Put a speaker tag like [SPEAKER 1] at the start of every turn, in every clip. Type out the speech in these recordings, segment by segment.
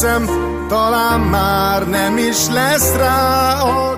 [SPEAKER 1] Teszem, talán már nem is lesz rá alkalom.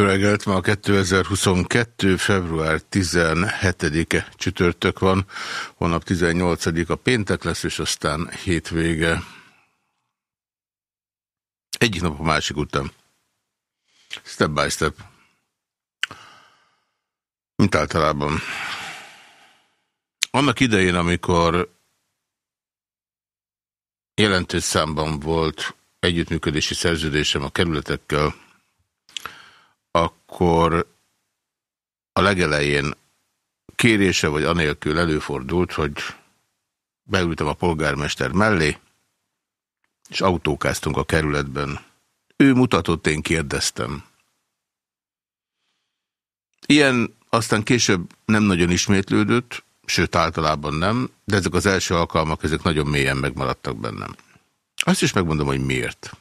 [SPEAKER 2] Jó reggelt, ma a 2022. február 17-e csütörtök van, holnap 18-a péntek lesz, és aztán hétvége. Egyik nap a másik után. Step by step. Mint általában. Annak idején, amikor jelentős számban volt együttműködési szerződésem a kerületekkel, akkor a legelején kérése vagy anélkül előfordult, hogy beültem a polgármester mellé, és autókáztunk a kerületben. Ő mutatott, én kérdeztem. Ilyen aztán később nem nagyon ismétlődött, sőt általában nem, de ezek az első alkalmak, ezek nagyon mélyen megmaradtak bennem. Azt is megmondom, hogy miért.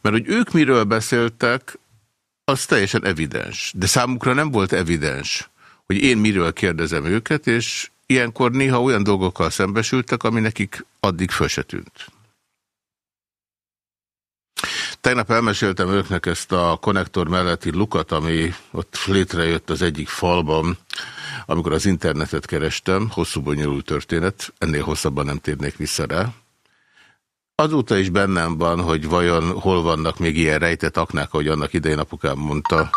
[SPEAKER 2] Mert hogy ők miről beszéltek, az teljesen evidens. De számukra nem volt evidens, hogy én miről kérdezem őket, és ilyenkor néha olyan dolgokkal szembesültek, ami nekik addig föl se tűnt. Tegnap elmeséltem őknek ezt a konnektor melletti lukat, ami ott létrejött az egyik falban, amikor az internetet kerestem, hosszú bonyolult történet, ennél hosszabban nem térnék vissza rá. Azóta is bennem van, hogy vajon hol vannak még ilyen rejtett aknák, ahogy annak idején apukám mondta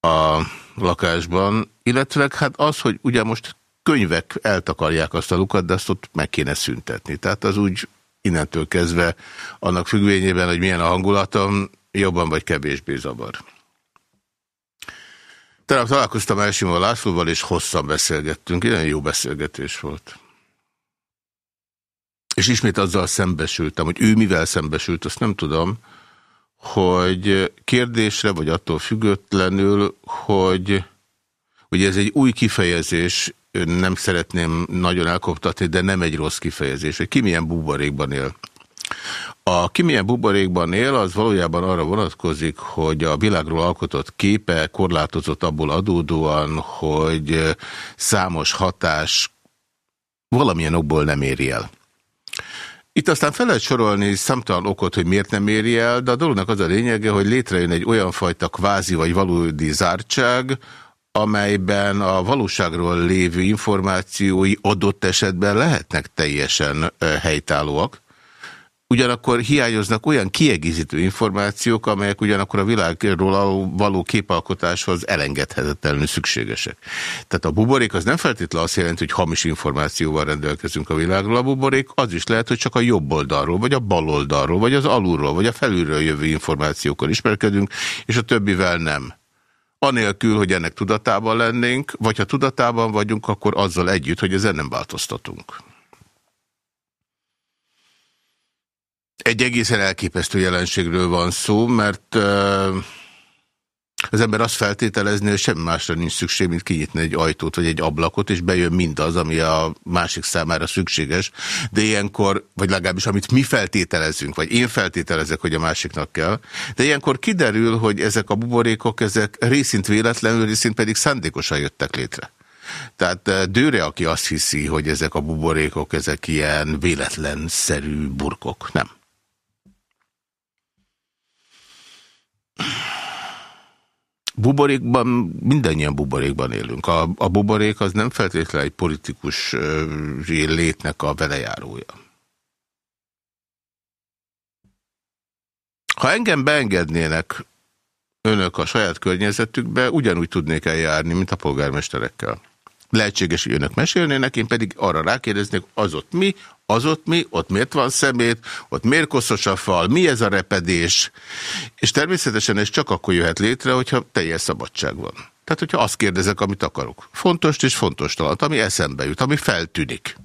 [SPEAKER 2] a lakásban, illetve hát az, hogy ugye most könyvek eltakarják azt a lukat, de azt ott meg kéne szüntetni. Tehát az úgy innentől kezdve annak függvényében, hogy milyen a hangulatom, jobban vagy kevésbé zavar. Tehát találkoztam Elsimó Lászlóval, és hosszan beszélgettünk. Ilyen jó beszélgetés volt. És ismét azzal szembesültem, hogy ő mivel szembesült, azt nem tudom, hogy kérdésre, vagy attól függetlenül, hogy ugye ez egy új kifejezés, nem szeretném nagyon elkoptatni, de nem egy rossz kifejezés, hogy ki milyen buborékban él. A ki milyen buborékban él, az valójában arra vonatkozik, hogy a világról alkotott képe korlátozott abból adódóan, hogy számos hatás valamilyen okból nem éri el. Itt aztán fel lehet sorolni számtalan okot, hogy miért nem éri el, de a dolognak az a lényege, hogy létrejön egy olyan fajta kvázi vagy valódi zártság, amelyben a valóságról lévő információi adott esetben lehetnek teljesen helytállóak, ugyanakkor hiányoznak olyan kiegészítő információk, amelyek ugyanakkor a világról való képalkotáshoz elengedhetetlenül szükségesek. Tehát a buborék az nem feltétlenül azt jelenti, hogy hamis információval rendelkezünk a világról. A buborék az is lehet, hogy csak a jobb oldalról, vagy a bal oldalról, vagy az alulról, vagy a felülről jövő információkkal ismerkedünk, és a többivel nem anélkül, hogy ennek tudatában lennénk, vagy ha tudatában vagyunk, akkor azzal együtt, hogy ezen nem változtatunk. Egy egészen elképesztő jelenségről van szó, mert az ember azt feltételezni, hogy semmi másra nincs szükség, mint kinyitni egy ajtót vagy egy ablakot, és bejön mindaz, ami a másik számára szükséges. De ilyenkor, vagy legalábbis amit mi feltételezünk, vagy én feltételezek, hogy a másiknak kell, de ilyenkor kiderül, hogy ezek a buborékok, ezek részint véletlenül, részint pedig szándékosan jöttek létre. Tehát Dőre, aki azt hiszi, hogy ezek a buborékok, ezek ilyen véletlenszerű burkok. Nem. Buborékban, mindannyian buborékban élünk. A, a buborék az nem feltétlenül egy politikus létnek a velejárója. Ha engem beengednének önök a saját környezetükbe, ugyanúgy tudnék eljárni, mint a polgármesterekkel. Lehetséges, hogy önök mesélnének, én pedig arra rákérdeznék, az ott mi, Az ott mi? Ott miért van szemét? Ott miért koszos a fal? Mi ez a repedés? És természetesen ez csak akkor jöhet létre, hogyha teljes szabadság van. Tehát, hogyha azt kérdezek, amit akarok. Fontos és fontos talat, ami eszembe jut, ami feltűnik.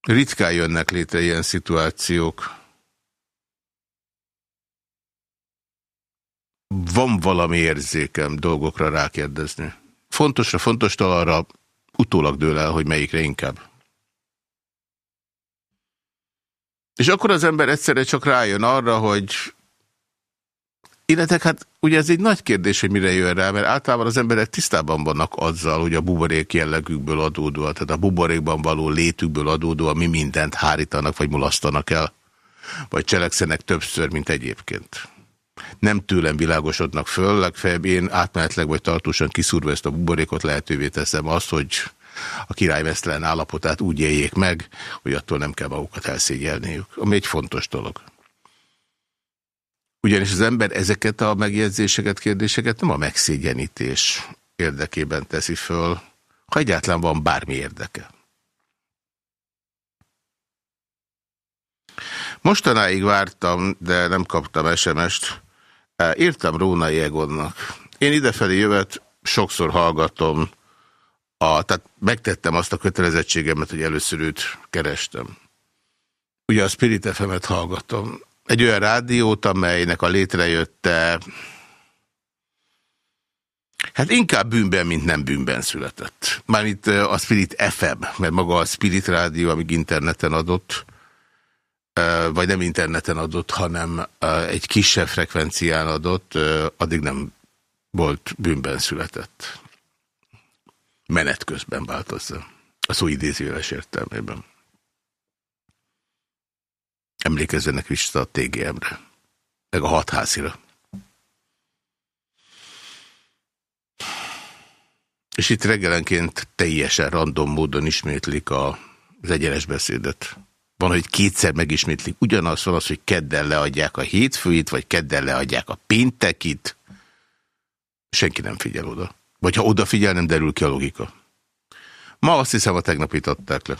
[SPEAKER 2] Ritkán jönnek létre ilyen szituációk. Van valami érzékem dolgokra rákérdezni. Fontosra, fontos talarra utólag dől el, hogy melyikre inkább. És akkor az ember egyszerre csak rájön arra, hogy illetve hát ugye ez egy nagy kérdés, hogy mire jön rá, mert általában az emberek tisztában vannak azzal, hogy a buborék jellegükből adódóan, tehát a buborékban való létükből adódóan mi mindent hárítanak, vagy mulasztanak el, vagy cselekszenek többször, mint egyébként. Nem tőlem világosodnak föl, legfeljebb én átmenetleg vagy tartósan kiszúrva ezt a buborékot lehetővé teszem azt, hogy a királyvesztelen állapotát úgy éljék meg, hogy attól nem kell magukat elszégyelniük, ami egy fontos dolog. Ugyanis az ember ezeket a megjegyzéseket, kérdéseket nem a megszégyenítés érdekében teszi föl, ha egyáltalán van bármi érdeke. Mostanáig vártam, de nem kaptam SMS-t. Írtam Rónai Egonnak. Én idefelé jövet, sokszor hallgatom, a, tehát megtettem azt a kötelezettségemet, hogy először őt kerestem. Ugye a Spirit FM-et hallgatom egy olyan rádiót, amelynek a létrejötte Hát inkább bűnben, mint nem bűnben született. Mármint a Spirit FM, mert maga a Spirit Rádió, amíg interneten adott, vagy nem interneten adott, hanem egy kisebb frekvencián adott, addig nem volt bűnben született. Menet közben változza. A szó idézőjeles értelmében. Emlékezzenek vissza a TGM-re, meg a hatházira. És itt reggelenként teljesen random módon ismétlik az egyenes beszédet. Van, hogy kétszer megismétlik. Ugyanaz van az, hogy kedden leadják a hétfőit, vagy kedden leadják a péntekit. Senki nem figyel oda. Vagy ha odafigyel, nem derül ki a logika. Ma azt hiszem, a tegnapit adták le.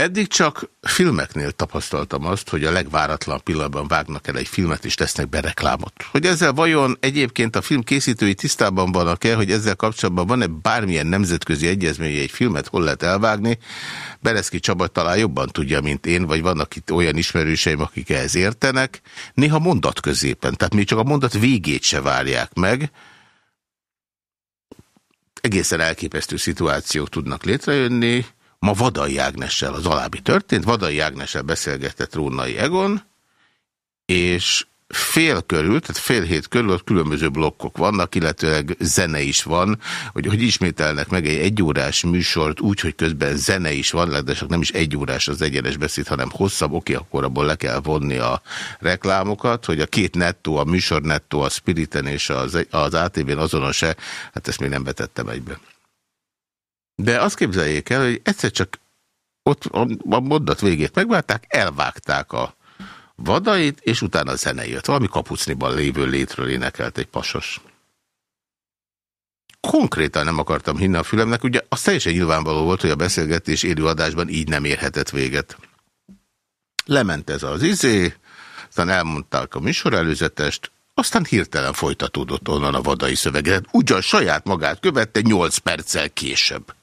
[SPEAKER 2] Eddig csak filmeknél tapasztaltam azt, hogy a legváratlan pillanatban vágnak el egy filmet és tesznek be reklámot. Hogy ezzel vajon egyébként a film készítői tisztában vannak-e, hogy ezzel kapcsolatban van-e bármilyen nemzetközi egyezmény, egy filmet hol lehet elvágni, Bereszki Csaba talán jobban tudja, mint én, vagy vannak itt olyan ismerőseim, akik ehhez értenek, néha mondat középen, tehát még csak a mondat végét se várják meg, egészen elképesztő szituációk tudnak létrejönni, Ma Vadai Ágnessel az alábbi történt. Vadai Ágnessel beszélgetett Rónai Egon, és fél körül, tehát fél hét körül ott különböző blokkok vannak, illetőleg zene is van, hogy, hogy ismételnek meg egy egyórás műsort úgy, hogy közben zene is van, de csak nem is egyórás az egyenes beszéd, hanem hosszabb, oké, akkor abból le kell vonni a reklámokat, hogy a két nettó, a műsor nettó, a Spiriten és az, az ATV-n azonos-e, hát ezt még nem betettem egybe. De azt képzeljék el, hogy egyszer csak ott a mondat végét megválták, elvágták a vadait, és utána a zene jött. Valami kapucniban lévő létről énekelt egy pasos. Konkrétan nem akartam hinni a fülemnek, ugye az teljesen nyilvánvaló volt, hogy a beszélgetés élőadásban így nem érhetett véget. Lement ez az izé, aztán elmondták a műsor előzetest, aztán hirtelen folytatódott onnan a vadai szöveget. Ugyan saját magát követte 8 perccel később.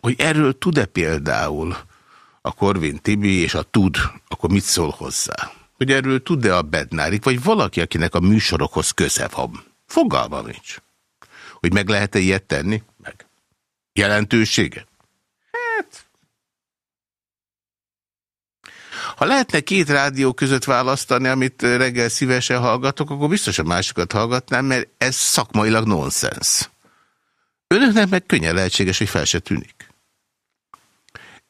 [SPEAKER 2] Hogy erről tud-e például a Korvin Tibi, és a tud, akkor mit szól hozzá? Hogy erről tud-e a Bednárik, vagy valaki, akinek a műsorokhoz köze van? Fogalmam nincs. Hogy meg lehet-e ilyet tenni? Meg. Jelentősége? Hát... Ha lehetne két rádió között választani, amit reggel szívesen hallgatok, akkor biztos a másikat hallgatnám, mert ez szakmailag nonsens. Önöknek meg könnyen lehetséges, hogy fel se tűnik.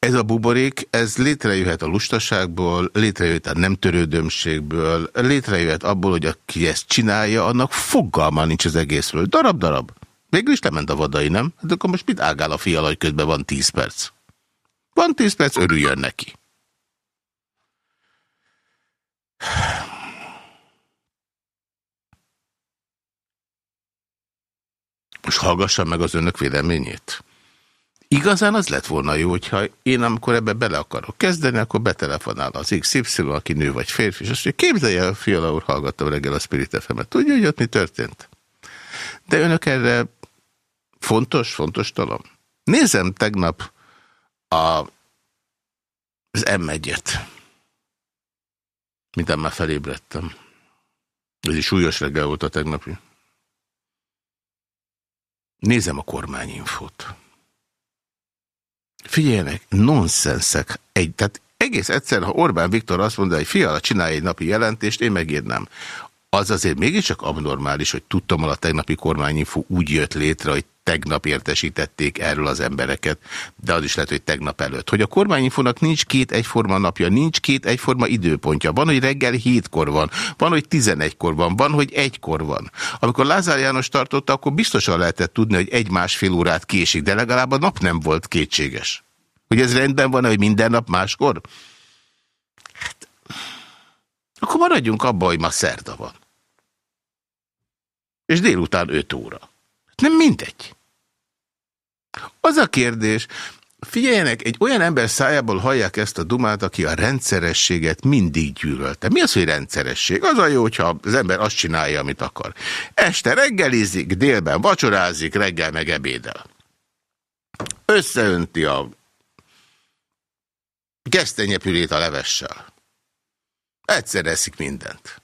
[SPEAKER 2] Ez a buborék, ez létrejöhet a lustaságból, létrejöhet a nem törődömségből, létrejöhet abból, hogy aki ezt csinálja, annak fogalma nincs az egészről. Darab-darab. Végül is lement a vadai, nem? Hát akkor most mit ágál a fiala, hogy közben van 10 perc? Van 10 perc, örüljön neki. Most hallgassam meg az önök véleményét. Igazán az lett volna jó, hogyha én amikor ebbe bele akarok kezdeni, akkor betelefonál az XY, aki nő vagy férfi, és azt mondja, képzelje el, Fiala úr, hallgattam reggel a Spirit fm -et. Tudja, hogy ott mi történt? De önök erre fontos, fontos talom. Nézem tegnap a, az M1-et. Mintán már felébredtem. Ez is súlyos reggel volt a tegnapi. Nézem a kormányinfót. Figyeljenek, nonszenszek. Egy, tehát egész egyszer, ha Orbán Viktor azt mondja, hogy fiala, csinálj egy napi jelentést, én megírnám. Az azért mégiscsak abnormális, hogy tudtam, a tegnapi kormányinfo úgy jött létre, hogy tegnap értesítették erről az embereket, de az is lehet, hogy tegnap előtt. Hogy a kormányinfónak nincs két egyforma napja, nincs két egyforma időpontja. Van, hogy reggel hétkor van, van, hogy tizenegykor van, van, hogy egykor van. Amikor Lázár János tartotta, akkor biztosan lehetett tudni, hogy egy-másfél órát késik, de legalább a nap nem volt kétséges. Hogy ez rendben van, hogy minden nap máskor? Hát, akkor maradjunk abban, hogy ma szerda van. És délután 5 óra. Nem mindegy. Az a kérdés, figyeljenek, egy olyan ember szájából hallják ezt a dumát, aki a rendszerességet mindig gyűlölte. Mi az, hogy rendszeresség? Az a jó, hogyha az ember azt csinálja, amit akar. Este reggelizik, délben vacsorázik, reggel meg ebédel. Összeönti a gesztenyepürét a levessel. Egyszer eszik mindent.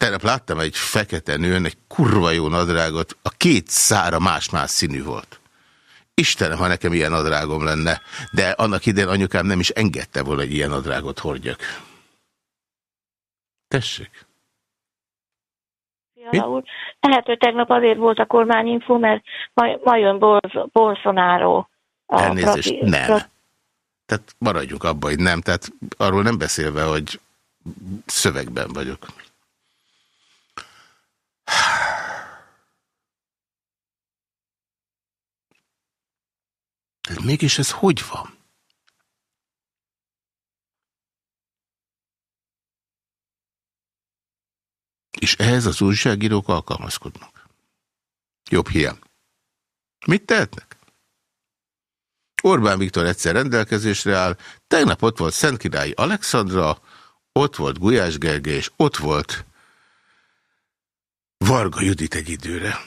[SPEAKER 2] Tegnap láttam egy fekete nőn, egy kurva jó nadrágot, a két szára más-más színű volt. Istenem, ha nekem ilyen nadrágom lenne, de annak idején anyukám nem is engedte volna, hogy ilyen nadrágot hordjak. Tessék.
[SPEAKER 3] úr, lehet, hogy tegnap azért volt a kormányinfo, mert ma, ma jön Bolsonaro.
[SPEAKER 2] Elnézést, nem. Tehát maradjunk abban, hogy nem. Tehát arról nem beszélve, hogy szövegben vagyok. Ez mégis ez hogy van? És ehhez az újságírók alkalmazkodnak. Jobb hiány. Mit tehetnek? Orbán Viktor egyszer rendelkezésre áll, tegnap ott volt Szentkirályi Alexandra, ott volt Gulyás Gergely, és ott volt Varga Judit egy időre.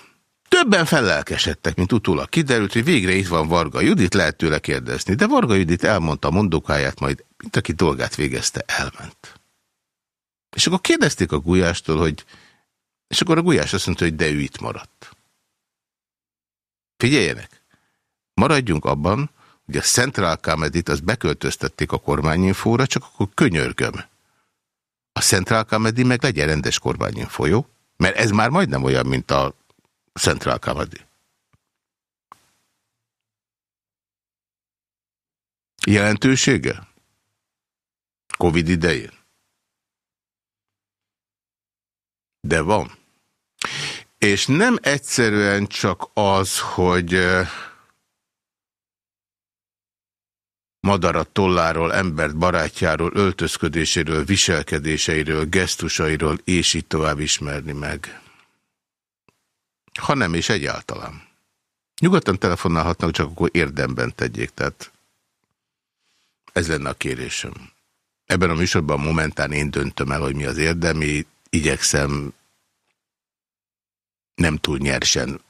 [SPEAKER 2] Többen fellelkesedtek, mint utólag kiderült, hogy végre itt van Varga Judit, lehet tőle kérdezni. De Varga Judit elmondta a mondókáját, majd mint aki dolgát végezte, elment. És akkor kérdezték a Gulyástól, hogy és akkor a Gulyás azt mondta, hogy de ő itt maradt. Figyeljenek! Maradjunk abban, hogy a Central Comedy-t az beköltöztették a kormányinfóra, csak akkor könyörgöm. A Central Comedy meg legyen rendes kormányinfó, jó? Mert ez már majdnem olyan, mint a Central Comedy. Jelentősége? Covid idején? De van. És nem egyszerűen csak az, hogy madarat tolláról, embert barátjáról, öltözködéséről, viselkedéseiről, gesztusairól, és így tovább ismerni meg. Ha nem is egyáltalán. Nyugodtan telefonálhatnak, csak akkor érdemben tegyék, tehát ez lenne a kérésem. Ebben a műsorban momentán én döntöm el, hogy mi az érdemi, igyekszem nem túl nyersen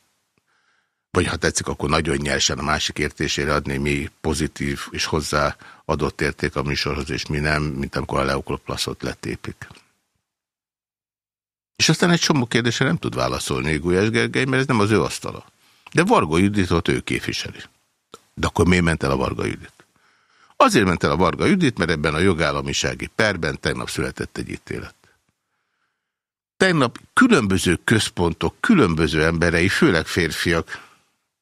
[SPEAKER 2] vagy ha tetszik, akkor nagyon nyersen a másik értésére adni, mi pozitív és hozzá adott érték a műsorhoz, és mi nem, mint amikor a leokroplaszot letépik. És aztán egy csomó kérdésre nem tud válaszolni Gulyás Gergely, mert ez nem az ő asztala. De Varga Juditot ő képviseli. De akkor miért ment el a Varga Judit? Azért ment el a Varga Judit, mert ebben a jogállamisági perben tegnap született egy ítélet. Tegnap különböző központok, különböző emberei, főleg férfiak,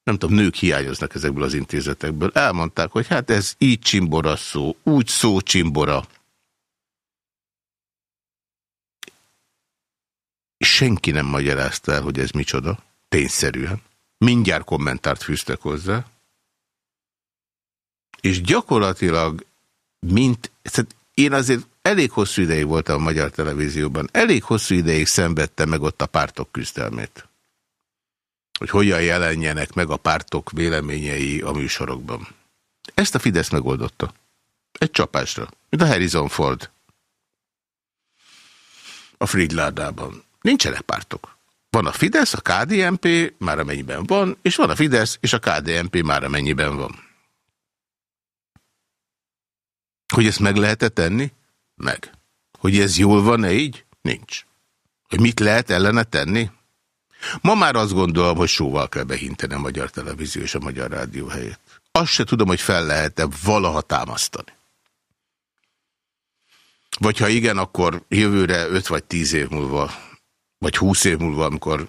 [SPEAKER 2] nem tudom, nők hiányoznak ezekből az intézetekből. Elmondták, hogy hát ez így csimbora szó, úgy szó csimbora. Senki nem magyarázta el, hogy ez micsoda, tényszerűen. Mindjárt kommentárt fűztek hozzá. És gyakorlatilag, mint, én azért elég hosszú ideig voltam a magyar televízióban, elég hosszú ideig szenvedtem meg ott a pártok küzdelmét. Hogy hogyan jelenjenek meg a pártok véleményei a műsorokban. Ezt a Fidesz megoldotta. Egy csapásra. Mint a Harrison Ford. A Fridládában. Nincsenek pártok. Van a Fidesz, a KDNP, már amennyiben van, és van a Fidesz, és a KDNP már amennyiben van. Hogy ezt meg lehet -e tenni? Meg. Hogy ez jól van-e így? Nincs. Hogy mit lehet ellene tenni? Ma már azt gondolom, hogy sóval kell behinteni a Magyar Televízió és a Magyar Rádió helyét. Azt se tudom, hogy fel lehet-e valaha támasztani. Vagy ha igen, akkor jövőre 5 vagy 10 év múlva, vagy 20 év múlva, amikor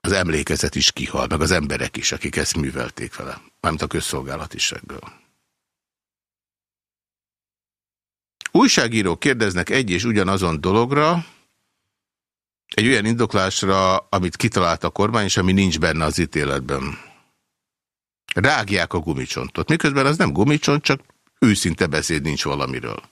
[SPEAKER 2] az emlékezet is kihal, meg az emberek is, akik ezt művelték vele, mármint a közszolgálatisággal. Újságírók kérdeznek egy és ugyanazon dologra, egy olyan indoklásra, amit kitalált a kormány, és ami nincs benne az ítéletben. Rágják a gumicsontot, miközben az nem gumicsont, csak őszinte beszéd nincs valamiről.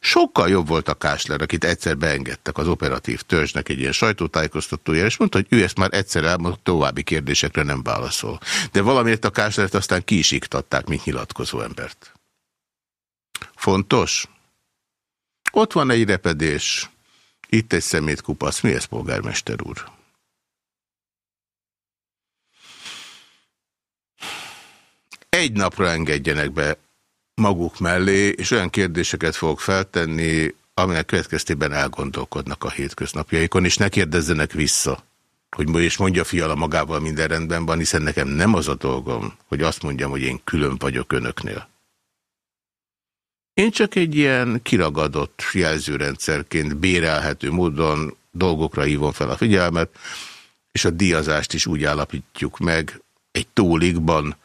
[SPEAKER 2] Sokkal jobb volt a Kásler, akit egyszer beengedtek az operatív törzsnek egy ilyen sajtótájékoztatója, és mondta, hogy ő ezt már egyszer elmondott, további kérdésekre nem válaszol. De valamiért a Káslert aztán ki is iktatták, mint nyilatkozó embert. Fontos? Ott van egy repedés, itt egy szemétkupasz. Mi ez, polgármester úr? Egy napra engedjenek be maguk mellé, és olyan kérdéseket fogok feltenni, aminek következtében elgondolkodnak a hétköznapjaikon, és ne kérdezzenek vissza, hogy és mondja fiala magával minden rendben van, hiszen nekem nem az a dolgom, hogy azt mondjam, hogy én külön vagyok önöknél. Én csak egy ilyen kiragadott jelzőrendszerként bérelhető módon dolgokra hívom fel a figyelmet, és a díjazást is úgy állapítjuk meg egy tólikban,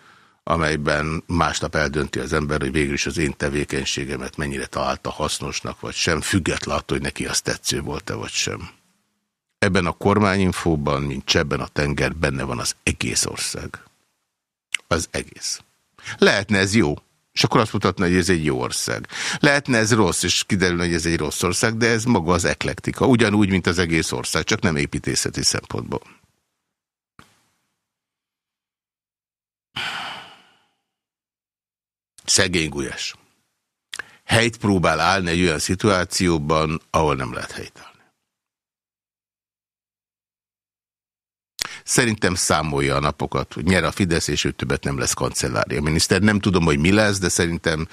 [SPEAKER 2] amelyben másnap eldönti az ember, hogy végül is az én tevékenységemet mennyire találta hasznosnak, vagy sem, független attól, hogy neki az tetsző volt-e, vagy sem. Ebben a kormányinfóban, mint csebben a tenger, benne van az egész ország. Az egész. Lehetne ez jó, és akkor azt mutatna, hogy ez egy jó ország. Lehetne ez rossz, és kiderül, hogy ez egy rossz ország, de ez maga az eklektika. Ugyanúgy, mint az egész ország, csak nem építészeti szempontból. Szegény Gulyás. Helyt próbál állni egy olyan szituációban, ahol nem lehet helytállni. Szerintem számolja a napokat, hogy nyer a Fidesz, és ő többet nem lesz kancellária miniszter. Nem tudom, hogy mi lesz, de szerintem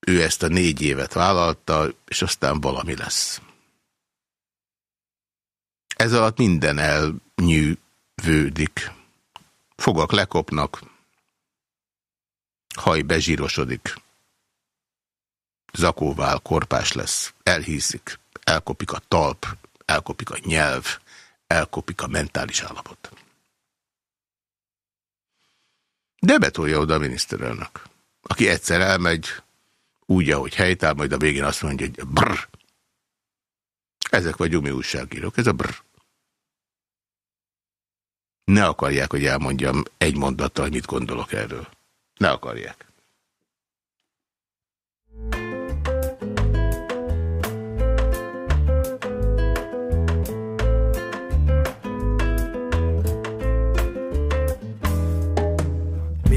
[SPEAKER 2] ő ezt a négy évet vállalta, és aztán valami lesz. Ez alatt minden elnyűvődik. Fogak lekopnak, haj bezsírosodik, zakóvál, korpás lesz, elhízik, elkopik a talp, elkopik a nyelv, elkopik a mentális állapot. De betolja oda a miniszterelnök, aki egyszer elmegy, úgy, ahogy helytáll, majd a végén azt mondja, hogy brr. Ezek vagy umi újságírók, ez a brr. Ne akarják, hogy elmondjam egy mondattal, mit gondolok erről. Ne akarják.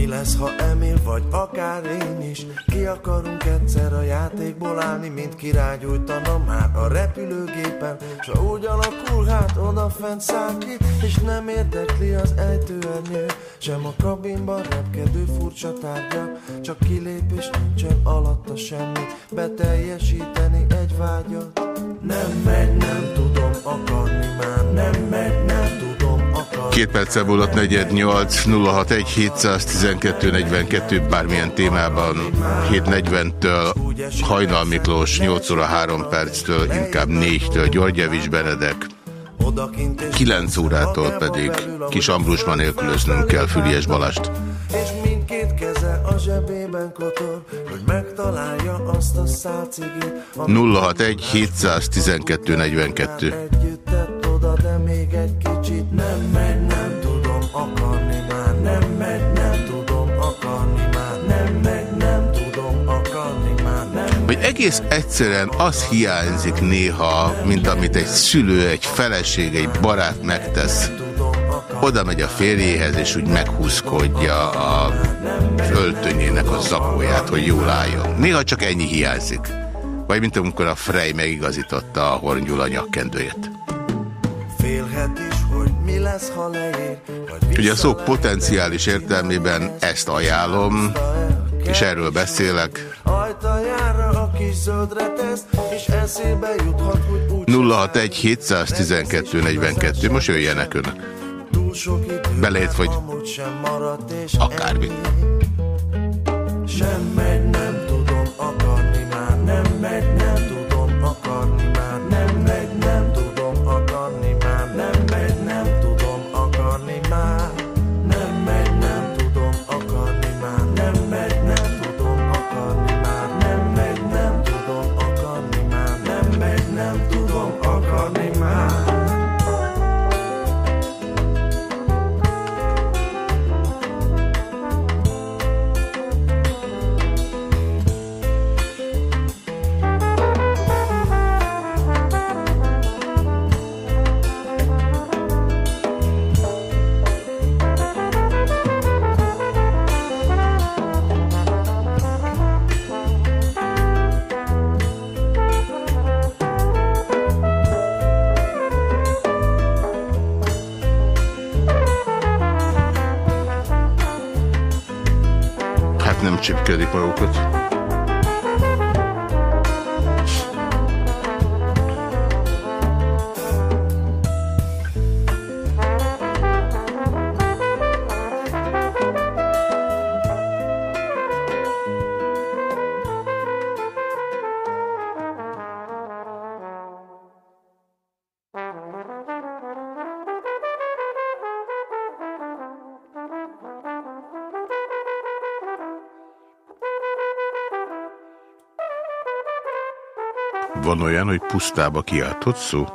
[SPEAKER 4] Lesz, ha Emil vagy akár én is? Ki akarunk egyszer a játékból állni Mint kirágyújtana már a repülőgépen? S ha úgy alakul, hát odafent ki És nem érdekli az ejtőernyő. Sem a kabinban repkedő furcsa tárgya Csak kilépés nincsen alatta semmi. Beteljesíteni egy vágyat. Nem megy, nem tudom akarni már Nem
[SPEAKER 2] Két perccel múlott 418 061 712 42 bármilyen témában 7.40-től Hajnal Miklós 8 óra 3 perctől inkább 4-től György Javis Benedek 9 órától pedig Kis Ambrusban nélkülöznünk kell Fülies Balast. És mindkét keze a zsebében kotor, hogy megtalálja azt a szálcigét. 061 712 42 Együtt tett oda, de még egy kicsit nem megy, nem tudom akarni már, nem megy, nem tudom akarni már, nem megy, nem tudom akarni már, nem Hogy egész egyszerűen az hiányzik néha, mint amit egy szülő, egy feleség, egy barát megtesz oda megy a férjéhez, és úgy meghúzkodja a öltönyének a zakóját, hogy jól álljon. Néha csak ennyi hiányzik. Vagy mint amikor a Frey megigazította a Horn Gyula nyakkendőjét.
[SPEAKER 4] Félhet is, lesz, ha leér,
[SPEAKER 2] Ugye a szó potenciális értelmében ezt ajánlom, és erről beszélek.
[SPEAKER 4] Ajtajára a kis zöldre tesz, és eszébe juthat, hogy úgy
[SPEAKER 2] 061 712 42. Most jöjjenek önök. Belét vagy
[SPEAKER 4] sem
[SPEAKER 2] akármi.
[SPEAKER 4] Nem megy,
[SPEAKER 2] Van olyan, hogy pusztába kiáltott szó?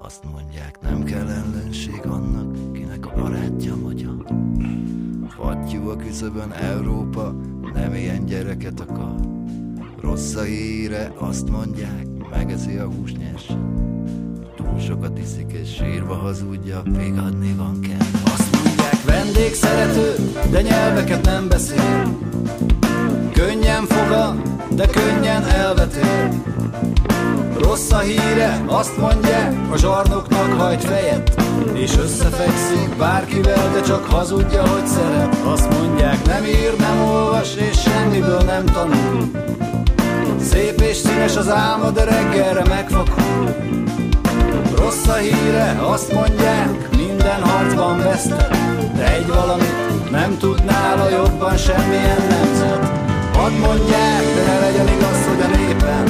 [SPEAKER 4] Azt mondják, nem kell ellenség annak, kinek a barátja magyar. Fattyú a küszöbön Európa, nem ilyen gyereket akar. Rossz a híre, azt mondják, megeszi a húsnyers. Sokat iszik és sírva hazudja, még adni van kell. Azt mondják, vendég szerető, de nyelveket nem beszél. Könnyen fogad, de könnyen elvetél. Rossz a híre, azt mondják, a zsarnoknak hajt fejet És összefekszik bárkivel, de csak hazudja, hogy szeret Azt mondják, nem ír, nem olvas, és semmiből nem tanul Szép és színes az álma, de reggelre megfakul Rossz a híre, azt mondják, minden harcban vesztett De egy valamit nem tud nála jobban semmilyen nemzet. Hadd mondják, de ne legyen igaz, hogy a népen.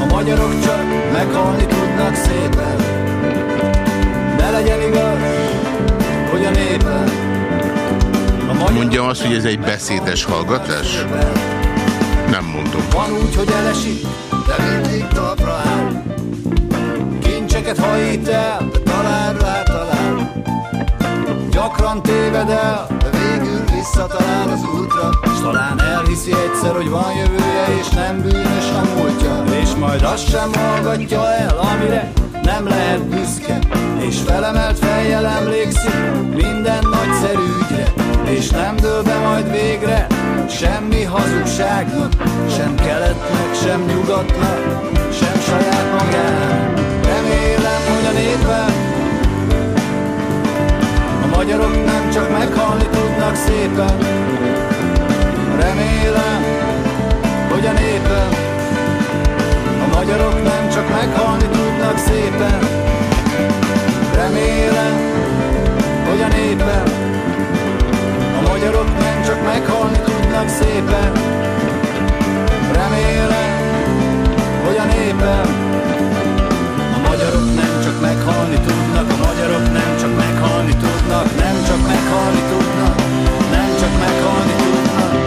[SPEAKER 4] A magyarok csak meghalni tudnak szépen. Ne legyen igaz, hogy a népen. A
[SPEAKER 2] Mondjam azt, hogy ez egy beszédes hallgatás? Nem mondom.
[SPEAKER 4] Van úgy, hogy elesik, de mindig Kincseket hajít el, de talán rá talál Gyakran téved el, de végül visszatalál az útra. S talán elhiszi egyszer, hogy van jövője és nem bűnös a múltja. És majd azt sem hallgatja el, amire nem lehet büszke. És felemelt fejjel emlékszik minden nagyszerű ügyre. És nem dől be majd végre semmi hazugságnak. Sem keletnek, sem nyugatnak, sem saját magának Hogy a népen a magyarok nem csak meghalni tudnak szépen. Remélem, hogy a népen. A magyarok nem csak meghalni tudnak szépen. Remélem, hogy a népen. A magyarok nem csak meghalni tudnak szépen. Remélem, hogy a népen. A magyarok nem csak meghalni tudnak, a magyarok nem csak meghalni tudnak, nem csak meghalni tudnak, nem csak meghalni tudnak.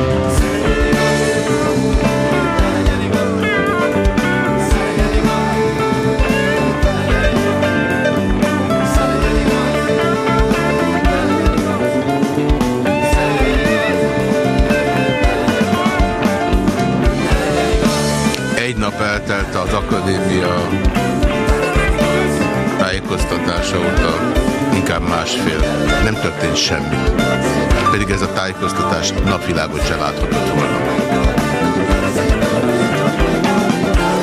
[SPEAKER 4] Egy
[SPEAKER 2] nap eltelt az akadémia tájékoztatása óta, inkább másfél. Nem történt semmi. Pedig ez a tájékoztatás napvilágot se láthatott volna.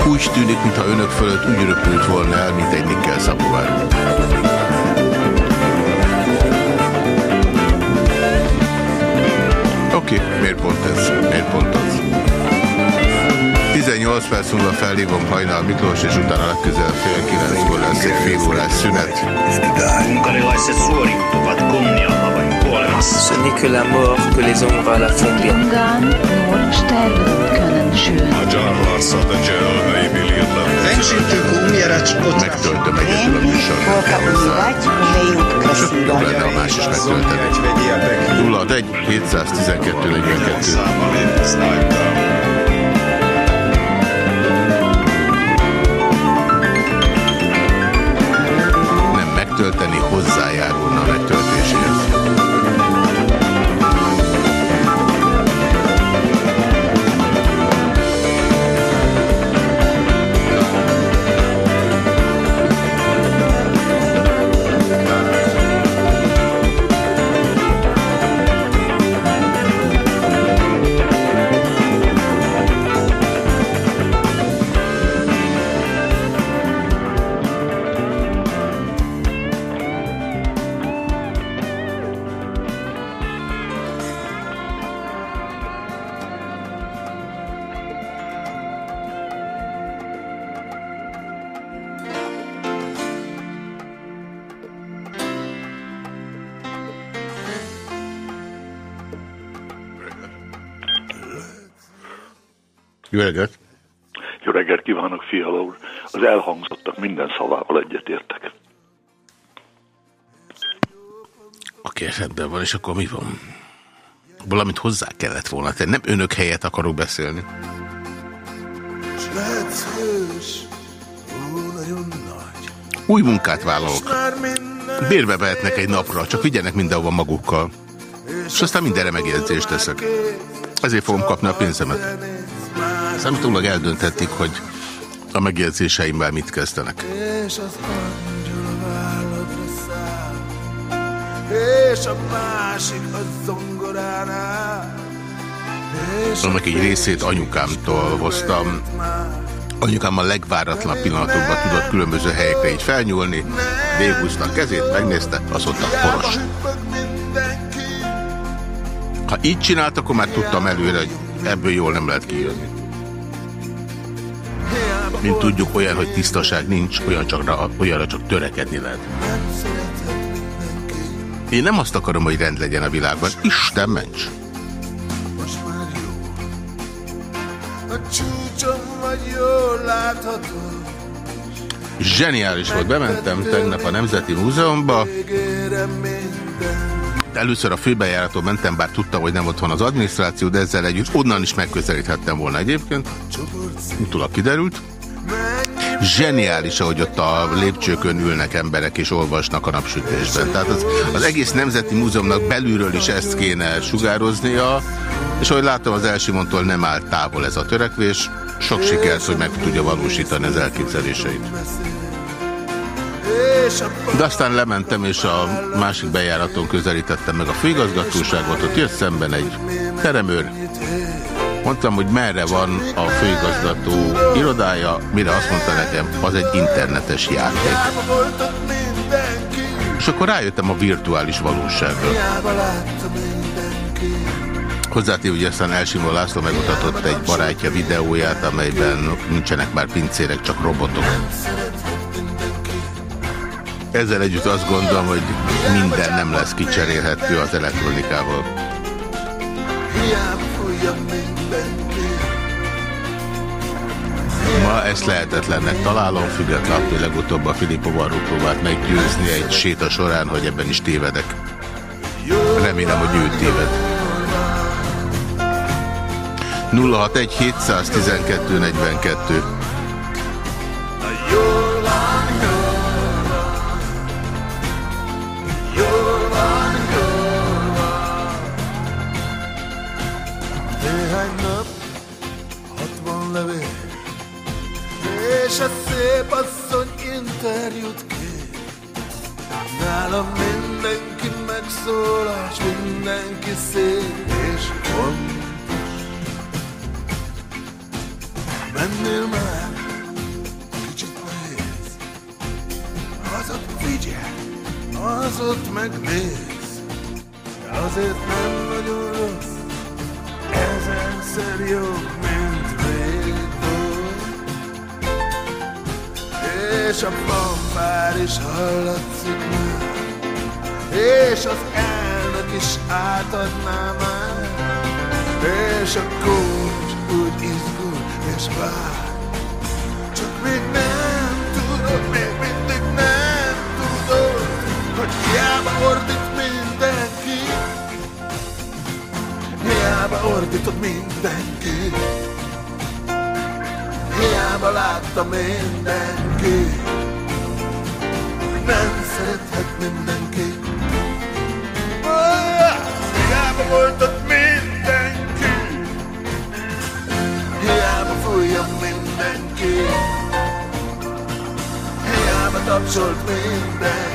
[SPEAKER 2] Úgy tűnik, mintha önök fölött úgy röpült volna el, mint egy nikkel szabovár. 18 perc múlva felhívom Hajnal Miklós, és utána legközelebb fél kilenckor lesz egy fél órás szünet.
[SPEAKER 5] Unkarilaiset suoriutuvat kunnialla vai kuolemassa.
[SPEAKER 6] Ce n'est que la mort que les hommes la fonder.
[SPEAKER 7] Ungarn nur sterben können schön.
[SPEAKER 2] Megtöltöm egyedül a akkor jobb lenne, a más is megtölteni. 061 712 42.
[SPEAKER 8] Fiala úr! Az elhangzottak minden szavával egyetértek.
[SPEAKER 2] Oké, rendben van, és akkor mi van? Valamit hozzá kellett volna tenni. Nem önök helyet akarok beszélni. Új munkát vállalok. Bérbe vehetnek egy napra, csak vigyenek mindenhova magukkal. És aztán mindenre megjegyzést teszek. Ezért fogom kapni a pénzemet. Számítólag eldönthetik, hogy a megjegyzéseimmel mit kezdenek. És az és a másik a zongoránál. Annak egy részét anyukámtól hoztam. Anyukám a legváratlan pillanatokban tudott különböző helyekre így felnyúlni, véghúzta a kezét, megnézte, azt mondta, poros. Ha így csinált, akkor már tudtam előre, hogy ebből jól nem lehet kijönni. Mint tudjuk, olyan, hogy tisztaság nincs, olyan csak, olyanra csak törekedni lehet. Én nem azt akarom, hogy rend legyen a világban. Isten ments! Zseniális volt. Bementem tegnap a Nemzeti Múzeumba. Először a főbejáraton mentem, bár tudtam, hogy nem ott van az adminisztráció, de ezzel együtt onnan is megközelíthettem volna egyébként. Utólag kiderült. Zseniális, ahogy ott a lépcsőkön ülnek emberek és olvasnak a napsütésben. Tehát az, az egész Nemzeti Múzeumnak belülről is ezt kéne sugároznia, és ahogy látom, az első mondtól nem áll távol ez a törekvés. Sok sikert, hogy meg tudja valósítani az elképzeléseit. De aztán lementem, és a másik bejáraton közelítettem meg a főigazgatóságot, ott jött szemben egy teremőr, Mondtam, hogy merre van a főigazgató irodája, mire azt mondta nekem, az egy internetes játék. És akkor rájöttem a virtuális valóságra. Hozzátéve, hogy aztán Elsimó László megmutatott egy barátja videóját, amelyben nincsenek már pincérek, csak robotok. Ezzel együtt azt gondolom, hogy minden nem lesz kicserélhető az elektronikával. Ma ezt lehetetlennek találom, függetlenül hogy legutóbb a Filippovarról próbált meggyőzni egy séta során, hogy ebben is tévedek. Remélem, hogy ő téved. 061 712 42
[SPEAKER 9] szép asszony interjút kér. Nálam mindenki megszólal, s mindenki szép és fontos. Mennél már, kicsit néz Az ott figyel, az ott megnéz. Azért nem nagyon rossz. Ezerszer jobb, még És a fanfár is hallatszik már. És az elnök is átadná már. És a kócs úgy izgul és vár. Csak még nem tudod, még mindig nem tudod Hogy hiába ordít mindenki. Hiába ordított mindenki Hiába látta mindenki Nem szerethet mindenki. Hiába volt ott mindenki Hiába fújja mindenki. Hiába tapsolt mindenki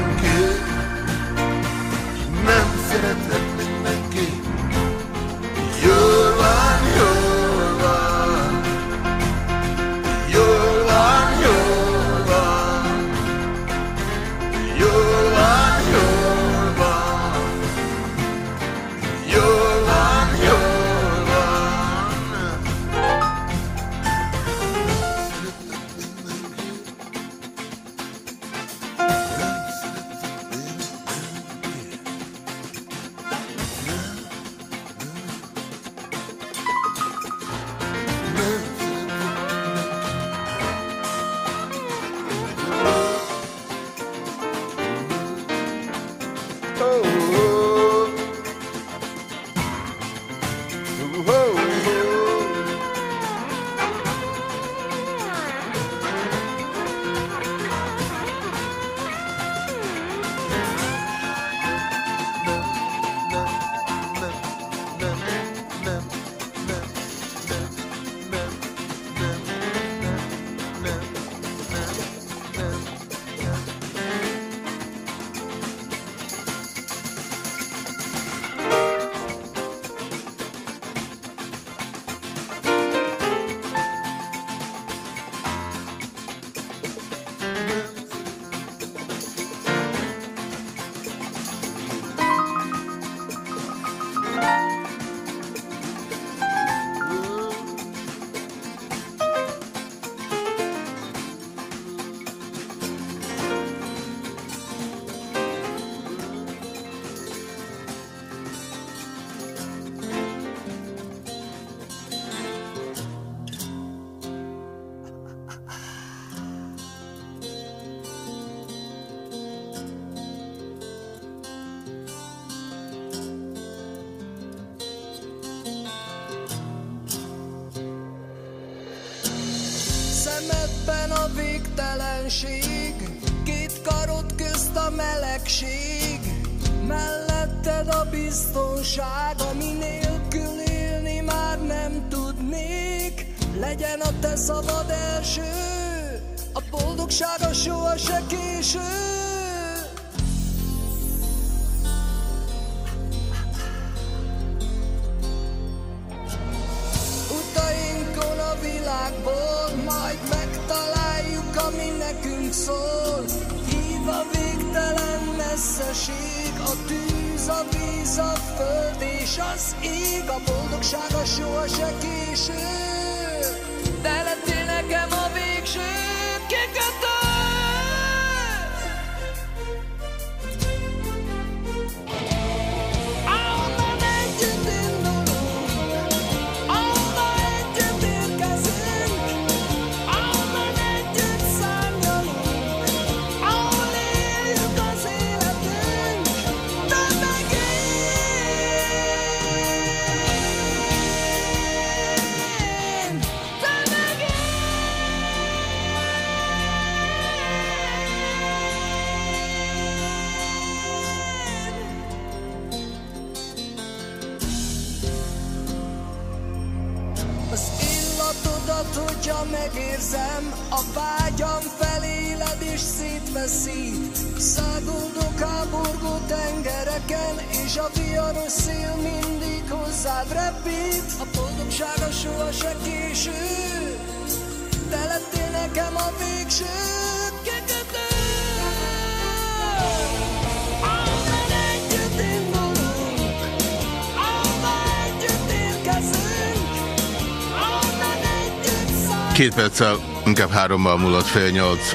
[SPEAKER 10] Két
[SPEAKER 11] perccel, inkább hárommal múlott fél nyolc.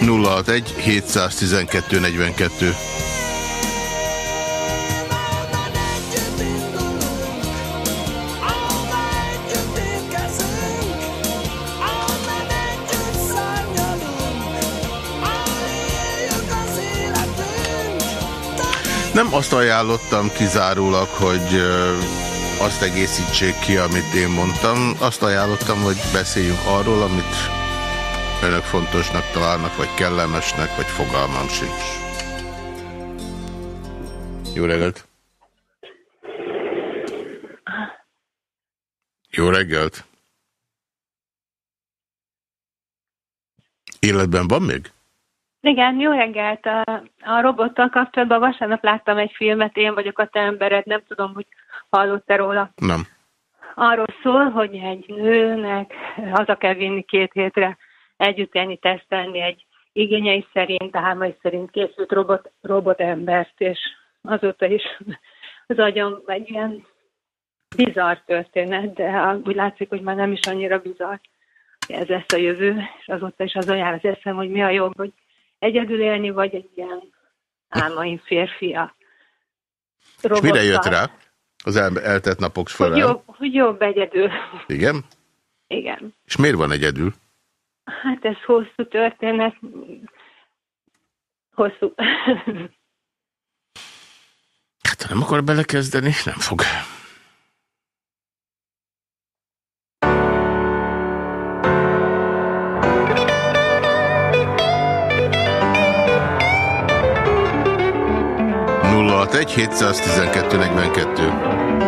[SPEAKER 11] 061 712 42. Nem azt ajánlottam kizárólag, hogy azt egészítsék ki, amit én mondtam. Azt ajánlottam, hogy beszéljünk arról, amit önök fontosnak találnak, vagy kellemesnek, vagy fogalmam sincs. Jó reggelt! Jó reggelt! Életben van még?
[SPEAKER 12] Igen, jó reggelt. A, a robottal kapcsolatban vasárnap láttam egy filmet, én vagyok a te embered, nem tudom, hogy hallott-e róla.
[SPEAKER 11] Nem.
[SPEAKER 12] Arról szól, hogy egy nőnek haza kell vinni két hétre együtt enni, tesztelni egy igényei szerint, álmai szerint készült robot, robotembert, és azóta is az agyam egy ilyen bizarr történet, de úgy látszik, hogy már nem is annyira bizarr. Ez lesz a jövő, és azóta is az ajánl az eszem, hogy mi a jobb, hogy egyedül élni, vagy egy ilyen álmaim férfi a
[SPEAKER 11] És mire jött rá? Az el, napok
[SPEAKER 12] Hogy
[SPEAKER 11] során.
[SPEAKER 12] jobb, hogy jobb egyedül.
[SPEAKER 11] Igen?
[SPEAKER 12] Igen.
[SPEAKER 11] És miért van egyedül?
[SPEAKER 12] Hát ez hosszú történet. Hosszú.
[SPEAKER 11] Hát ha nem akar belekezdeni, nem fog. Egy 712 42.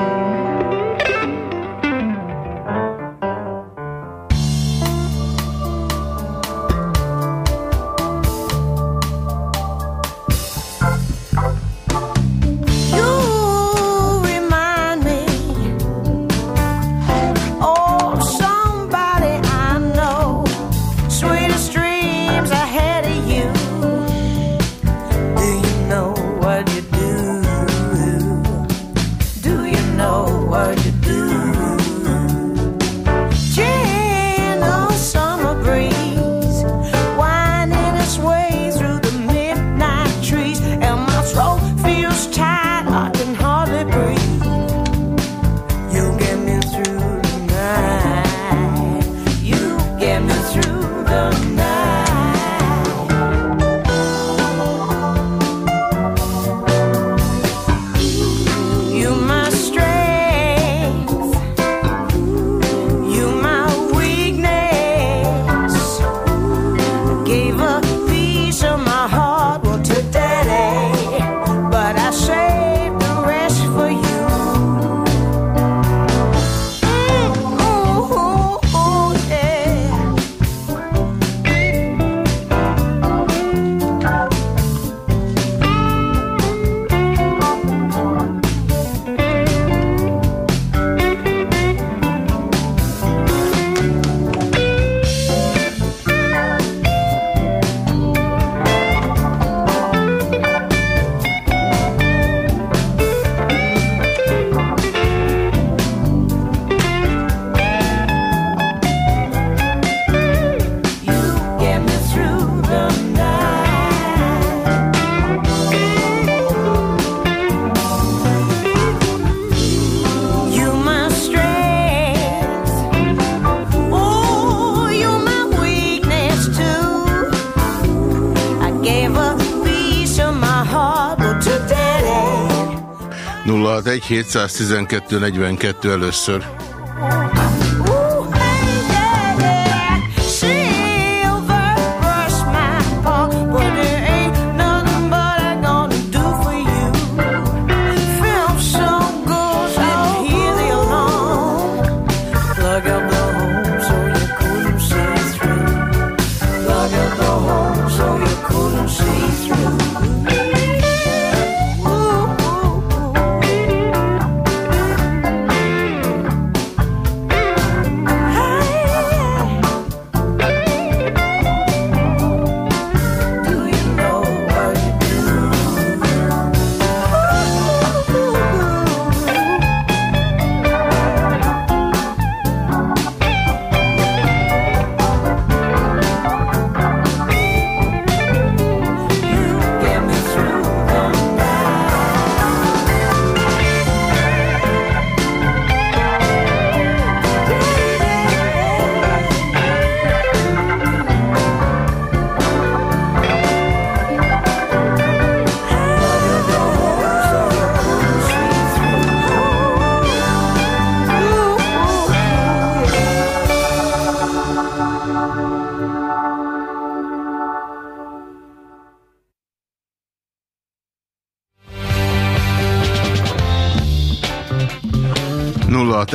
[SPEAKER 11] 712 42 először.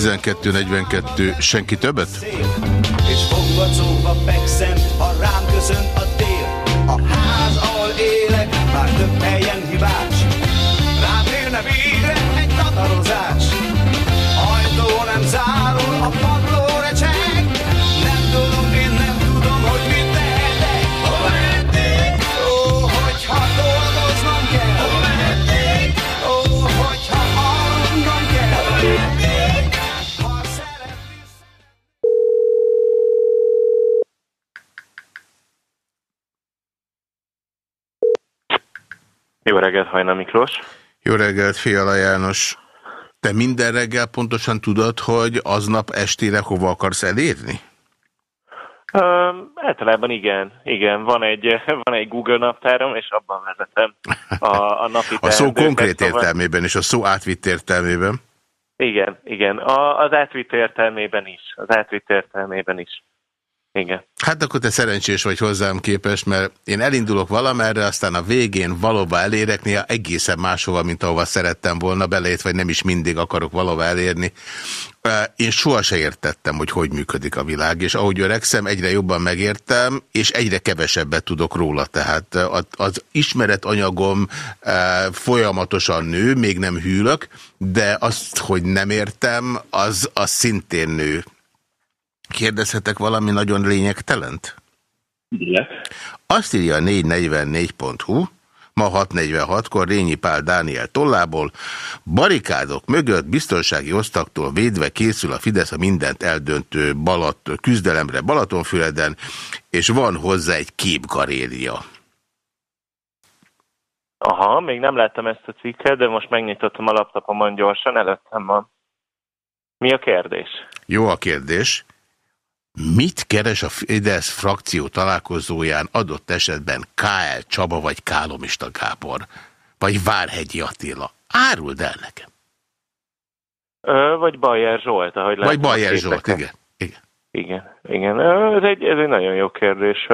[SPEAKER 2] 712 42 senki többet?
[SPEAKER 13] És fogvacogva fekszem, ha rám köszönt a tél. A ház, ahol élek, már több helyen hibás. Rám érne végre egy tatarozás. Ajtó nem zárul, a padló
[SPEAKER 14] Hajna Miklós.
[SPEAKER 2] Jó reggelt, Fiala János. Te minden reggel pontosan tudod, hogy aznap estére hova akarsz elérni?
[SPEAKER 14] Ö, általában igen, igen. Van egy, van egy Google naptárom, és abban vezetem a, a napi
[SPEAKER 2] A szó konkrét
[SPEAKER 14] szóval-
[SPEAKER 2] értelmében és a szó átvitt értelmében.
[SPEAKER 14] Igen, igen. A, az átvitt értelmében is. Az átvitt értelmében is. Igen.
[SPEAKER 2] Hát akkor te szerencsés vagy hozzám képes, mert én elindulok valamerre, aztán a végén valóban elérek, néha egészen máshova, mint ahova szerettem volna belét, vagy nem is mindig akarok valahova elérni. Én soha se értettem, hogy hogy működik a világ, és ahogy öregszem, egyre jobban megértem, és egyre kevesebbet tudok róla. Tehát az- ismeretanyagom folyamatosan nő, még nem hűlök, de azt, hogy nem értem, az, az szintén nő. Kérdezhetek valami nagyon lényegtelent?
[SPEAKER 14] Igen.
[SPEAKER 2] Azt írja a 444.hu, ma 6.46-kor Rényi Pál Dániel tollából, barikádok mögött biztonsági osztaktól védve készül a Fidesz a mindent eldöntő Balat, küzdelemre Balatonfüreden, és van hozzá egy képgaréria.
[SPEAKER 14] Aha, még nem láttam ezt a cikket, de most megnyitottam a laptopomon gyorsan, előttem van. Mi a kérdés?
[SPEAKER 2] Jó a kérdés. Mit keres a Fidesz frakció találkozóján adott esetben K.L. Csaba vagy Kálomista Gábor? Vagy Várhegyi Attila? Áruld el nekem.
[SPEAKER 14] Ö, vagy Bajer Zsolt, ahogy
[SPEAKER 2] Vagy
[SPEAKER 14] látom a
[SPEAKER 2] Bajer Zsolt, igen.
[SPEAKER 14] Igen, igen. Ö, Ez egy, ez egy nagyon jó kérdés.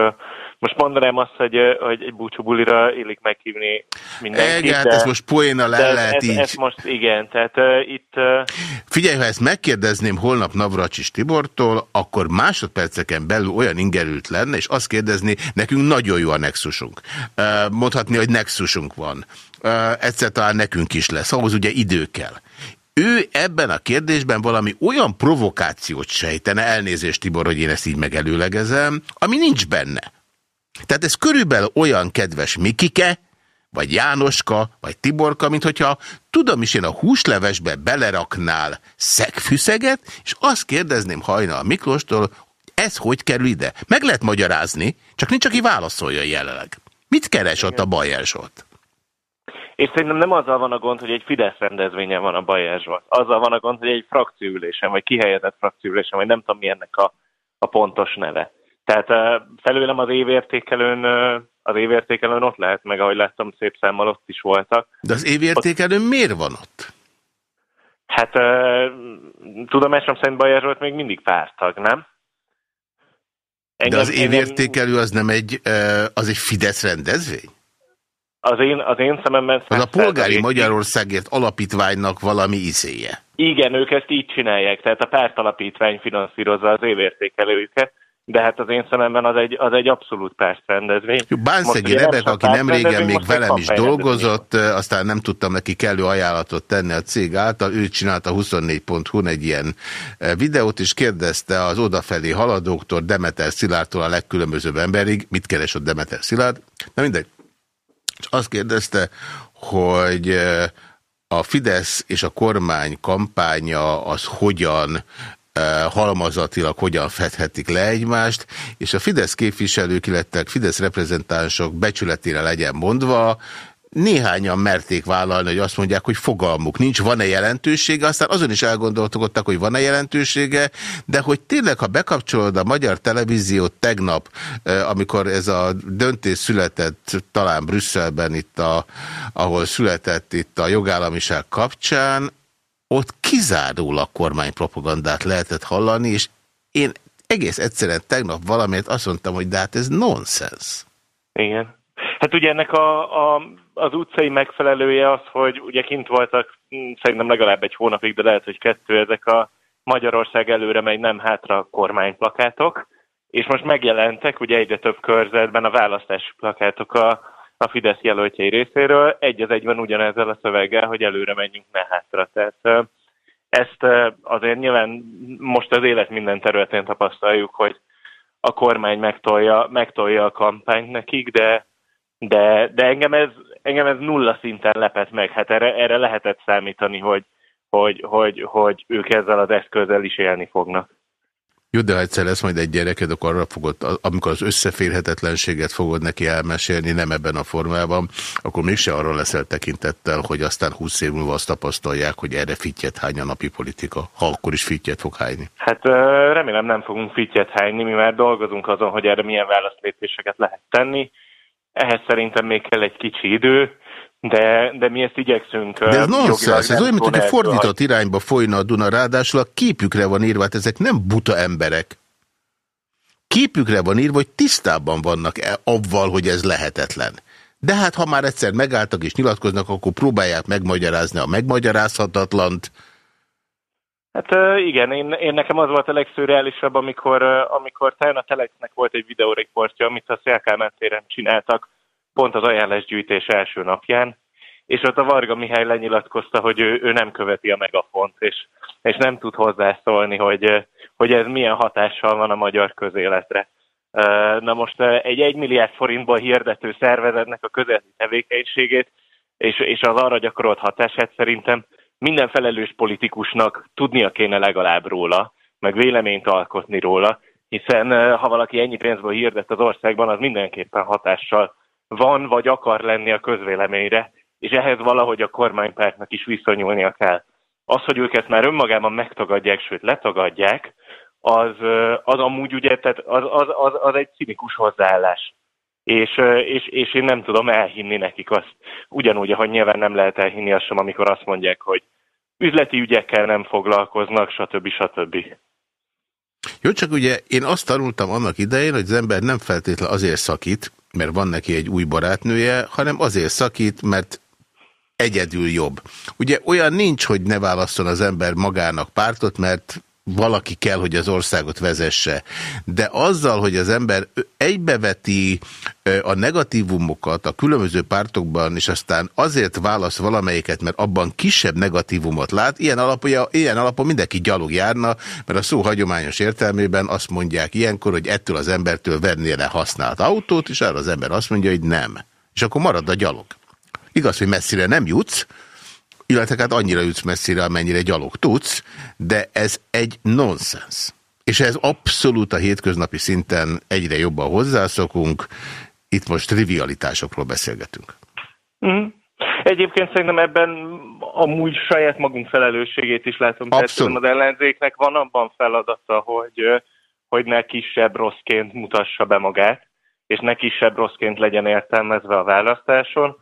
[SPEAKER 14] Most mondanám azt, hogy, hogy egy búcsúbulira illik meghívni mindenkit.
[SPEAKER 2] Igen, hát
[SPEAKER 14] de-
[SPEAKER 2] ezt most el
[SPEAKER 14] ez-
[SPEAKER 2] lehet
[SPEAKER 14] ez,
[SPEAKER 2] így.
[SPEAKER 14] Ez most igen, tehát uh, itt... Uh,
[SPEAKER 2] Figyelj, ha ezt megkérdezném holnap Navracsis Tibortól, akkor másodperceken belül olyan ingerült lenne, és azt kérdezni, nekünk nagyon jó a nexusunk. Ö, Mondhatni, hogy nexusunk van. Ö, Egyszer talán nekünk is lesz, ahhoz ugye idő kell. Ő ebben a kérdésben valami olyan provokációt sejtene, elnézést Tibor, hogy én ezt így megelőlegezem, ami nincs benne. Tehát ez körülbelül olyan kedves Mikike, vagy Jánoska, vagy Tiborka, mint hogyha tudom is én a húslevesbe beleraknál szegfűszeget, és azt kérdezném hajnal Miklóstól, ez hogy kerül ide? Meg lehet magyarázni, csak nincs, aki válaszolja jelenleg. Mit keres ott a Bajer Zsolt?
[SPEAKER 14] és szerintem nem azzal van a gond, hogy egy Fidesz rendezvényen van a Bajer Zsolt. Azzal van a gond, hogy egy frakcióülésen, vagy kihelyezett frakcióülésen, vagy nem tudom mi ennek a, a pontos neve. Tehát felőlem az évértékelőn, az évértékelőn ott lehet, meg ahogy láttam, szép számmal ott is voltak.
[SPEAKER 2] De az évértékelő miért van ott?
[SPEAKER 14] Hát tudomásom szerint Bajer Zsolt még mindig pártag, nem?
[SPEAKER 2] De az évértékelő az nem egy, az egy Fidesz rendezvény?
[SPEAKER 14] Az én, az én szememben...
[SPEAKER 2] Az a polgári Magyarországért alapítványnak valami izéje.
[SPEAKER 14] Igen, ők ezt így csinálják, tehát a pártalapítvány finanszírozza az évértékelőket, de hát az én szememben az egy, az egy abszolút pártrendezvény.
[SPEAKER 2] Bánszegi Rebek, aki nem régen még velem is dolgozott, aztán nem tudtam neki kellő ajánlatot tenni a cég által, ő csinálta 24.hu-n egy ilyen videót, és kérdezte az odafelé haladóktól, Demeter Szilárdtól a legkülönbözőbb emberig, mit keres ott Demeter Szilárd, na mindegy. és azt kérdezte, hogy a Fidesz és a kormány kampánya az hogyan halmazatilag hogyan fedhetik le egymást, és a Fidesz képviselők, illetve Fidesz reprezentánsok becsületére legyen mondva, néhányan merték vállalni, hogy azt mondják, hogy fogalmuk nincs, van-e jelentősége, aztán azon is elgondoltak, hogy van-e jelentősége, de hogy tényleg, ha bekapcsolod a magyar televíziót tegnap, amikor ez a döntés született talán Brüsszelben, itt a, ahol született itt a jogállamiság kapcsán, ott kizárólag kormánypropagandát lehetett hallani, és én egész egyszerűen tegnap valamit azt mondtam, hogy de hát ez nonsens.
[SPEAKER 14] Igen. Hát ugye ennek a, a az utcai megfelelője az, hogy ugye kint voltak hm, szerintem legalább egy hónapig, de lehet, hogy kettő ezek a Magyarország előre megy, nem hátra kormányplakátok, és most megjelentek ugye egyre több körzetben a választási plakátok a, a Fidesz jelöltjei részéről, egy az egyben ugyanezzel a szöveggel, hogy előre menjünk, ne hátra. Tehát ezt azért nyilván most az élet minden területén tapasztaljuk, hogy a kormány megtolja, megtolja a kampányt nekik, de, de, de engem ez engem ez nulla szinten lepett meg. Hát erre, erre lehetett számítani, hogy, hogy, hogy, hogy ők ezzel az eszközzel is élni fognak.
[SPEAKER 2] Jó, de ha egyszer lesz majd egy gyereked, akkor arra fogod, amikor az összeférhetetlenséget fogod neki elmesélni, nem ebben a formában, akkor mégse arról leszel tekintettel, hogy aztán 20 év múlva azt tapasztalják, hogy erre fittyet hány a napi politika, ha akkor is fittyet fog hányni.
[SPEAKER 14] Hát remélem nem fogunk fittyet hányni, mi már dolgozunk azon, hogy erre milyen válaszlépéseket lehet tenni. Ehhez szerintem még kell egy kicsi idő, de, de mi ezt igyekszünk.
[SPEAKER 2] De ez nonsens, ez olyan, mint hogy fordított irányba folyna a Duna, ráadásul a képükre van írva, hát ezek nem buta emberek. Képükre van írva, hogy tisztában vannak -e avval, hogy ez lehetetlen. De hát ha már egyszer megálltak és nyilatkoznak, akkor próbálják megmagyarázni a megmagyarázhatatlant.
[SPEAKER 14] Hát igen, én, én nekem az volt a legszürreálisabb, amikor, amikor talán a Telexnek volt egy videóreportja, amit a Szélkámán téren csináltak, pont az ajánlásgyűjtés első napján, és ott a Varga Mihály lenyilatkozta, hogy ő, ő nem követi a megafont, és, és nem tud hozzászólni, hogy, hogy ez milyen hatással van a magyar közéletre. Na most egy 1 milliárd forintból hirdető szervezetnek a közeli tevékenységét, és, és az arra gyakorolt hatását szerintem minden felelős politikusnak tudnia kéne legalább róla, meg véleményt alkotni róla, hiszen ha valaki ennyi pénzből hirdet az országban, az mindenképpen hatással van, vagy akar lenni a közvéleményre, és ehhez valahogy a kormánypártnak is viszonyulnia kell. Az, hogy ők ezt már önmagában megtagadják, sőt letagadják, az, az amúgy ugye, tehát az, az, az, az egy cinikus hozzáállás. És, és, és én nem tudom elhinni nekik azt. Ugyanúgy, ahogy nyilván nem lehet elhinni azt sem, amikor azt mondják, hogy üzleti ügyekkel nem foglalkoznak, stb. stb.
[SPEAKER 2] Jó, csak ugye én azt tanultam annak idején, hogy az ember nem feltétlenül azért szakít, mert van neki egy új barátnője, hanem azért szakít, mert egyedül jobb. Ugye olyan nincs, hogy ne válasszon az ember magának pártot, mert valaki kell, hogy az országot vezesse. De azzal, hogy az ember egybeveti a negatívumokat a különböző pártokban, és aztán azért választ valamelyiket, mert abban kisebb negatívumot lát, ilyen alapon, ilyen alapon mindenki gyalog járna, mert a szó hagyományos értelmében azt mondják ilyenkor, hogy ettől az embertől vennél le használt autót, és arra az ember azt mondja, hogy nem. És akkor marad a gyalog. Igaz, hogy messzire nem jutsz, illetve hát annyira jutsz messzire, amennyire gyalog tudsz, de ez egy nonsens. És ez abszolút a hétköznapi szinten egyre jobban hozzászokunk, itt most trivialitásokról beszélgetünk.
[SPEAKER 14] Mm. Egyébként szerintem ebben amúgy saját magunk felelősségét is látom. Abszolút. Az ellenzéknek van abban feladata, hogy, hogy ne kisebb rosszként mutassa be magát, és ne kisebb rosszként legyen értelmezve a választáson,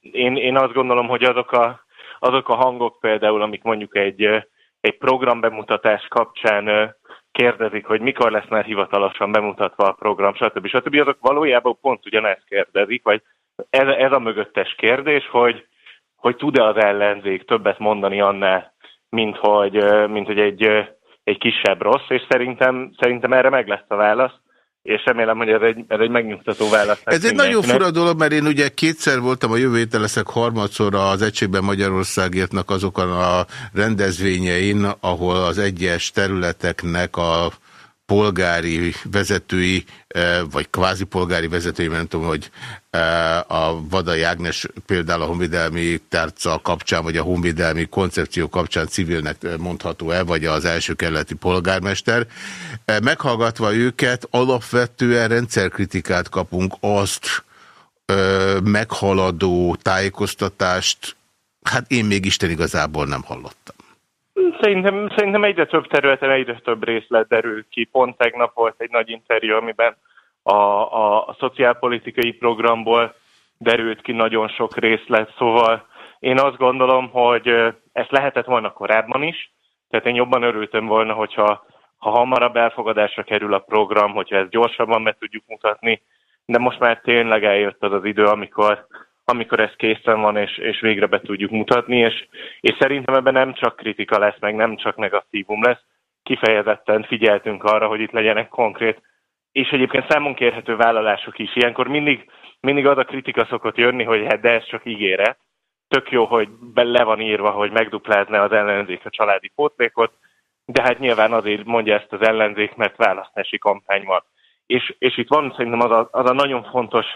[SPEAKER 14] én, én azt gondolom, hogy azok a, azok a hangok például, amik mondjuk egy, egy programbemutatás kapcsán kérdezik, hogy mikor lesz már hivatalosan bemutatva a program, stb. stb. azok valójában pont ugyanezt kérdezik, vagy ez, ez a mögöttes kérdés, hogy, hogy tud-e az ellenzék többet mondani annál, mint hogy, mint hogy egy, egy kisebb rossz, és szerintem, szerintem erre meg lesz a válasz és remélem, hogy ez egy, ez egy megnyugtató válasz.
[SPEAKER 2] Ez egy nagyon fura dolog, mert én ugye kétszer voltam a jövő héten leszek harmadszorra az Egységben Magyarországértnak azokon a rendezvényein, ahol az egyes területeknek a polgári vezetői, vagy kvázi polgári vezetői, nem tudom, hogy a Vadai Ágnes például a honvédelmi tárca kapcsán, vagy a honvédelmi koncepció kapcsán civilnek mondható-e, vagy az első kerületi polgármester. Meghallgatva őket, alapvetően rendszerkritikát kapunk azt, meghaladó tájékoztatást, hát én még Isten igazából nem hallottam.
[SPEAKER 14] Szerintem, szerintem egyre több területen egyre több részlet derül ki. Pont tegnap volt egy nagy interjú, amiben a, a, a szociálpolitikai programból derült ki nagyon sok részlet, szóval én azt gondolom, hogy ezt lehetett volna korábban is, tehát én jobban örültem volna, hogyha ha hamarabb elfogadásra kerül a program, hogyha ezt gyorsabban be tudjuk mutatni, de most már tényleg eljött az az idő, amikor, amikor ez készen van, és, és végre be tudjuk mutatni, és, és szerintem ebben nem csak kritika lesz, meg nem csak negatívum lesz, kifejezetten figyeltünk arra, hogy itt legyenek konkrét, és egyébként számon kérhető vállalások is. Ilyenkor mindig, mindig az a kritika szokott jönni, hogy hát de ez csak ígéret. Tök jó, hogy le van írva, hogy megduplázna az ellenzék a családi pótlékot, de hát nyilván azért mondja ezt az ellenzék, mert választási kampány van. És, és itt van szerintem az a, az a nagyon fontos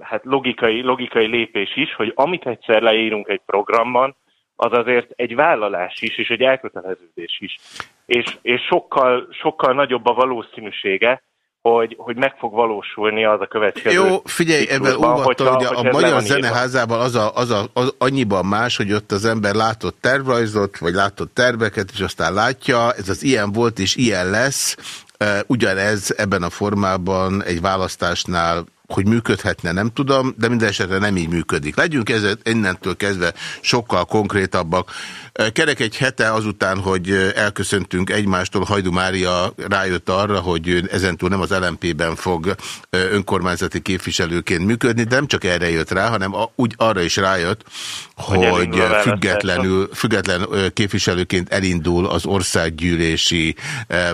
[SPEAKER 14] hát logikai, logikai lépés is, hogy amit egyszer leírunk egy programban, az azért egy vállalás is, és egy elköteleződés is. És, és sokkal, sokkal nagyobb a valószínűsége, hogy, hogy meg fog valósulni az a következő.
[SPEAKER 2] Jó, figyelj, ebben óvatta, hogy a, a Magyar Zeneházában az, a, az, a, az annyiban más, hogy ott az ember látott tervrajzot, vagy látott terveket, és aztán látja, ez az ilyen volt, és ilyen lesz. Ugyanez ebben a formában egy választásnál hogy működhetne, nem tudom, de minden esetre nem így működik. Legyünk ezzel innentől kezdve sokkal konkrétabbak. Kerek egy hete azután, hogy elköszöntünk egymástól, Hajdu Mária rájött arra, hogy ezentúl nem az LMP-ben fog önkormányzati képviselőként működni, de nem csak erre jött rá, hanem úgy arra is rájött, hogy, hogy függetlenül, független képviselőként elindul az országgyűlési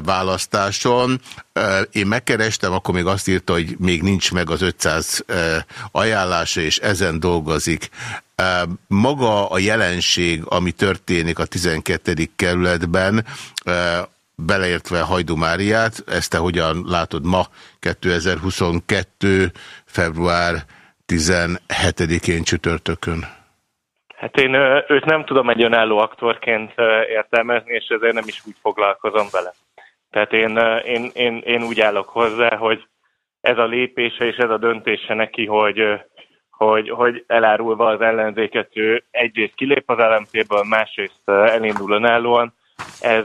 [SPEAKER 2] választáson. Én megkerestem, akkor még azt írta, hogy még nincs meg az 500 ajánlása, és ezen dolgozik. Maga a jelenség, ami történik a 12. kerületben, beleértve Hajdu Máriát, ezt te hogyan látod ma 2022. február 17-én csütörtökön?
[SPEAKER 14] Hát én őt nem tudom egy önálló aktorként értelmezni, és ezért nem is úgy foglalkozom vele. Tehát én, én, én, én úgy állok hozzá, hogy ez a lépése és ez a döntése neki, hogy, hogy, hogy elárulva az ellenzéket, ő egyrészt kilép az LMP-ből, másrészt elindul önállóan. Ez,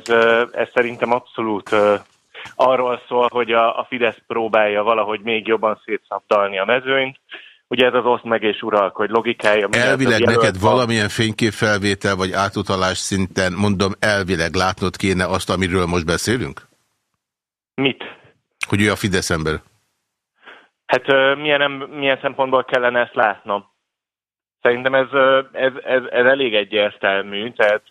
[SPEAKER 14] ez szerintem abszolút arról szól, hogy a, a Fidesz próbálja valahogy még jobban szétszabdalni a mezőnyt. Ugye ez az oszt meg és hogy logikája.
[SPEAKER 2] Elvileg neked van. valamilyen fényképfelvétel vagy átutalás szinten, mondom, elvileg látnod kéne azt, amiről most beszélünk?
[SPEAKER 14] Mit?
[SPEAKER 2] Hogy ő a Fidesz ember.
[SPEAKER 14] Hát milyen, milyen szempontból kellene ezt látnom? Szerintem ez, ez, ez, ez elég egyértelmű, tehát...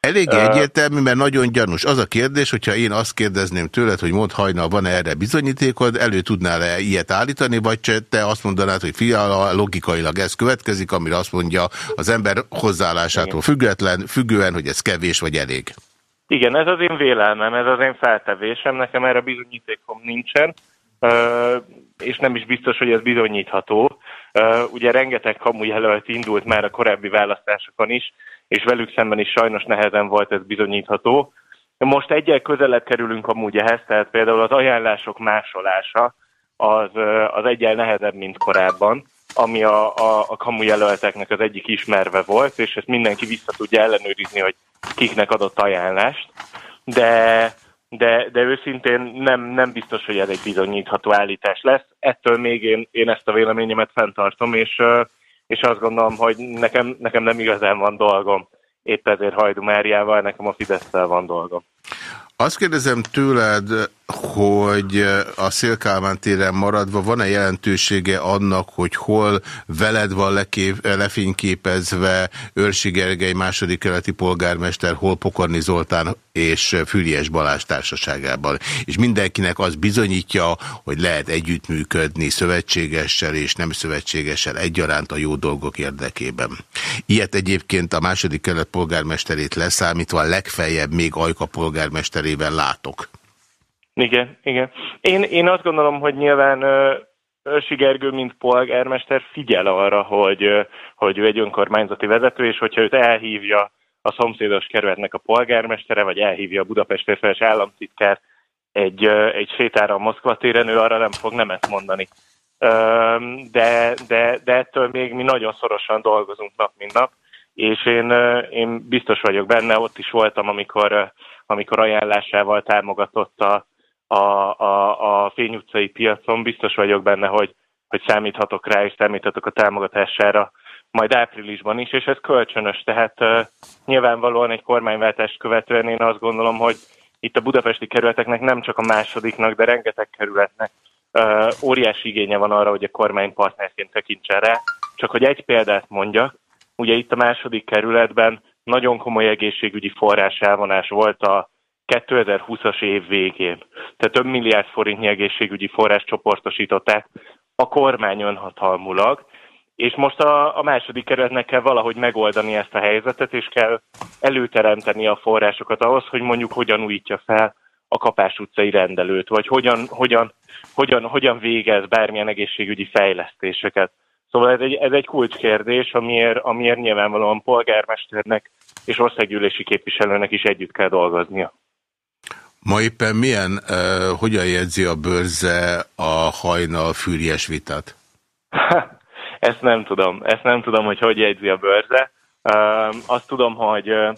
[SPEAKER 2] Elég uh, egyértelmű, mert nagyon gyanús. Az a kérdés, hogyha én azt kérdezném tőled, hogy mondd hajnal, van -e erre bizonyítékod, elő tudnál-e ilyet állítani, vagy te azt mondanád, hogy fiala, logikailag ez következik, amire azt mondja az ember hozzáállásától független, függően, hogy ez kevés vagy elég.
[SPEAKER 14] Igen, ez az én vélelmem, ez az én feltevésem, nekem erre bizonyítékom nincsen és nem is biztos, hogy ez bizonyítható. Ugye rengeteg jelölt indult már a korábbi választásokon is, és velük szemben is sajnos nehezen volt ez bizonyítható. Most egyel közelebb kerülünk amúgy ehhez, tehát például az ajánlások másolása az, az egyel nehezebb, mint korábban, ami a, a, a kamujelölteknek az egyik ismerve volt, és ezt mindenki vissza tudja ellenőrizni, hogy kiknek adott ajánlást. De de, de őszintén nem, nem biztos, hogy ez egy bizonyítható állítás lesz. Ettől még én, én ezt a véleményemet fenntartom, és, és azt gondolom, hogy nekem, nekem nem igazán van dolgom. Épp ezért Hajdu Máriával, nekem a fidesz van dolgom.
[SPEAKER 2] Azt kérdezem tőled, hogy a Szélkálmán téren maradva van-e jelentősége annak, hogy hol veled van lekép, lefényképezve Őrsi Gergely második keleti polgármester, hol Pokorni Zoltán és Füriás Balázs társaságában. És mindenkinek az bizonyítja, hogy lehet együttműködni szövetségessel és nem szövetségessel egyaránt a jó dolgok érdekében. Ilyet egyébként a második kelet polgármesterét leszámítva legfeljebb még Ajka polgármesterével látok.
[SPEAKER 14] Igen, igen. Én, én azt gondolom, hogy nyilván Örsi Gergő, mint polgármester figyel arra, hogy, hogy ő egy önkormányzati vezető, és hogyha őt elhívja a szomszédos kerületnek a polgármestere, vagy elhívja a Budapest Érfeles államtitkár egy, egy sétára a Moszkva téren, ő arra nem fog nemet mondani. De, de, de ettől még mi nagyon szorosan dolgozunk nap, mint nap, és én, én biztos vagyok benne, ott is voltam, amikor, amikor ajánlásával támogatott a, a, a, a Fény utcai piacon, biztos vagyok benne, hogy, hogy számíthatok rá, és számíthatok a támogatására majd áprilisban is, és ez kölcsönös, tehát uh, nyilvánvalóan egy kormányváltást követően én azt gondolom, hogy itt a budapesti kerületeknek nem csak a másodiknak, de rengeteg kerületnek uh, óriási igénye van arra, hogy a kormány partnerként tekintsen rá. Csak hogy egy példát mondjak, ugye itt a második kerületben nagyon komoly egészségügyi forrás elvonás volt a 2020-as év végén. Tehát több milliárd forintnyi egészségügyi forrás csoportosították a kormány önhatalmulag, és most a, a második kerületnek kell valahogy megoldani ezt a helyzetet, és kell előteremteni a forrásokat ahhoz, hogy mondjuk hogyan újítja fel a Kapás utcai rendelőt, vagy hogyan, hogyan, hogyan, hogyan végez bármilyen egészségügyi fejlesztéseket. Szóval ez egy, ez egy kulcskérdés, amiért, amiért nyilvánvalóan polgármesternek és országgyűlési képviselőnek is együtt kell dolgoznia.
[SPEAKER 2] Ma éppen milyen, uh, hogyan jegyzi a bőrze a hajnal fűries vitát?
[SPEAKER 14] ezt nem tudom. Ezt nem tudom, hogy hogy jegyzi a bőrze. Uh, azt tudom, hogy uh,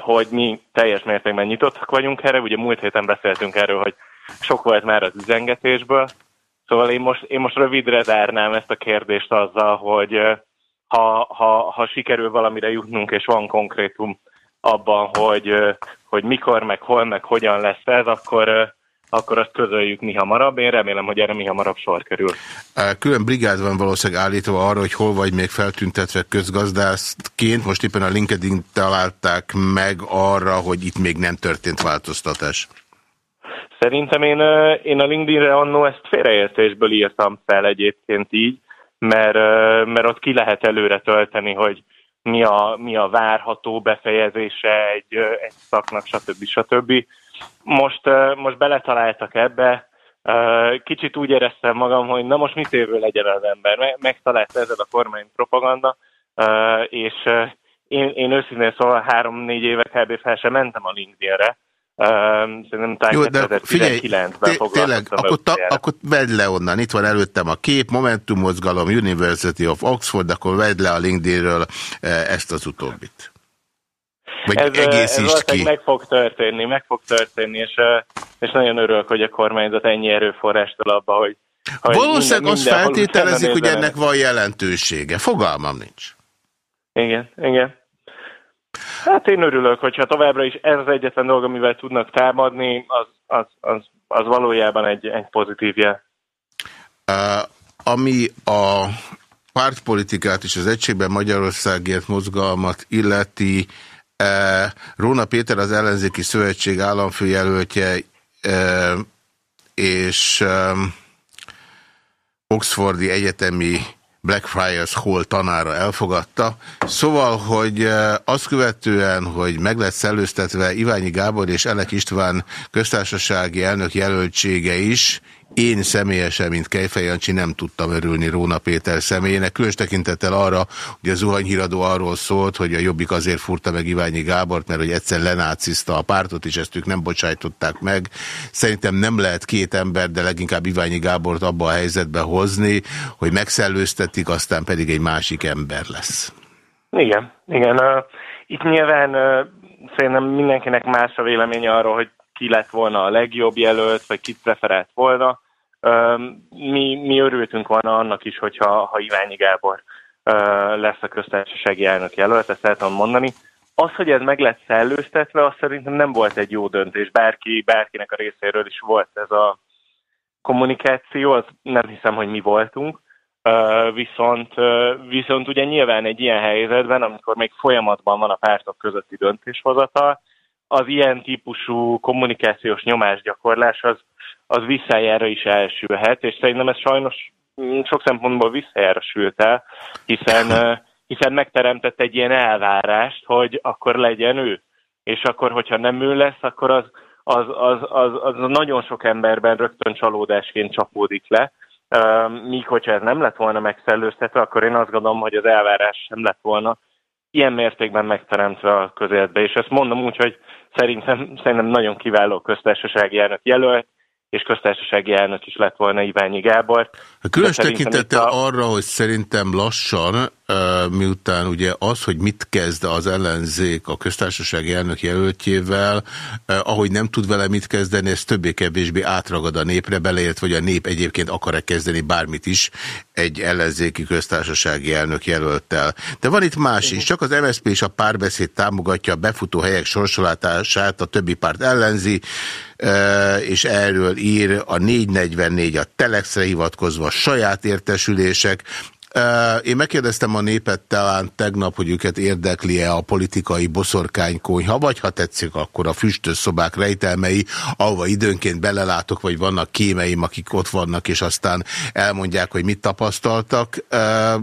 [SPEAKER 14] hogy mi teljes mértékben nyitottak vagyunk erre. Ugye múlt héten beszéltünk erről, hogy sok volt már az üzengetésből. Szóval én most, én most rövidre zárnám ezt a kérdést azzal, hogy ha, ha, ha sikerül valamire jutnunk, és van konkrétum abban, hogy, hogy mikor, meg hol, meg hogyan lesz ez, akkor, akkor azt közöljük mi hamarabb. Én remélem, hogy erre mi hamarabb sor kerül.
[SPEAKER 2] Külön brigád van valószínűleg állítva arra, hogy hol vagy még feltüntetve közgazdászként. Most éppen a LinkedIn találták meg arra, hogy itt még nem történt változtatás.
[SPEAKER 14] Szerintem én, én a LinkedInre annó ezt félreértésből írtam fel egyébként így, mert, mert ott ki lehet előre tölteni, hogy mi a, mi a várható befejezése egy, egy szaknak, stb. stb. Most, most beletaláltak ebbe, kicsit úgy éreztem magam, hogy na most mit évő legyen az ember. Megtalált ezzel a kormány propaganda, és én, én őszintén szóval három-négy éve kb. fel sem mentem a LinkedInre, Szerintem talán Jó, de figyelj, tényleg,
[SPEAKER 2] akkor, ta, akkor vedd le onnan, itt van előttem a kép, Momentum Mozgalom, University of Oxford, akkor vedd le a LinkedInről ezt az utóbbit.
[SPEAKER 14] Vagy ez, ez ki. meg fog történni, meg fog történni, és, és nagyon örülök, hogy a kormányzat ennyi erőforrást abba, hogy,
[SPEAKER 2] hogy Valószínűleg azt feltételezik, hogy ennek van jelentősége. Fogalmam nincs.
[SPEAKER 14] Igen, igen. Hát én örülök, hogyha továbbra is ez az egyetlen dolog, amivel tudnak támadni, az, az, az, az valójában egy, egy pozitív jel.
[SPEAKER 2] Ami a pártpolitikát és az Egységben Magyarországért mozgalmat illeti, Róna Péter az ellenzéki szövetség államfőjelöltje és Oxfordi egyetemi Blackfriars Hall tanára elfogadta. Szóval, hogy eh, azt követően, hogy meg lett szellőztetve Iványi Gábor és Elek István köztársasági elnök jelöltsége is, én személyesen, mint Kejfej Jancsi nem tudtam örülni Róna Péter személyének, különös tekintettel arra, hogy a zuhanyhíradó arról szólt, hogy a Jobbik azért furta meg Iványi Gábort, mert hogy egyszer lenácizta a pártot, és ezt ők nem bocsájtották meg. Szerintem nem lehet két ember, de leginkább Iványi Gábort abba a helyzetbe hozni, hogy megszellőztetik, aztán pedig egy másik ember lesz.
[SPEAKER 14] Igen, igen. Itt nyilván szerintem mindenkinek más a véleménye arról, hogy ki lett volna a legjobb jelölt, vagy kit preferált volna. Mi, mi örültünk volna annak is, hogyha ha Iványi Gábor lesz a köztársasági elnök jelölt, ezt el tudom mondani. Az, hogy ez meg lett szellőztetve, az szerintem nem volt egy jó döntés. Bárki, bárkinek a részéről is volt ez a kommunikáció, az nem hiszem, hogy mi voltunk. Viszont, viszont ugye nyilván egy ilyen helyzetben, amikor még folyamatban van a pártok közötti döntéshozatal, az ilyen típusú kommunikációs nyomásgyakorlás az, az visszájára is elsülhet, és szerintem ez sajnos mm, sok szempontból visszájára sült el, hiszen, hiszen megteremtett egy ilyen elvárást, hogy akkor legyen ő. És akkor, hogyha nem ő lesz, akkor az, az, az, az, az nagyon sok emberben rögtön csalódásként csapódik le. Míg hogyha ez nem lett volna megszellőztetve, akkor én azt gondolom, hogy az elvárás sem lett volna ilyen mértékben megteremtve a közéletbe. És ezt mondom úgy, hogy szerintem, szerintem nagyon kiváló köztársasági elnök jelölt, és köztársasági elnök is lett volna Iványi Gábor.
[SPEAKER 2] Különös tekintettel a... arra, hogy szerintem lassan, miután ugye az, hogy mit kezd az ellenzék a köztársasági elnök jelöltjével, ahogy nem tud vele mit kezdeni, ez többé-kevésbé átragad a népre, beleért, hogy a nép egyébként akar-e kezdeni bármit is egy ellenzéki köztársasági elnök jelölttel. De van itt más is, csak az MSZP és a párbeszéd támogatja a befutó helyek sorsolátását, a többi párt ellenzi, és erről ír a 444 a Telexre hivatkozva saját értesülések. Én megkérdeztem a népet talán tegnap, hogy őket érdekli-e a politikai boszorkánykonyha, vagy ha tetszik, akkor a füstös szobák rejtelmei, ahova időnként belelátok, vagy vannak kémeim, akik ott vannak, és aztán elmondják, hogy mit tapasztaltak,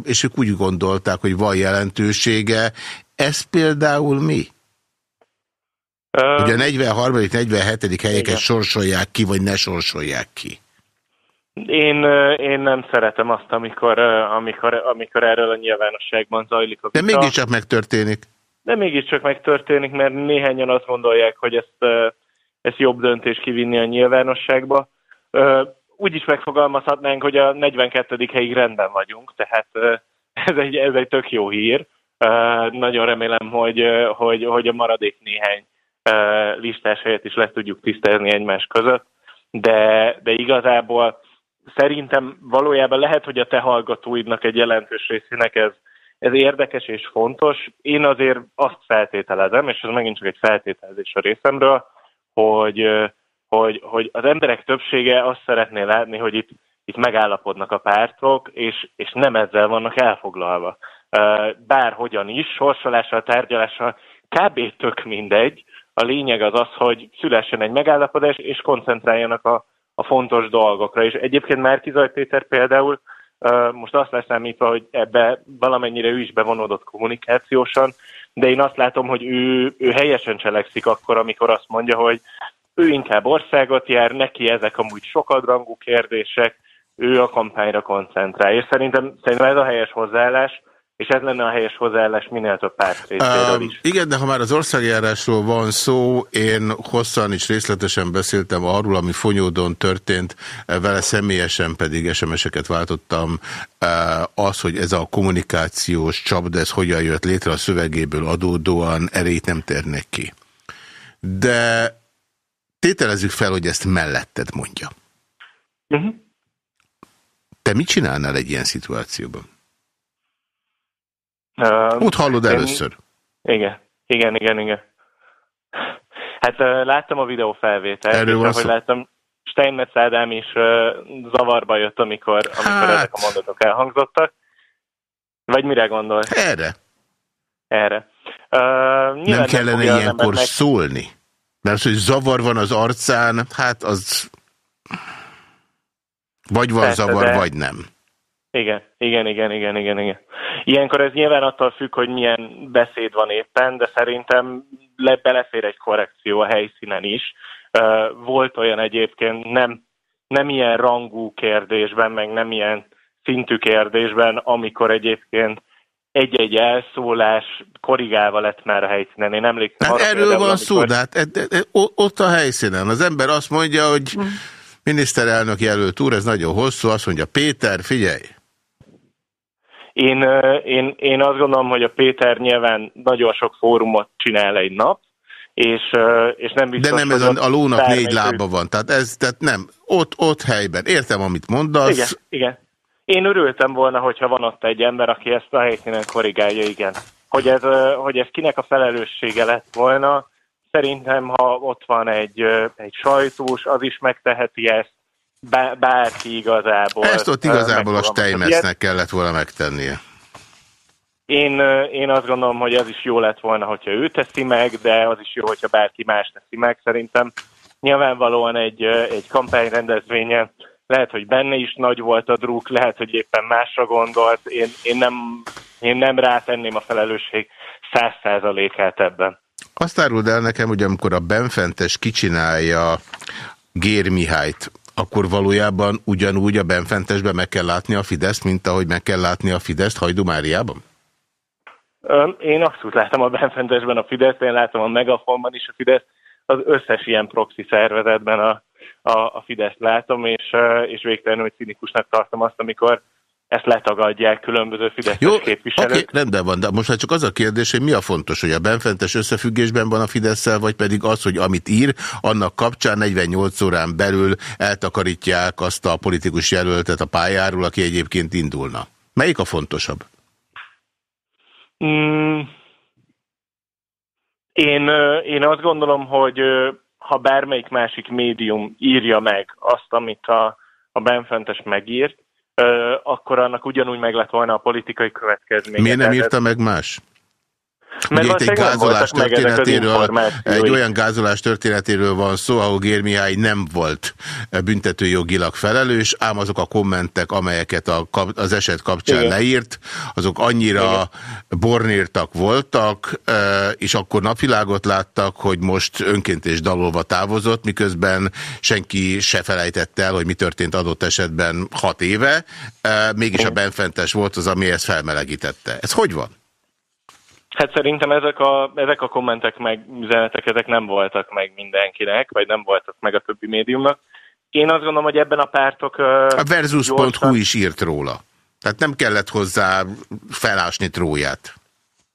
[SPEAKER 2] és ők úgy gondolták, hogy van jelentősége. Ez például mi? Hogy a 43. 47. helyeket Igen. sorsolják ki, vagy ne sorsolják ki?
[SPEAKER 14] Én, én nem szeretem azt, amikor, amikor, amikor erről a nyilvánosságban zajlik a
[SPEAKER 2] vita. De mégiscsak megtörténik.
[SPEAKER 14] De mégiscsak megtörténik, mert néhányan azt gondolják, hogy ezt, ezt jobb döntés kivinni a nyilvánosságba. Úgy is megfogalmazhatnánk, hogy a 42. helyig rendben vagyunk, tehát ez egy, ez egy tök jó hír. Nagyon remélem, hogy, hogy, hogy a maradék néhány listás helyet is le tudjuk tisztázni egymás között, de, de igazából szerintem valójában lehet, hogy a te hallgatóidnak egy jelentős részének ez, ez érdekes és fontos. Én azért azt feltételezem, és ez megint csak egy feltételezés a részemről, hogy, hogy, hogy az emberek többsége azt szeretné látni, hogy itt, itt megállapodnak a pártok, és, és nem ezzel vannak elfoglalva. Bárhogyan is, sorsolással, tárgyalással, kb. tök mindegy, a lényeg az az, hogy szülessen egy megállapodás, és koncentráljanak a, a fontos dolgokra. És egyébként Márki Péter például most azt leszámítva, hogy ebbe valamennyire ő is bevonódott kommunikációsan, de én azt látom, hogy ő, ő helyesen cselekszik akkor, amikor azt mondja, hogy ő inkább országot jár, neki ezek amúgy sokadrangú kérdések, ő a kampányra koncentrál. És szerintem, szerintem ez a helyes hozzáállás, és ez lenne a helyes hozzáállás minél több párt részéről is.
[SPEAKER 2] Igen, de ha már az országjárásról van szó, én hosszan is részletesen beszéltem arról, ami Fonyódon történt, vele személyesen pedig SMS-eket váltottam. Az, hogy ez a kommunikációs csapda, ez hogyan jött létre a szövegéből adódóan, erét nem térnek ki. De tételezzük fel, hogy ezt melletted mondja. Uh -huh. Te mit csinálnál egy ilyen szituációban? Uh, Ott hallod én... először.
[SPEAKER 14] Igen, igen, igen, igen. Hát uh, láttam a videó felvételt, Erről és ahogy láttam, Steinmetz Ádám is uh, zavarba jött, amikor, amikor hát... ezek a mondatok elhangzottak. Vagy mire gondol?
[SPEAKER 2] Erre.
[SPEAKER 14] Erre.
[SPEAKER 2] Uh, nem kellene ilyenkor meg... szólni. Mert hogy zavar van az arcán, hát az vagy van Persze, zavar, de... vagy nem.
[SPEAKER 14] Igen, igen, igen, igen, igen, igen. Ilyenkor ez nyilván attól függ, hogy milyen beszéd van éppen, de szerintem le, belefér egy korrekció a helyszínen is. Volt olyan egyébként nem, nem ilyen rangú kérdésben, meg nem ilyen szintű kérdésben, amikor egyébként egy-egy elszólás korrigálva lett már a helyszínen. Én emlékszem
[SPEAKER 2] hát arra, erről például, van amikor... szó, de hát e, e, e, ott a helyszínen. Az ember azt mondja, hogy hm. miniszterelnök jelölt úr, ez nagyon hosszú, azt mondja, Péter, figyelj,
[SPEAKER 14] én, én, én azt gondolom, hogy a Péter nyilván nagyon sok fórumot csinál egy nap, és, és nem biztos,
[SPEAKER 2] De nem ez a, a lónak négy lába van, tehát ez tehát nem, ott, ott helyben. Értem, amit mondasz.
[SPEAKER 14] Igen, igen. Én örültem volna, hogyha van ott egy ember, aki ezt a helyszínen korrigálja, igen. Hogy ez, hogy ez kinek a felelőssége lett volna, szerintem, ha ott van egy, egy sajtós, az is megteheti ezt, bárki igazából.
[SPEAKER 2] Ezt ott igazából a Steinmetznek kellett volna megtennie.
[SPEAKER 14] Én, én azt gondolom, hogy ez is jó lett volna, hogyha ő teszi meg, de az is jó, hogyha bárki más teszi meg. Szerintem nyilvánvalóan egy, egy kampányrendezvényen lehet, hogy benne is nagy volt a druk, lehet, hogy éppen másra gondolt. Én, én, nem, én nem rátenném a felelősség száz százalékát ebben.
[SPEAKER 2] Azt áruld el nekem, hogy amikor a Benfentes kicsinálja Gér Mihályt, akkor valójában ugyanúgy a Benfentesben meg kell látni a Fideszt, mint ahogy meg kell látni a Fideszt Hajdú Máriában?
[SPEAKER 14] Én abszolút látom a Benfentesben a Fideszt, én látom a Megafonban is a Fideszt, az összes ilyen proxy szervezetben a, a, a Fideszt látom, és, és végtelenül cinikusnak tartom azt, amikor ezt letagadják különböző Fideszes Jó, képviselők.
[SPEAKER 2] Oké, rendben van, de most már csak az a kérdés, hogy mi a fontos, hogy a benfentes összefüggésben van a fidesz vagy pedig az, hogy amit ír, annak kapcsán 48 órán belül eltakarítják azt a politikus jelöltet a pályáról, aki egyébként indulna. Melyik a fontosabb?
[SPEAKER 14] Mm, én, én azt gondolom, hogy ha bármelyik másik médium írja meg azt, amit a, a benfentes megírt, akkor annak ugyanúgy meg lett volna a politikai következménye.
[SPEAKER 2] Miért nem írta meg más? Ugye itt egy gázolás történetéről, egy olyan gázolás történetéről van szó, ahol Gér Mihály nem volt büntetőjogilag felelős, ám azok a kommentek, amelyeket a, az eset kapcsán Igen. leírt, azok annyira Igen. bornírtak voltak, és akkor napvilágot láttak, hogy most önként és dalolva távozott, miközben senki se felejtette el, hogy mi történt adott esetben hat éve, mégis a benfentes volt az, ami ezt felmelegítette. Ez hogy van?
[SPEAKER 14] Hát szerintem ezek a, ezek a kommentek meg üzenetek, ezek nem voltak meg mindenkinek, vagy nem voltak meg a többi médiumnak. Én azt gondolom, hogy ebben a pártok...
[SPEAKER 2] A Versus.hu gyorsan... is írt róla. Tehát nem kellett hozzá felásni tróját.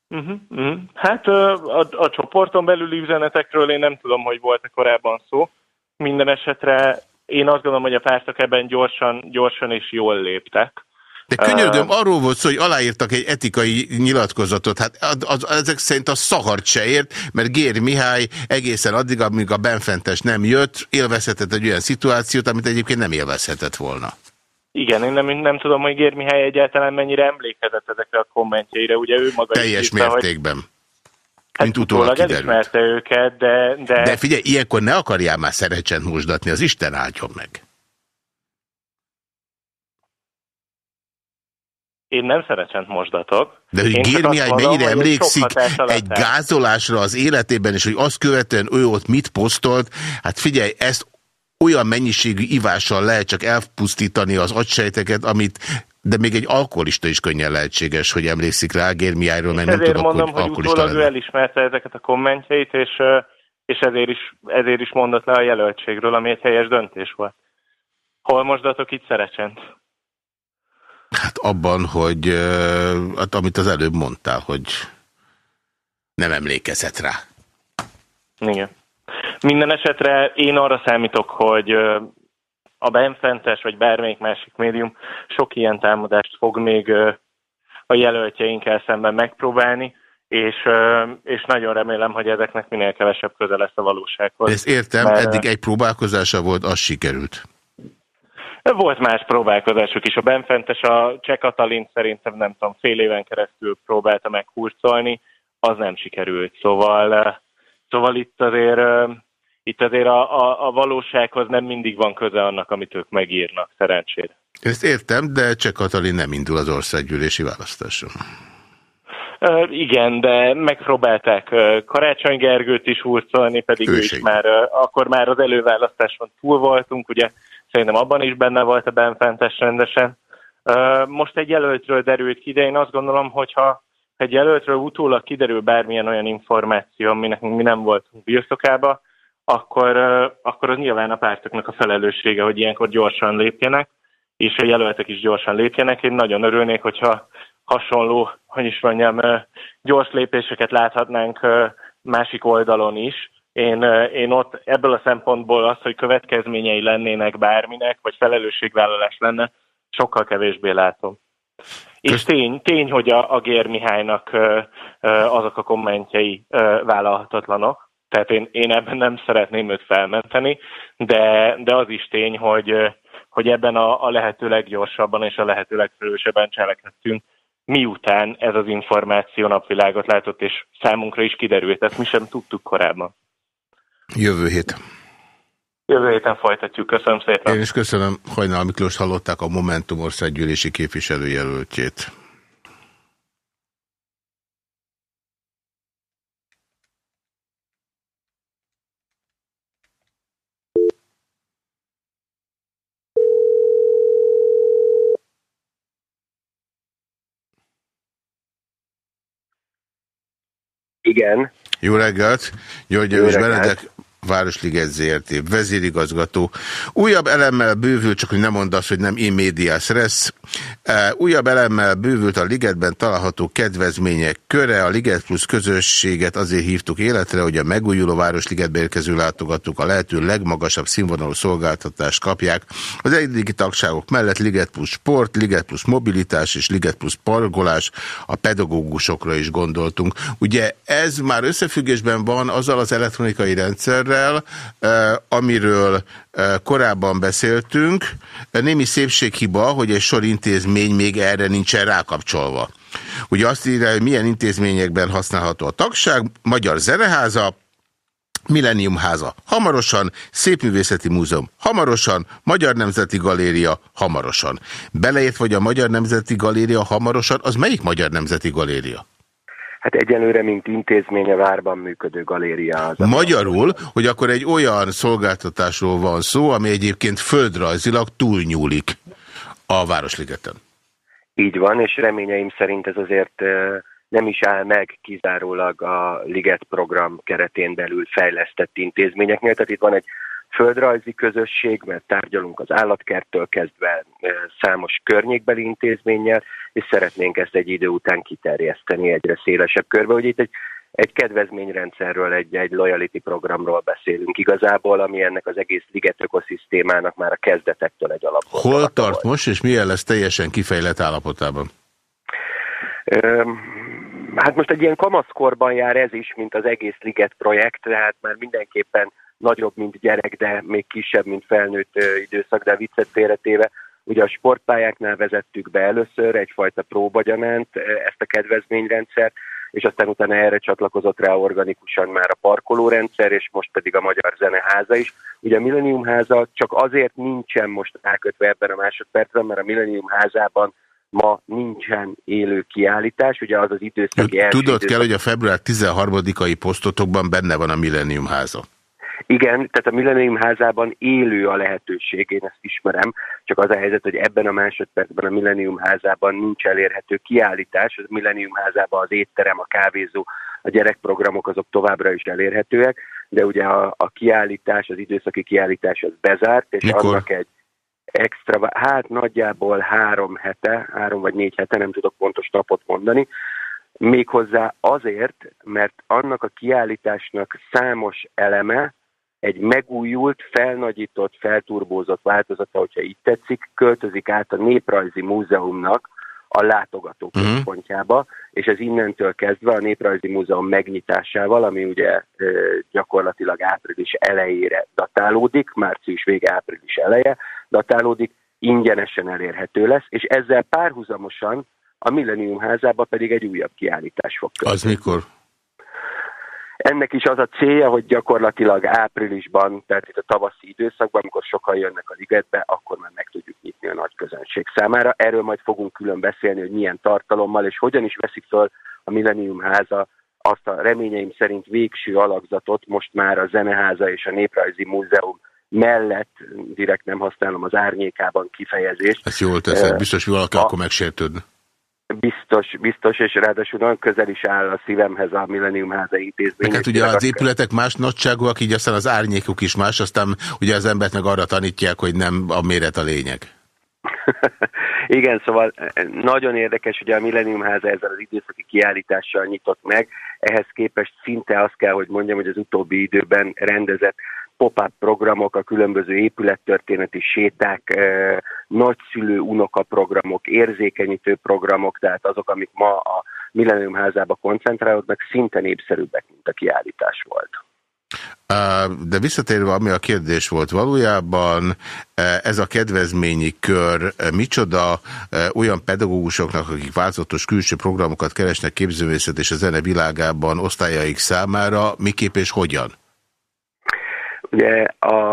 [SPEAKER 14] Uh -huh, uh -huh. Hát a, a, csoporton belüli üzenetekről én nem tudom, hogy volt-e korábban szó. Minden esetre én azt gondolom, hogy a pártok ebben gyorsan, gyorsan és jól léptek.
[SPEAKER 2] De könyörgöm, arról volt szó, hogy aláírtak egy etikai nyilatkozatot. Hát az, az, ezek szerint a szahart se ért, mert Gér Mihály egészen addig, amíg a benfentes nem jött, élvezhetett egy olyan szituációt, amit egyébként nem élvezhetett volna.
[SPEAKER 14] Igen, én nem, nem tudom, hogy Gér Mihály egyáltalán mennyire emlékezett ezekre a kommentjeire. Ugye ő maga
[SPEAKER 2] Teljes
[SPEAKER 14] is
[SPEAKER 2] mértékben. Hogy...
[SPEAKER 14] Hát mint utólag elismerte őket, de, de...
[SPEAKER 2] De figyelj, ilyenkor ne akarjál már szerecsent mosdatni, az Isten áldjon meg.
[SPEAKER 14] Én nem szerecsent mosdatok.
[SPEAKER 2] De hogy Gérmiány mennyire emlékszik egy gázolásra az életében, és hogy azt követően ő ott mit posztolt, hát figyelj, ezt olyan mennyiségű ivással lehet csak elpusztítani az agysejteket, amit de még egy alkoholista is könnyen lehetséges, hogy emlékszik rá Gérmiájról, mert nem tudok,
[SPEAKER 14] mondom, hogy, hogy utólag ő elismerte ezeket a kommentjeit, és, és ezért, is, ezért is mondott le a jelöltségről, ami egy helyes döntés volt. Hol mosdatok itt szerecsent?
[SPEAKER 2] Hát abban, hogy hát, amit az előbb mondtál, hogy nem emlékezett rá.
[SPEAKER 14] Igen. Minden esetre én arra számítok, hogy a Benfentes vagy bármelyik másik médium sok ilyen támadást fog még a jelöltjeinkkel szemben megpróbálni, és, és nagyon remélem, hogy ezeknek minél kevesebb köze lesz a valósághoz.
[SPEAKER 2] Ezt értem, mert... eddig egy próbálkozása volt, az sikerült.
[SPEAKER 14] Volt más próbálkozásuk is. A Benfentes, a Cseh Katalin szerintem nem tudom, fél éven keresztül próbálta meg hurcolni, az nem sikerült. Szóval, eh, szóval itt azért, eh, itt azért a, a, a valósághoz nem mindig van köze annak, amit ők megírnak, szerencsére.
[SPEAKER 2] Ezt értem, de Cseh Katalin nem indul az országgyűlési választáson.
[SPEAKER 14] Uh, igen, de megpróbálták Karácsony Gergőt is hurcolni, pedig ő, ő is már, akkor már az előválasztáson túl voltunk, ugye Szerintem abban is benne volt a benfentes rendesen. Most egy jelöltről derült ki, de én azt gondolom, hogyha egy jelöltről utólag kiderül bármilyen olyan információ, aminek mi nem voltunk birtokába, akkor, akkor az nyilván a pártoknak a felelőssége, hogy ilyenkor gyorsan lépjenek, és a jelöltek is gyorsan lépjenek. Én nagyon örülnék, hogyha hasonló, hogy is mondjam, gyors lépéseket láthatnánk másik oldalon is, én, én ott ebből a szempontból az, hogy következményei lennének bárminek, vagy felelősségvállalás lenne, sokkal kevésbé látom. És tény, tény hogy a, a Gér Mihálynak azok a kommentjei vállalhatatlanok, tehát én, én ebben nem szeretném őt felmenteni, de, de az is tény, hogy, hogy ebben a, a lehető leggyorsabban és a lehető legfelelősebben cselekedtünk, miután ez az információ napvilágot látott, és számunkra is kiderült, ezt mi sem tudtuk korábban.
[SPEAKER 2] Jövő hét.
[SPEAKER 14] Jövő héten folytatjuk. Köszönöm szépen.
[SPEAKER 2] Én is köszönöm. Hajnal Miklós hallották a Momentum országgyűlési képviselőjelöltjét.
[SPEAKER 15] Igen.
[SPEAKER 2] Jó reggelt! György
[SPEAKER 15] Jó reggelt.
[SPEAKER 2] Városliget ZRT vezérigazgató. Újabb elemmel bővült, csak hogy nem mondd azt, hogy nem in medias. E, Újabb elemmel bővült a Ligetben található kedvezmények köre. A Liget Plus közösséget azért hívtuk életre, hogy a megújuló Városligetbe érkező látogatók a lehető legmagasabb színvonalú szolgáltatást kapják. Az eddigi tagságok mellett Liget Plus Sport, Liget Plus Mobilitás és Liget Plus Parkolás, a pedagógusokra is gondoltunk. Ugye ez már összefüggésben van azzal az elektronikai rendszerrel, eh, amiről eh, korábban beszéltünk. Némi szépséghiba, hogy egy sor intézmény még erre nincsen rákapcsolva. Ugye azt írja, hogy milyen intézményekben használható a tagság, Magyar Zeneháza, Millennium Háza hamarosan, Szépművészeti Múzeum hamarosan, Magyar Nemzeti Galéria hamarosan. Beleért vagy a Magyar Nemzeti Galéria hamarosan, az melyik Magyar Nemzeti Galéria?
[SPEAKER 15] Hát egyelőre, mint intézmény a várban működő galéria az.
[SPEAKER 2] Magyarul, hogy akkor egy olyan szolgáltatásról van szó, ami egyébként földrajzilag túlnyúlik a Városligeten.
[SPEAKER 15] Így van, és reményeim szerint ez azért nem is áll meg kizárólag a Liget program keretén belül fejlesztett intézményeknél. Tehát itt van egy földrajzi közösség, mert tárgyalunk az állatkerttől kezdve számos környékbeli intézménnyel, és szeretnénk ezt egy idő után kiterjeszteni egyre szélesebb körbe. Ugye itt egy, egy kedvezményrendszerről, egy, egy loyalty programról beszélünk igazából, ami ennek az egész liget ökoszisztémának már a kezdetektől egy alap.
[SPEAKER 2] Hol tart most, és milyen lesz teljesen kifejlett állapotában?
[SPEAKER 15] Öm, Hát most egy ilyen kamaszkorban jár ez is, mint az egész Liget projekt, tehát már mindenképpen nagyobb, mint gyerek, de még kisebb, mint felnőtt időszak, de viccet félretéve. Ugye a sportpályáknál vezettük be először egyfajta próbagyanánt ö, ezt a kedvezményrendszert, és aztán utána erre csatlakozott rá organikusan már a parkolórendszer, és most pedig a Magyar Zeneháza is. Ugye a Millennium Háza csak azért nincsen most rákötve ebben a másodpercben, mert a Millennium Házában ma nincsen élő kiállítás, ugye az az időszaki első
[SPEAKER 2] Tudod
[SPEAKER 15] időszak-
[SPEAKER 2] kell, hogy a február 13-ai posztotokban benne van a Millennium háza.
[SPEAKER 15] Igen, tehát a Millennium házában élő a lehetőség, én ezt ismerem, csak az a helyzet, hogy ebben a másodpercben a Millennium házában nincs elérhető kiállítás, a Millennium házában az étterem, a kávézó, a gyerekprogramok azok továbbra is elérhetőek, de ugye a, a kiállítás, az időszaki kiállítás az bezárt, és
[SPEAKER 2] Mikor?
[SPEAKER 15] annak egy extra, hát nagyjából három hete, három vagy négy hete, nem tudok pontos napot mondani, méghozzá azért, mert annak a kiállításnak számos eleme egy megújult, felnagyított, felturbózott változata, hogyha így tetszik, költözik át a Néprajzi Múzeumnak a látogató központjába, és ez innentől kezdve a Néprajzi Múzeum megnyitásával, ami ugye gyakorlatilag április elejére datálódik, március vége április eleje datálódik, ingyenesen elérhető lesz, és ezzel párhuzamosan a Millennium házába pedig egy újabb kiállítás fog
[SPEAKER 2] Az mikor?
[SPEAKER 15] Ennek is az a célja, hogy gyakorlatilag áprilisban, tehát itt a tavaszi időszakban, amikor sokan jönnek a ligetbe, akkor már meg tudjuk nyitni a nagy közönség számára. Erről majd fogunk külön beszélni, hogy milyen tartalommal és hogyan is veszik föl a Millennium háza azt a reményeim szerint végső alakzatot most már a Zeneháza és a Néprajzi Múzeum mellett, direkt nem használom az árnyékában kifejezést.
[SPEAKER 2] Ezt jól teszed, biztos, hogy valaki
[SPEAKER 15] a-
[SPEAKER 2] akkor megsértődne.
[SPEAKER 15] Biztos, biztos, és ráadásul nagyon közel is áll a szívemhez a Millennium háza intézmény.
[SPEAKER 2] Hát ugye az épületek más nagyságúak, így aztán az árnyékuk is más, aztán ugye az embert meg arra tanítják, hogy nem a méret a lényeg.
[SPEAKER 15] Igen, szóval eh, nagyon érdekes, hogy a Millennium Háza ezzel az időszaki kiállítással nyitott meg. Ehhez képest szinte azt kell, hogy mondjam, hogy az utóbbi időben rendezett pop-up programok, a különböző épülettörténeti séták, eh, nagyszülő unoka programok, érzékenyítő programok, tehát azok, amik ma a Millennium Házába koncentrálódnak, szinte népszerűbbek, mint a kiállítás volt.
[SPEAKER 2] De visszatérve, ami a kérdés volt valójában, eh, ez a kedvezményi kör eh, micsoda olyan pedagógusoknak, akik változatos külső programokat keresnek képzőművészet és a zene világában osztályaik számára, miképp és hogyan?
[SPEAKER 15] Ugye a,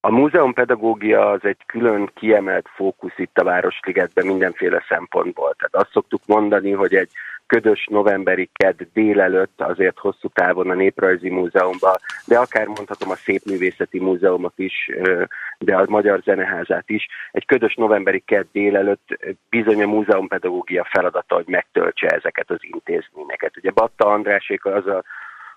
[SPEAKER 15] a múzeumpedagógia az egy külön kiemelt fókusz itt a Városligetben mindenféle szempontból. Tehát azt szoktuk mondani, hogy egy ködös novemberi kedd délelőtt azért hosszú távon a Néprajzi Múzeumban, de akár mondhatom a Szépművészeti Múzeumot is, de a Magyar Zeneházát is. Egy ködös novemberi kedd délelőtt bizony a múzeumpedagógia feladata, hogy megtöltse ezeket az intézményeket. Ugye Batta Andrásék az a,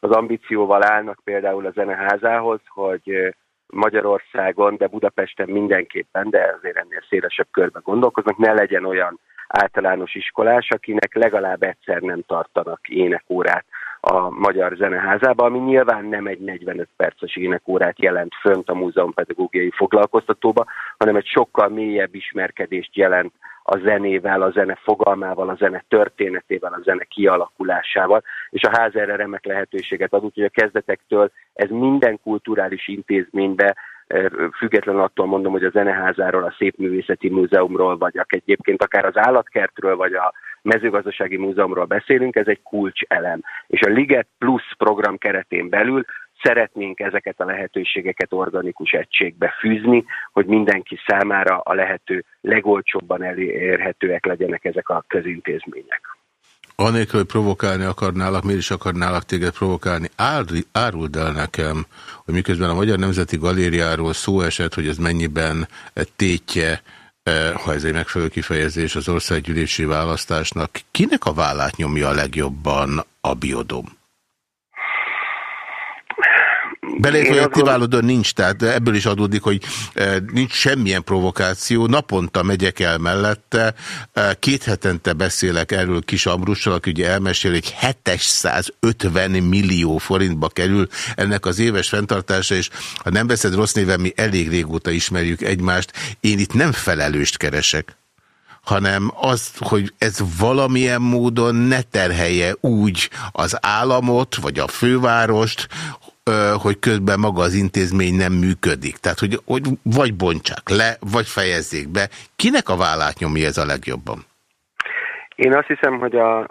[SPEAKER 15] az ambícióval állnak például a zeneházához, hogy Magyarországon, de Budapesten mindenképpen, de azért ennél szélesebb körben gondolkoznak, ne legyen olyan általános iskolás, akinek legalább egyszer nem tartanak énekórát a Magyar Zeneházában, ami nyilván nem egy 45 perces énekórát jelent fönt a múzeumpedagógiai foglalkoztatóba, hanem egy sokkal mélyebb ismerkedést jelent a zenével, a zene fogalmával, a zene történetével, a zene kialakulásával, és a ház erre remek lehetőséget adott, hogy a kezdetektől ez minden kulturális intézménybe függetlenül attól mondom, hogy a Zeneházáról, a Szépművészeti Múzeumról, vagy egyébként akár az Állatkertről, vagy a Mezőgazdasági Múzeumról beszélünk, ez egy kulcselem. És a Liget Plus program keretén belül szeretnénk ezeket a lehetőségeket organikus egységbe fűzni, hogy mindenki számára a lehető legolcsóbban elérhetőek legyenek ezek a közintézmények.
[SPEAKER 2] Anélkül, hogy provokálni akarnálak, miért is akarnálak téged provokálni? áruld el nekem, hogy miközben a Magyar Nemzeti Galériáról szó esett, hogy ez mennyiben tétje, eh, ha ez egy megfelelő kifejezés az országgyűlési választásnak, kinek a vállát nyomja a legjobban a biodom? Beleértve, hogy a Tiválodon nincs, tehát ebből is adódik, hogy e, nincs semmilyen provokáció. Naponta megyek el mellette, e, két hetente beszélek erről Kis Ambrussal, aki ugye elmesél, hogy 750 millió forintba kerül ennek az éves fenntartása, és ha nem veszed rossz néven, mi elég régóta ismerjük egymást, én itt nem felelőst keresek hanem az, hogy ez valamilyen módon ne terhelje úgy az államot, vagy a fővárost, hogy közben maga az intézmény nem működik. Tehát, hogy, hogy vagy bontsák le, vagy fejezzék be. Kinek a vállát nyomja ez a legjobban?
[SPEAKER 15] Én azt hiszem, hogy a,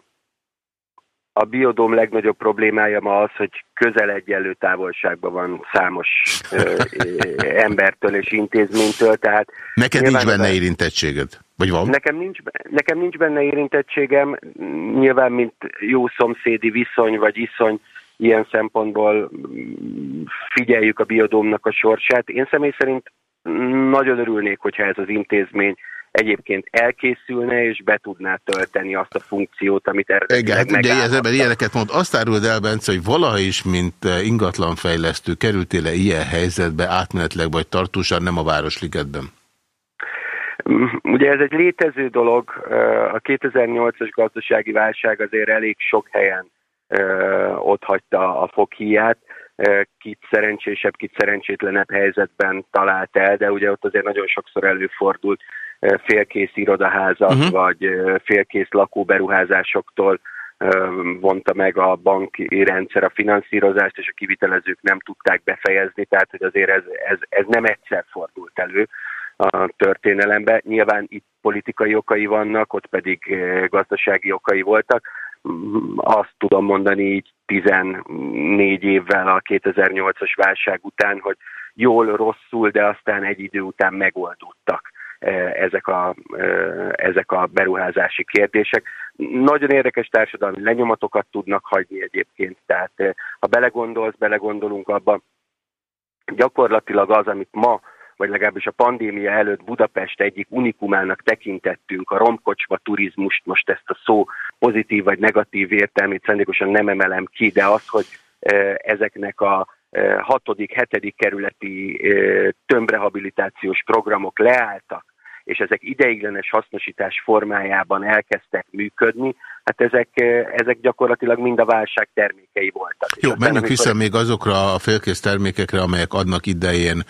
[SPEAKER 15] a biodóm legnagyobb problémája ma az, hogy közel egyenlő távolságban van számos ö, embertől és intézménytől. Tehát
[SPEAKER 2] Neked nincs benne az... érintettséged? Vagy van?
[SPEAKER 15] Nekem nincs, nekem nincs benne érintettségem, nyilván mint jó szomszédi viszony vagy iszony, ilyen szempontból figyeljük a biodómnak a sorsát. Én személy szerint nagyon örülnék, hogyha ez az intézmény egyébként elkészülne és be tudná tölteni azt a funkciót, amit eredetileg
[SPEAKER 2] Igen, ugye ez ebben ilyeneket mond. Azt áruld el, Bence, hogy valaha is, mint eh, ingatlanfejlesztő, kerültél-e ilyen helyzetbe átmenetleg vagy tartósan, nem a Városligetben?
[SPEAKER 15] Ugye ez egy létező dolog. Eh, a 2008-as gazdasági válság azért elég sok helyen ott hagyta a foghíját, kit szerencsésebb, kit szerencsétlenebb helyzetben talált el, de ugye ott azért nagyon sokszor előfordult félkész irodaházak, uh-huh. vagy félkész lakóberuházásoktól vonta meg a banki rendszer a finanszírozást, és a kivitelezők nem tudták befejezni, tehát hogy azért ez, ez, ez nem egyszer fordult elő a történelembe. Nyilván itt politikai okai vannak, ott pedig gazdasági okai voltak, azt tudom mondani így 14 évvel a 2008-as válság után, hogy jól, rosszul, de aztán egy idő után megoldódtak e, ezek a, e, ezek a beruházási kérdések. Nagyon érdekes társadalmi lenyomatokat tudnak hagyni egyébként, tehát e, ha belegondolsz, belegondolunk abba, gyakorlatilag az, amit ma vagy legalábbis a pandémia előtt Budapest egyik unikumának tekintettünk, a romkocsma turizmust, most ezt a szó pozitív vagy negatív értelmét szándékosan nem emelem ki, de az, hogy ezeknek a hatodik, hetedik kerületi tömbrehabilitációs programok leálltak, és ezek ideiglenes hasznosítás formájában elkezdtek működni, hát ezek, ezek gyakorlatilag mind a válság termékei voltak.
[SPEAKER 2] Jó, menjünk vissza még azokra a félkész termékekre, amelyek adnak idején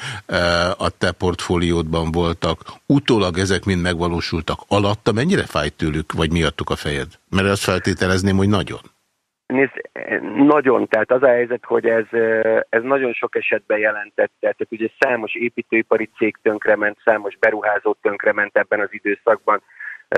[SPEAKER 2] a te portfóliódban voltak. Utólag ezek mind megvalósultak. Alatta mennyire fájt tőlük, vagy miattuk a fejed? Mert azt feltételezném, hogy nagyon.
[SPEAKER 15] Nézd, nagyon, tehát az a helyzet, hogy ez, ez nagyon sok esetben jelentett, tehát ugye számos építőipari cég tönkrement, számos beruházó tönkrement ebben az időszakban,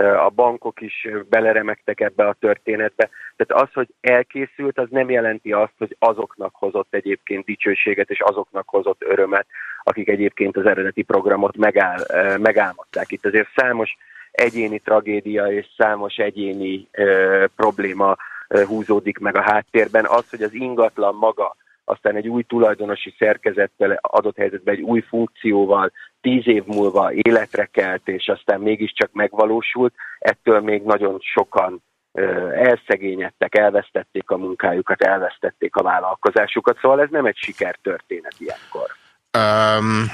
[SPEAKER 15] a bankok is beleremegtek ebbe a történetbe. Tehát az, hogy elkészült, az nem jelenti azt, hogy azoknak hozott egyébként dicsőséget, és azoknak hozott örömet, akik egyébként az eredeti programot megáll, megálmodták. Itt azért számos egyéni tragédia és számos egyéni ö, probléma húzódik meg a háttérben. Az, hogy az ingatlan maga aztán egy új tulajdonosi szerkezettel, adott helyzetben egy új funkcióval tíz év múlva életre kelt, és aztán mégiscsak megvalósult, ettől még nagyon sokan elszegényedtek, elvesztették a munkájukat, elvesztették a vállalkozásukat, szóval ez nem egy sikertörténet ilyenkor. Um,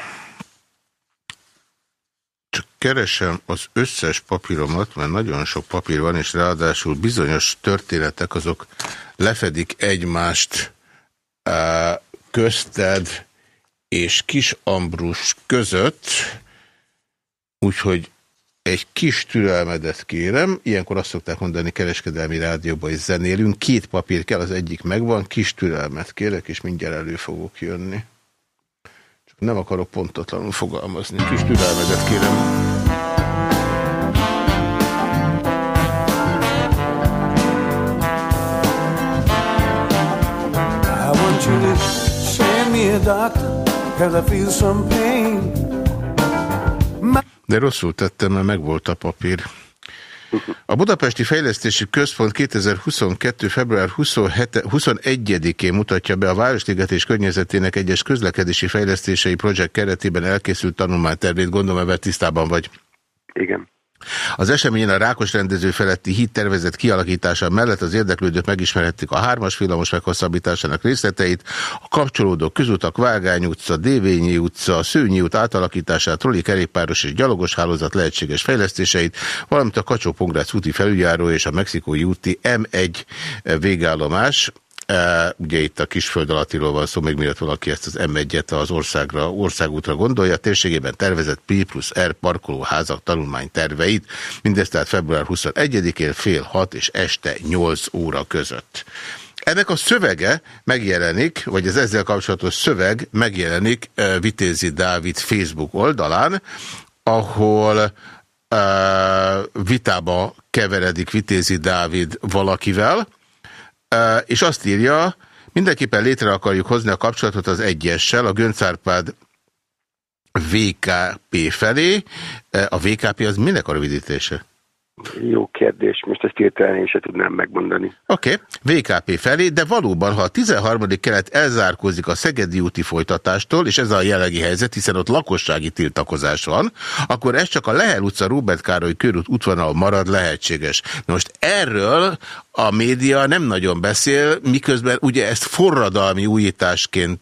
[SPEAKER 2] csak keresem az összes papíromat, mert nagyon sok papír van, és ráadásul bizonyos történetek azok lefedik egymást közted és Kis Ambrus között, úgyhogy egy kis türelmedet kérem, ilyenkor azt szokták mondani kereskedelmi rádióban, hogy zenélünk, két papír kell, az egyik megvan, kis türelmet kérek, és mindjárt elő fogok jönni. Nem akarok pontatlanul fogalmazni, kis türelmedet kérem. De rosszul tettem, mert megvolt a papír. A Budapesti Fejlesztési Központ 2022. február 21-én mutatja be a Városliget és környezetének egyes közlekedési fejlesztései projekt keretében elkészült tanulmánytervét. Gondolom, ebben tisztában vagy.
[SPEAKER 15] Igen.
[SPEAKER 2] Az eseményen a Rákos rendező feletti híd tervezett kialakítása mellett az érdeklődők megismerhették a hármas villamos meghosszabbításának részleteit, a kapcsolódó közutak Vágány utca, Dévényi utca, Szőnyi út átalakítását, troli kerékpáros és gyalogos hálózat lehetséges fejlesztéseit, valamint a kacsó úti felüljáró és a Mexikói úti M1 végállomás, Ugye itt a kisföld alattiról van szó, még miatt valaki ezt az M1-et az országra, országútra gondolja. Térségében tervezett P plusz R parkolóházak tanulmány terveit. Mindez tehát február 21-én fél 6 és este 8 óra között. Ennek a szövege megjelenik, vagy az ezzel kapcsolatos szöveg megjelenik Vitézi Dávid Facebook oldalán, ahol uh, vitába keveredik Vitézi Dávid valakivel, és azt írja, mindenképpen létre akarjuk hozni a kapcsolatot az egyessel, a Göncárpád VKP felé. A VKP az minek a rövidítése?
[SPEAKER 15] Jó kérdés, most ezt hirtelen én se tudnám megmondani.
[SPEAKER 2] Oké, okay. VKP felé, de valóban, ha a 13. kelet elzárkózik a Szegedi úti folytatástól, és ez a jelenlegi helyzet, hiszen ott lakossági tiltakozás van, akkor ez csak a Lehel utca Róbert Károly körút útvonal marad lehetséges. Most erről a média nem nagyon beszél, miközben ugye ezt forradalmi újításként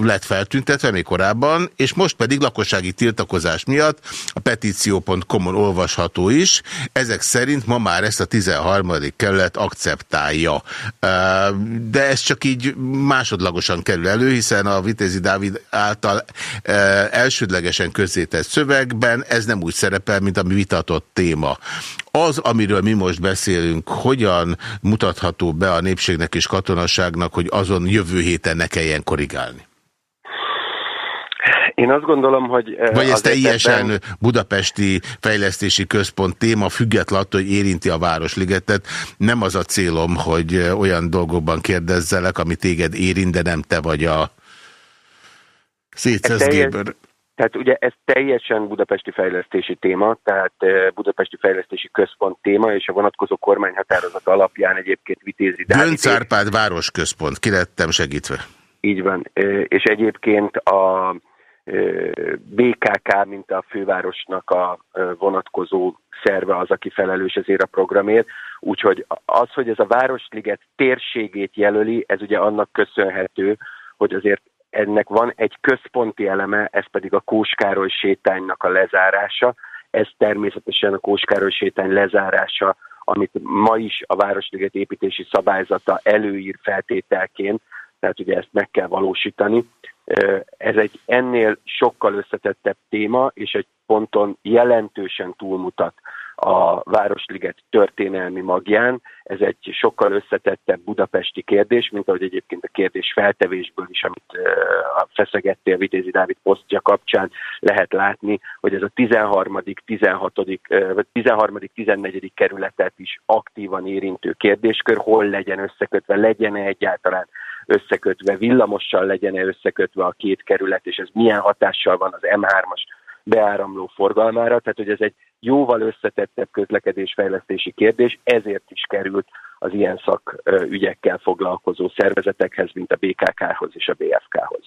[SPEAKER 2] lett feltüntetve még korábban, és most pedig lakossági tiltakozás miatt a petíció.com-on olvasható is. Ezek szerint ma már ezt a 13. kerület akceptálja. De ez csak így másodlagosan kerül elő, hiszen a Vitézi Dávid által elsődlegesen közzétett szövegben ez nem úgy szerepel, mint ami vitatott téma. Az, amiről mi most beszélünk, hogyan mutatható be a népségnek és katonaságnak, hogy azon jövő héten ne kelljen korrigálni?
[SPEAKER 15] Én azt gondolom, hogy...
[SPEAKER 2] Eh, Vagy ez teljesen ebben... budapesti fejlesztési központ téma, független attól, hogy érinti a Városligetet. Nem az a célom, hogy eh, olyan dolgokban kérdezzelek, ami téged érint, de nem te vagy a szétszezgéből.
[SPEAKER 15] Tehát ugye ez teljesen budapesti fejlesztési téma, tehát eh, budapesti fejlesztési központ téma, és a vonatkozó kormányhatározat alapján egyébként Vitézi
[SPEAKER 2] Dávid... Göncárpád városközpont, ki lettem segítve.
[SPEAKER 15] Így van, és egyébként a BKK, mint a fővárosnak a vonatkozó szerve az, aki felelős ezért a programért. Úgyhogy az, hogy ez a Városliget térségét jelöli, ez ugye annak köszönhető, hogy azért ennek van egy központi eleme, ez pedig a Kóskároly sétánynak a lezárása. Ez természetesen a Kóskároly sétány lezárása, amit ma is a Városliget építési szabályzata előír feltételként, tehát ugye ezt meg kell valósítani. Ez egy ennél sokkal összetettebb téma, és egy ponton jelentősen túlmutat a Városliget történelmi magján. Ez egy sokkal összetettebb budapesti kérdés, mint ahogy egyébként a kérdés feltevésből is, amit feszegettél Vitézi Dávid posztja kapcsán lehet látni, hogy ez a 13., 16., vagy 13., 14. kerületet is aktívan érintő kérdéskör, hol legyen összekötve, legyen-e egyáltalán összekötve, villamossal legyen-e összekötve a két kerület, és ez milyen hatással van az M3-as beáramló forgalmára, tehát hogy ez egy jóval összetettebb közlekedésfejlesztési kérdés, ezért is került az ilyen szakügyekkel foglalkozó szervezetekhez, mint a BKK-hoz és a BFK-hoz.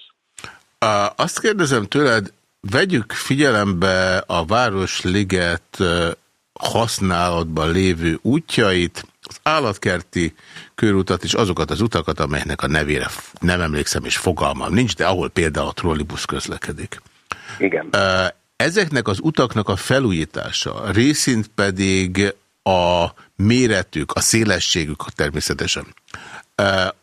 [SPEAKER 2] Azt kérdezem tőled, vegyük figyelembe a Városliget használatban lévő útjait, az állatkerti körutat és azokat az utakat, amelynek a nevére nem emlékszem és fogalmam nincs, de ahol például a trollibusz közlekedik.
[SPEAKER 15] Igen.
[SPEAKER 2] Ezeknek az utaknak a felújítása, részint pedig a méretük, a szélességük természetesen,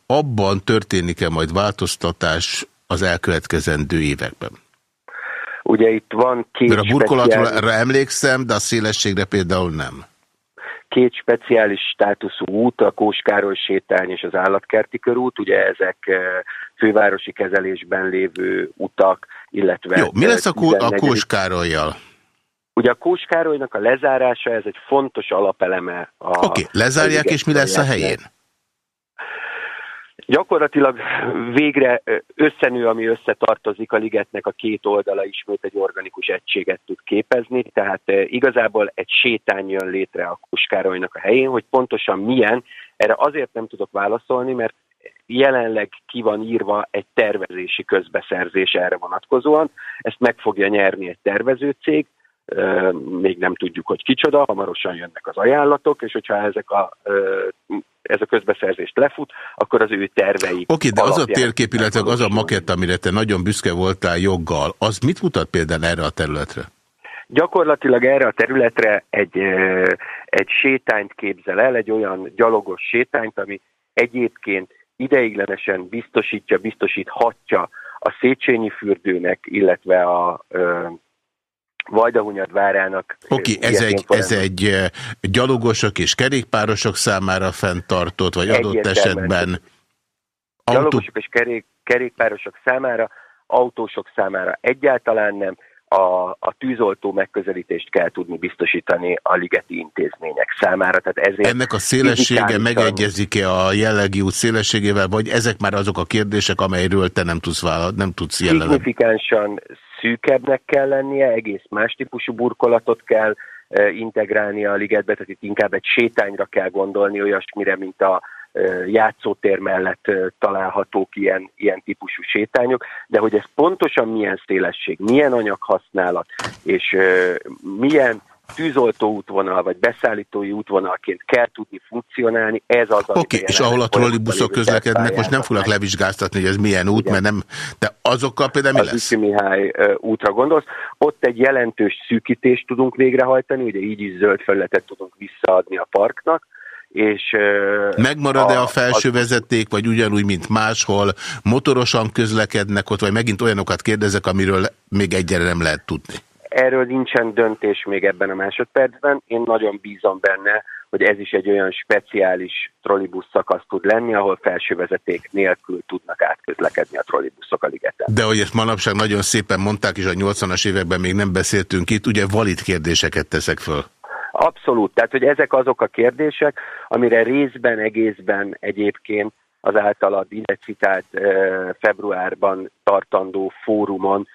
[SPEAKER 2] abban történik-e majd változtatás az elkövetkezendő években?
[SPEAKER 15] Ugye itt van két
[SPEAKER 2] Mert a burkolatra speciális... emlékszem, de a szélességre például nem.
[SPEAKER 15] Két speciális státuszú út, a Kóskároly sétány és az állatkerti körút, ugye ezek fővárosi kezelésben lévő utak, illetve...
[SPEAKER 2] Jó, mi lesz a, Kó a Kóskárolyjal?
[SPEAKER 15] Ugye a Kóskárolynak a lezárása, ez egy fontos alapeleme.
[SPEAKER 2] Oké, okay, lezárják, és mi lesz a helyén?
[SPEAKER 15] Gyakorlatilag végre összenő, ami összetartozik a ligetnek a két oldala ismét egy organikus egységet tud képezni, tehát igazából egy sétány jön létre a Kuskárolynak a helyén, hogy pontosan milyen, erre azért nem tudok válaszolni, mert jelenleg ki van írva egy tervezési közbeszerzés erre vonatkozóan, ezt meg fogja nyerni egy tervezőcég, még nem tudjuk, hogy kicsoda, hamarosan jönnek az ajánlatok, és hogyha ezek a, ez a közbeszerzést lefut, akkor az ő tervei...
[SPEAKER 2] Oké, de az a térkép, illetve az a makett, amire te nagyon büszke voltál joggal, az mit mutat például erre a területre?
[SPEAKER 15] Gyakorlatilag erre a területre egy, egy sétányt képzel el, egy olyan gyalogos sétányt, ami egyébként ideiglenesen biztosítja, biztosíthatja a Széchenyi fürdőnek, illetve a Vajdahunyad várának.
[SPEAKER 2] Oké, okay, ez, egy, ez egy gyalogosok és kerékpárosok számára fenntartott, vagy adott esetben...
[SPEAKER 15] Gyalogosok autó... és kerék, kerékpárosok számára, autósok számára egyáltalán nem, a, a tűzoltó megközelítést kell tudni biztosítani a ligeti intézmények számára. Tehát ezért
[SPEAKER 2] Ennek a szélessége megegyezik-e a jellegi út szélességével, vagy ezek már azok a kérdések, amelyről te nem tudsz, vállal, nem tudsz jelenleg?
[SPEAKER 15] Signifikánsan szűkebbnek kell lennie, egész más típusú burkolatot kell e, integrálni a ligetbe, tehát itt inkább egy sétányra kell gondolni, olyasmire, mint a játszótér mellett találhatók ilyen, ilyen típusú sétányok, de hogy ez pontosan milyen szélesség, milyen anyaghasználat, és milyen tűzoltó útvonal, vagy beszállítói útvonalként kell tudni funkcionálni, ez az,
[SPEAKER 2] Oké, okay, és ahol a trollibuszok közlekednek, most nem fogok levizsgáztatni, hogy ez milyen út, Igen. mert nem, de azokkal például mi
[SPEAKER 15] az
[SPEAKER 2] lesz?
[SPEAKER 15] Az Mihály útra gondolsz, ott egy jelentős szűkítést tudunk végrehajtani, ugye így is zöld felületet tudunk visszaadni a parknak, és...
[SPEAKER 2] Megmarad-e a, a felső vezeték, vagy ugyanúgy, mint máshol, motorosan közlekednek ott, vagy megint olyanokat kérdezek, amiről még egyre nem lehet tudni?
[SPEAKER 15] Erről nincsen döntés még ebben a másodpercben. Én nagyon bízom benne, hogy ez is egy olyan speciális trollibusz szakasz tud lenni, ahol felsővezeték nélkül tudnak átközlekedni a trollibuszok a ligeten.
[SPEAKER 2] De hogy ezt manapság nagyon szépen mondták, és a 80-as években még nem beszéltünk itt, ugye valid kérdéseket teszek föl.
[SPEAKER 15] Abszolút, tehát hogy ezek azok a kérdések, amire részben, egészben egyébként az általad ide februárban tartandó fórumon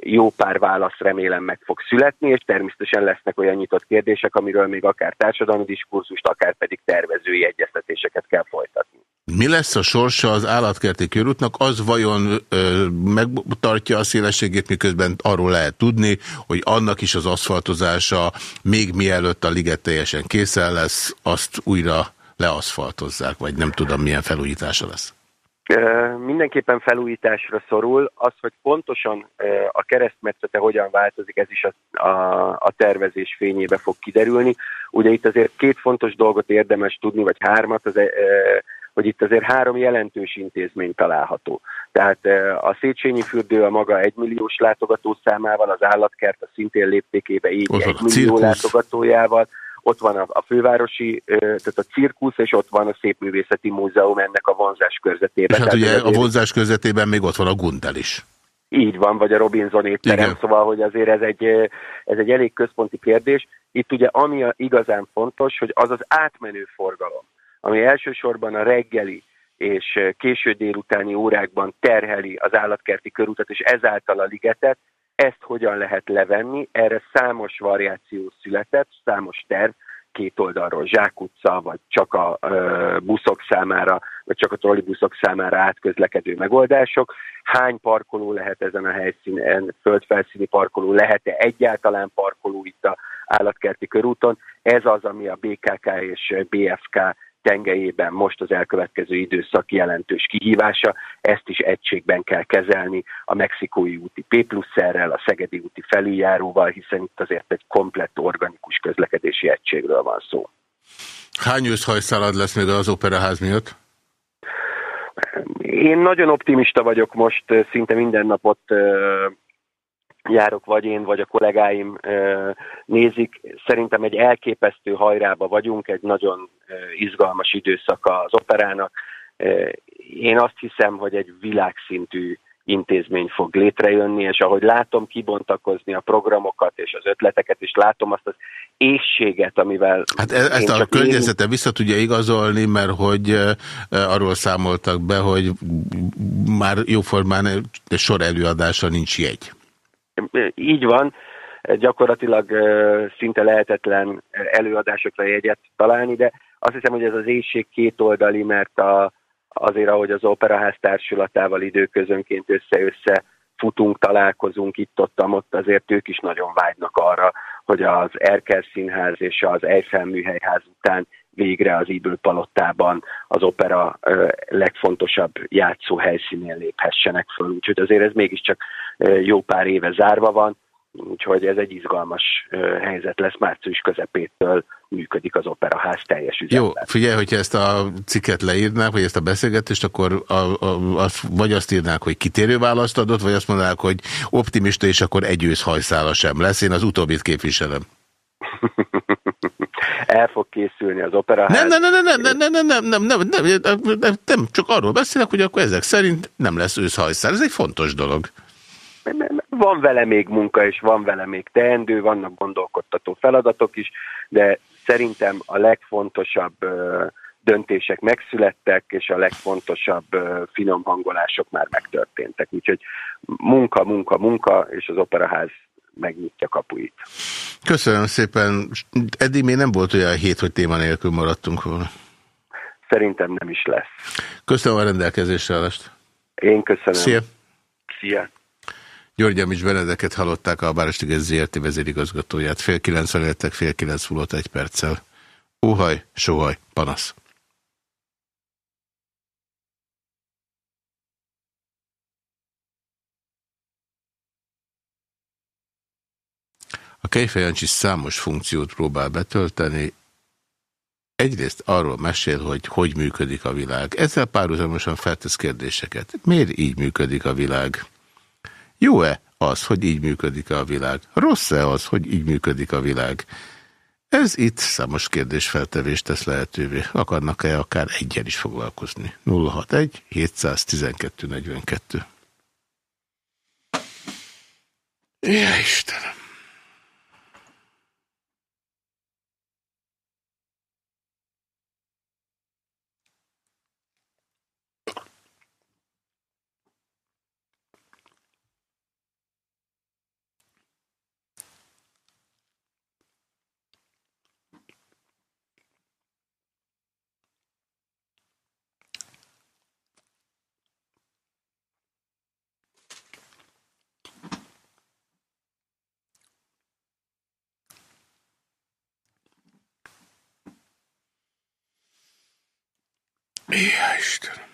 [SPEAKER 15] jó pár válasz remélem meg fog születni, és természetesen lesznek olyan nyitott kérdések, amiről még akár társadalmi diskurzust, akár pedig tervezői egyeztetéseket kell folytatni.
[SPEAKER 2] Mi lesz a sorsa az állatkerti körútnak? Az vajon ö, megtartja a szélességét, miközben arról lehet tudni, hogy annak is az aszfaltozása még mielőtt a liget teljesen készen lesz, azt újra leaszfaltozzák, vagy nem tudom milyen felújítása lesz?
[SPEAKER 15] Mindenképpen felújításra szorul. Az, hogy pontosan a keresztmetszete hogyan változik, ez is a, a, a tervezés fényébe fog kiderülni. Ugye itt azért két fontos dolgot érdemes tudni, vagy hármat, az, hogy itt azért három jelentős intézmény található. Tehát a Széchenyi fürdő a maga egymilliós látogató számával, az állatkert a szintén léptékébe így egy millió látogatójával, ott van a, a fővárosi, tehát a cirkusz, és ott van a Szépművészeti Múzeum ennek a vonzás körzetében.
[SPEAKER 2] És hát ugye a vonzás körzetében még ott van a Gundel is.
[SPEAKER 15] Így van, vagy a Robinson étterem, Igen. szóval, hogy azért ez egy, ez egy elég központi kérdés. Itt ugye ami igazán fontos, hogy az az átmenő forgalom, ami elsősorban a reggeli és késő délutáni órákban terheli az állatkerti körutat, és ezáltal a ligetet, ezt hogyan lehet levenni, erre számos variáció született, számos terv, két oldalról zsákutca, vagy csak a ö, buszok számára, vagy csak a trollibuszok számára átközlekedő megoldások. Hány parkoló lehet ezen a helyszínen, földfelszíni parkoló, lehet-e egyáltalán parkoló itt a állatkerti körúton? Ez az, ami a BKK és BFK tengelyében most az elkövetkező időszak jelentős kihívása. Ezt is egységben kell kezelni a mexikói úti P pluszerrel, a szegedi úti felüljáróval, hiszen itt azért egy komplett organikus közlekedési egységről van szó.
[SPEAKER 2] Hány őszhajszálad lesz még az operaház miatt?
[SPEAKER 15] Én nagyon optimista vagyok most, szinte minden napot járok, vagy én, vagy a kollégáim nézik. Szerintem egy elképesztő hajrába vagyunk, egy nagyon izgalmas időszaka az operának. Én azt hiszem, hogy egy világszintű intézmény fog létrejönni, és ahogy látom kibontakozni a programokat és az ötleteket, és látom azt az ésséget, amivel...
[SPEAKER 2] Hát e- ezt a környezete én... vissza tudja igazolni, mert hogy arról számoltak be, hogy már jóformán sor előadása nincs jegy.
[SPEAKER 15] Így van, gyakorlatilag szinte lehetetlen előadásokra jegyet találni, de azt hiszem, hogy ez az éjség kétoldali, mert a, azért, ahogy az Operaház társulatával időközönként össze-össze futunk, találkozunk itt-ott, ott azért ők is nagyon vágynak arra, hogy az Erkel Színház és az Eiffel Műhelyház után végre az Iből Palottában az opera legfontosabb játszó helyszínén léphessenek föl. Úgyhogy azért ez mégiscsak jó pár éve zárva van, úgyhogy ez egy izgalmas helyzet lesz. Március közepétől működik az operaház teljes üzemben.
[SPEAKER 2] Jó, figyelj, hogyha ezt a cikket leírnák, vagy ezt a beszélgetést, akkor a, a, az, vagy azt írnák, hogy kitérő választ adott, vagy azt mondanák, hogy optimista, és akkor egy őszhajszála sem lesz. Én az utóbbit képviselem.
[SPEAKER 15] El fog készülni az operaház.
[SPEAKER 2] Nem, nem, nem, nem, nem, nem, nem, nem, nem, nem, nem, nem, nem, csak arról beszélek, hogy akkor ezek szerint nem lesz őszhajszál. Ez egy fontos dolog.
[SPEAKER 15] Van vele még munka, és van vele még teendő, vannak gondolkodtató feladatok is, de szerintem a legfontosabb döntések megszülettek, és a legfontosabb finom hangolások már megtörténtek. Úgyhogy munka, munka, munka, és az operaház megnyitja kapuit.
[SPEAKER 2] Köszönöm szépen. Eddig még nem volt olyan hét, hogy téma nélkül maradtunk volna.
[SPEAKER 15] Szerintem nem is lesz.
[SPEAKER 2] Köszönöm a rendelkezésre állást.
[SPEAKER 15] Én köszönöm.
[SPEAKER 2] Szia.
[SPEAKER 15] Szia.
[SPEAKER 2] György Amics Benedeket hallották a Városliges ZRT vezérigazgatóját. Fél kilenc lettek, fél kilenc múlott egy perccel. Óhaj, sohaj, panasz. Kejfejancsi számos funkciót próbál betölteni. Egyrészt arról mesél, hogy hogy működik a világ. Ezzel párhuzamosan feltesz kérdéseket. Miért így működik a világ? Jó-e az, hogy így működik a világ? Rossz-e az, hogy így működik a világ? Ez itt számos kérdésfeltevést tesz lehetővé. Akarnak-e akár egyen is foglalkozni? 061 712 42. Ja, Istenem! Ja, Istenem.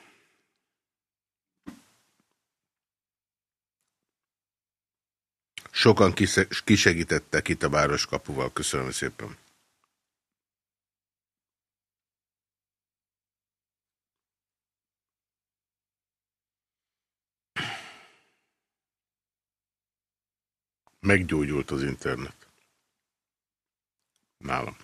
[SPEAKER 2] Sokan kisegítettek itt a városkapuval. Köszönöm szépen. Meggyógyult az internet. Nálam.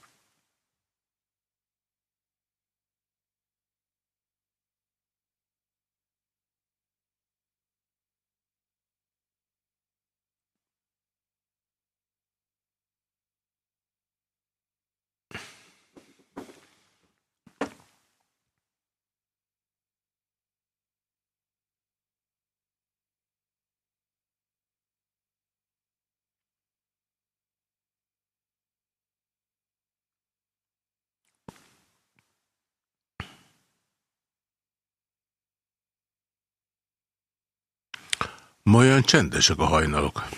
[SPEAKER 2] Ma olyan csendesek a hajnalok.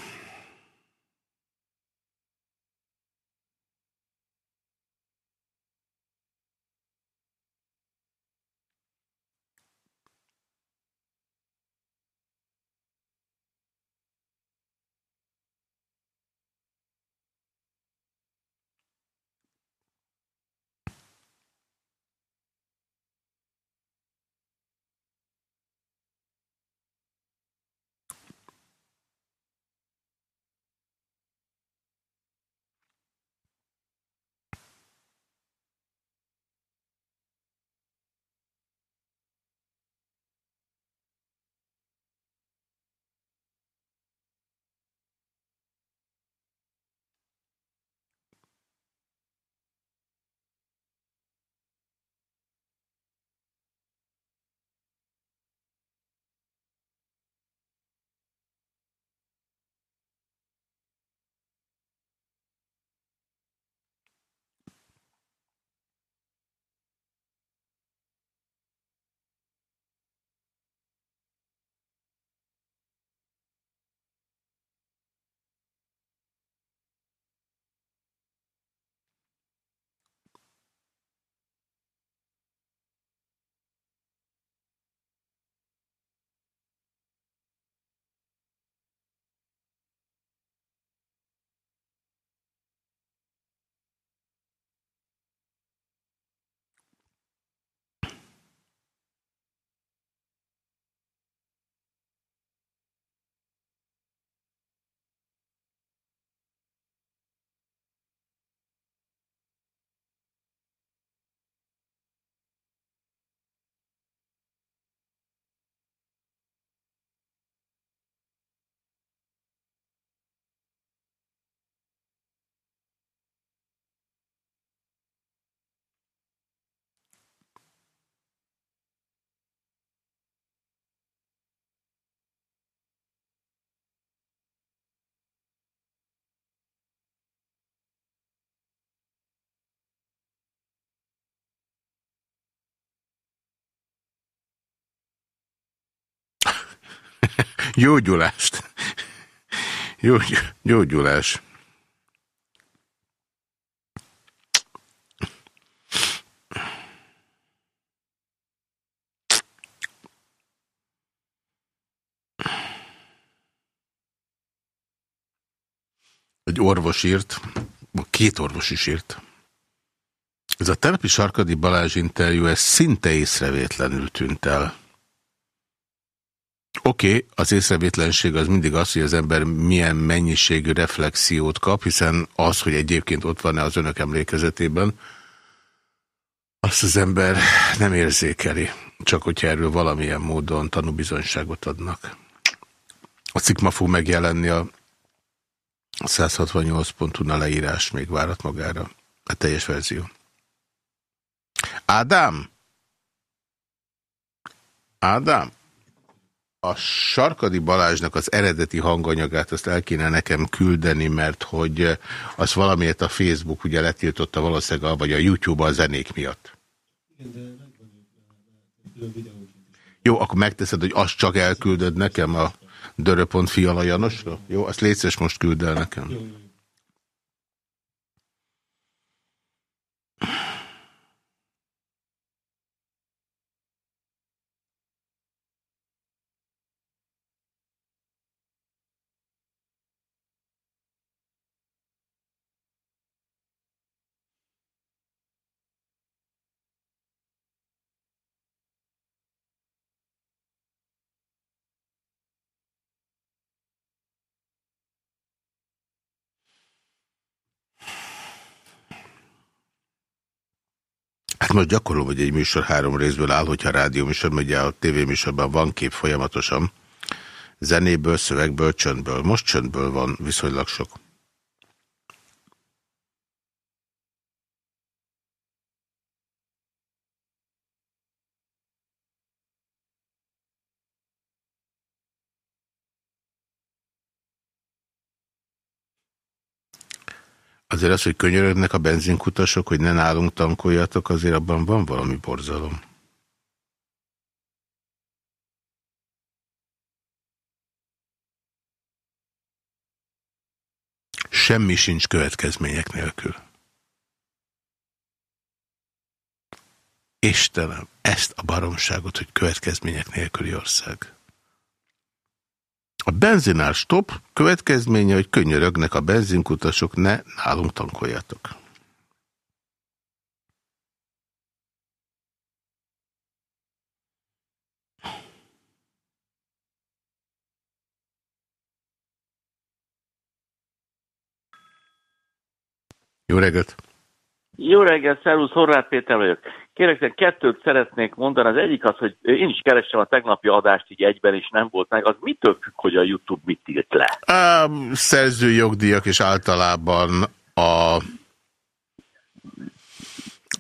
[SPEAKER 2] Gyógyulást. Jó, gyógyulás. Egy orvos írt, két orvos is írt. Ez a Telepi Sarkadi Balázs interjú, ez szinte észrevétlenül tűnt el. Oké, okay, az észrevétlenség az mindig az, hogy az ember milyen mennyiségű reflexiót kap, hiszen az, hogy egyébként ott van-e az önök emlékezetében, azt az ember nem érzékeli, csak hogyha erről valamilyen módon tanúbizonyságot adnak. A cikk ma fog megjelenni a 168 pontú leírás még várat magára. A teljes verzió. Ádám? Ádám? A Sarkadi Balázsnak az eredeti hanganyagát azt el kéne nekem küldeni, mert hogy az valamiért a Facebook ugye letiltotta valószínűleg, vagy a YouTube a zenék miatt. Jó, akkor megteszed, hogy azt csak elküldöd nekem a dörö.fi Janosra? Jó, azt létszes most küld el nekem. Jó, jó. Most gyakorlom, hogy egy műsor három részből áll, hogyha rádió műsor, ugye a tévéműsorban van kép folyamatosan. Zenéből, szövegből, csöndből. Most csöndből van viszonylag sok. Azért az, hogy könyörögnek a benzinkutasok, hogy ne nálunk tankoljatok, azért abban van valami borzalom. Semmi sincs következmények nélkül. Istenem, ezt a baromságot, hogy következmények nélküli ország. A benzinál stop következménye, hogy könyörögnek a benzinkutasok, ne nálunk tankoljatok. Jó reggelt!
[SPEAKER 16] Jó reggelt, szervusz, Horváth Péter vagyok. Kérek, kettőt szeretnék mondani. Az egyik az, hogy én is keresem a tegnapi adást így egyben, és nem volt meg. Az mitől függ, hogy a YouTube mit írt le?
[SPEAKER 2] A szerzőjogdíjak és általában a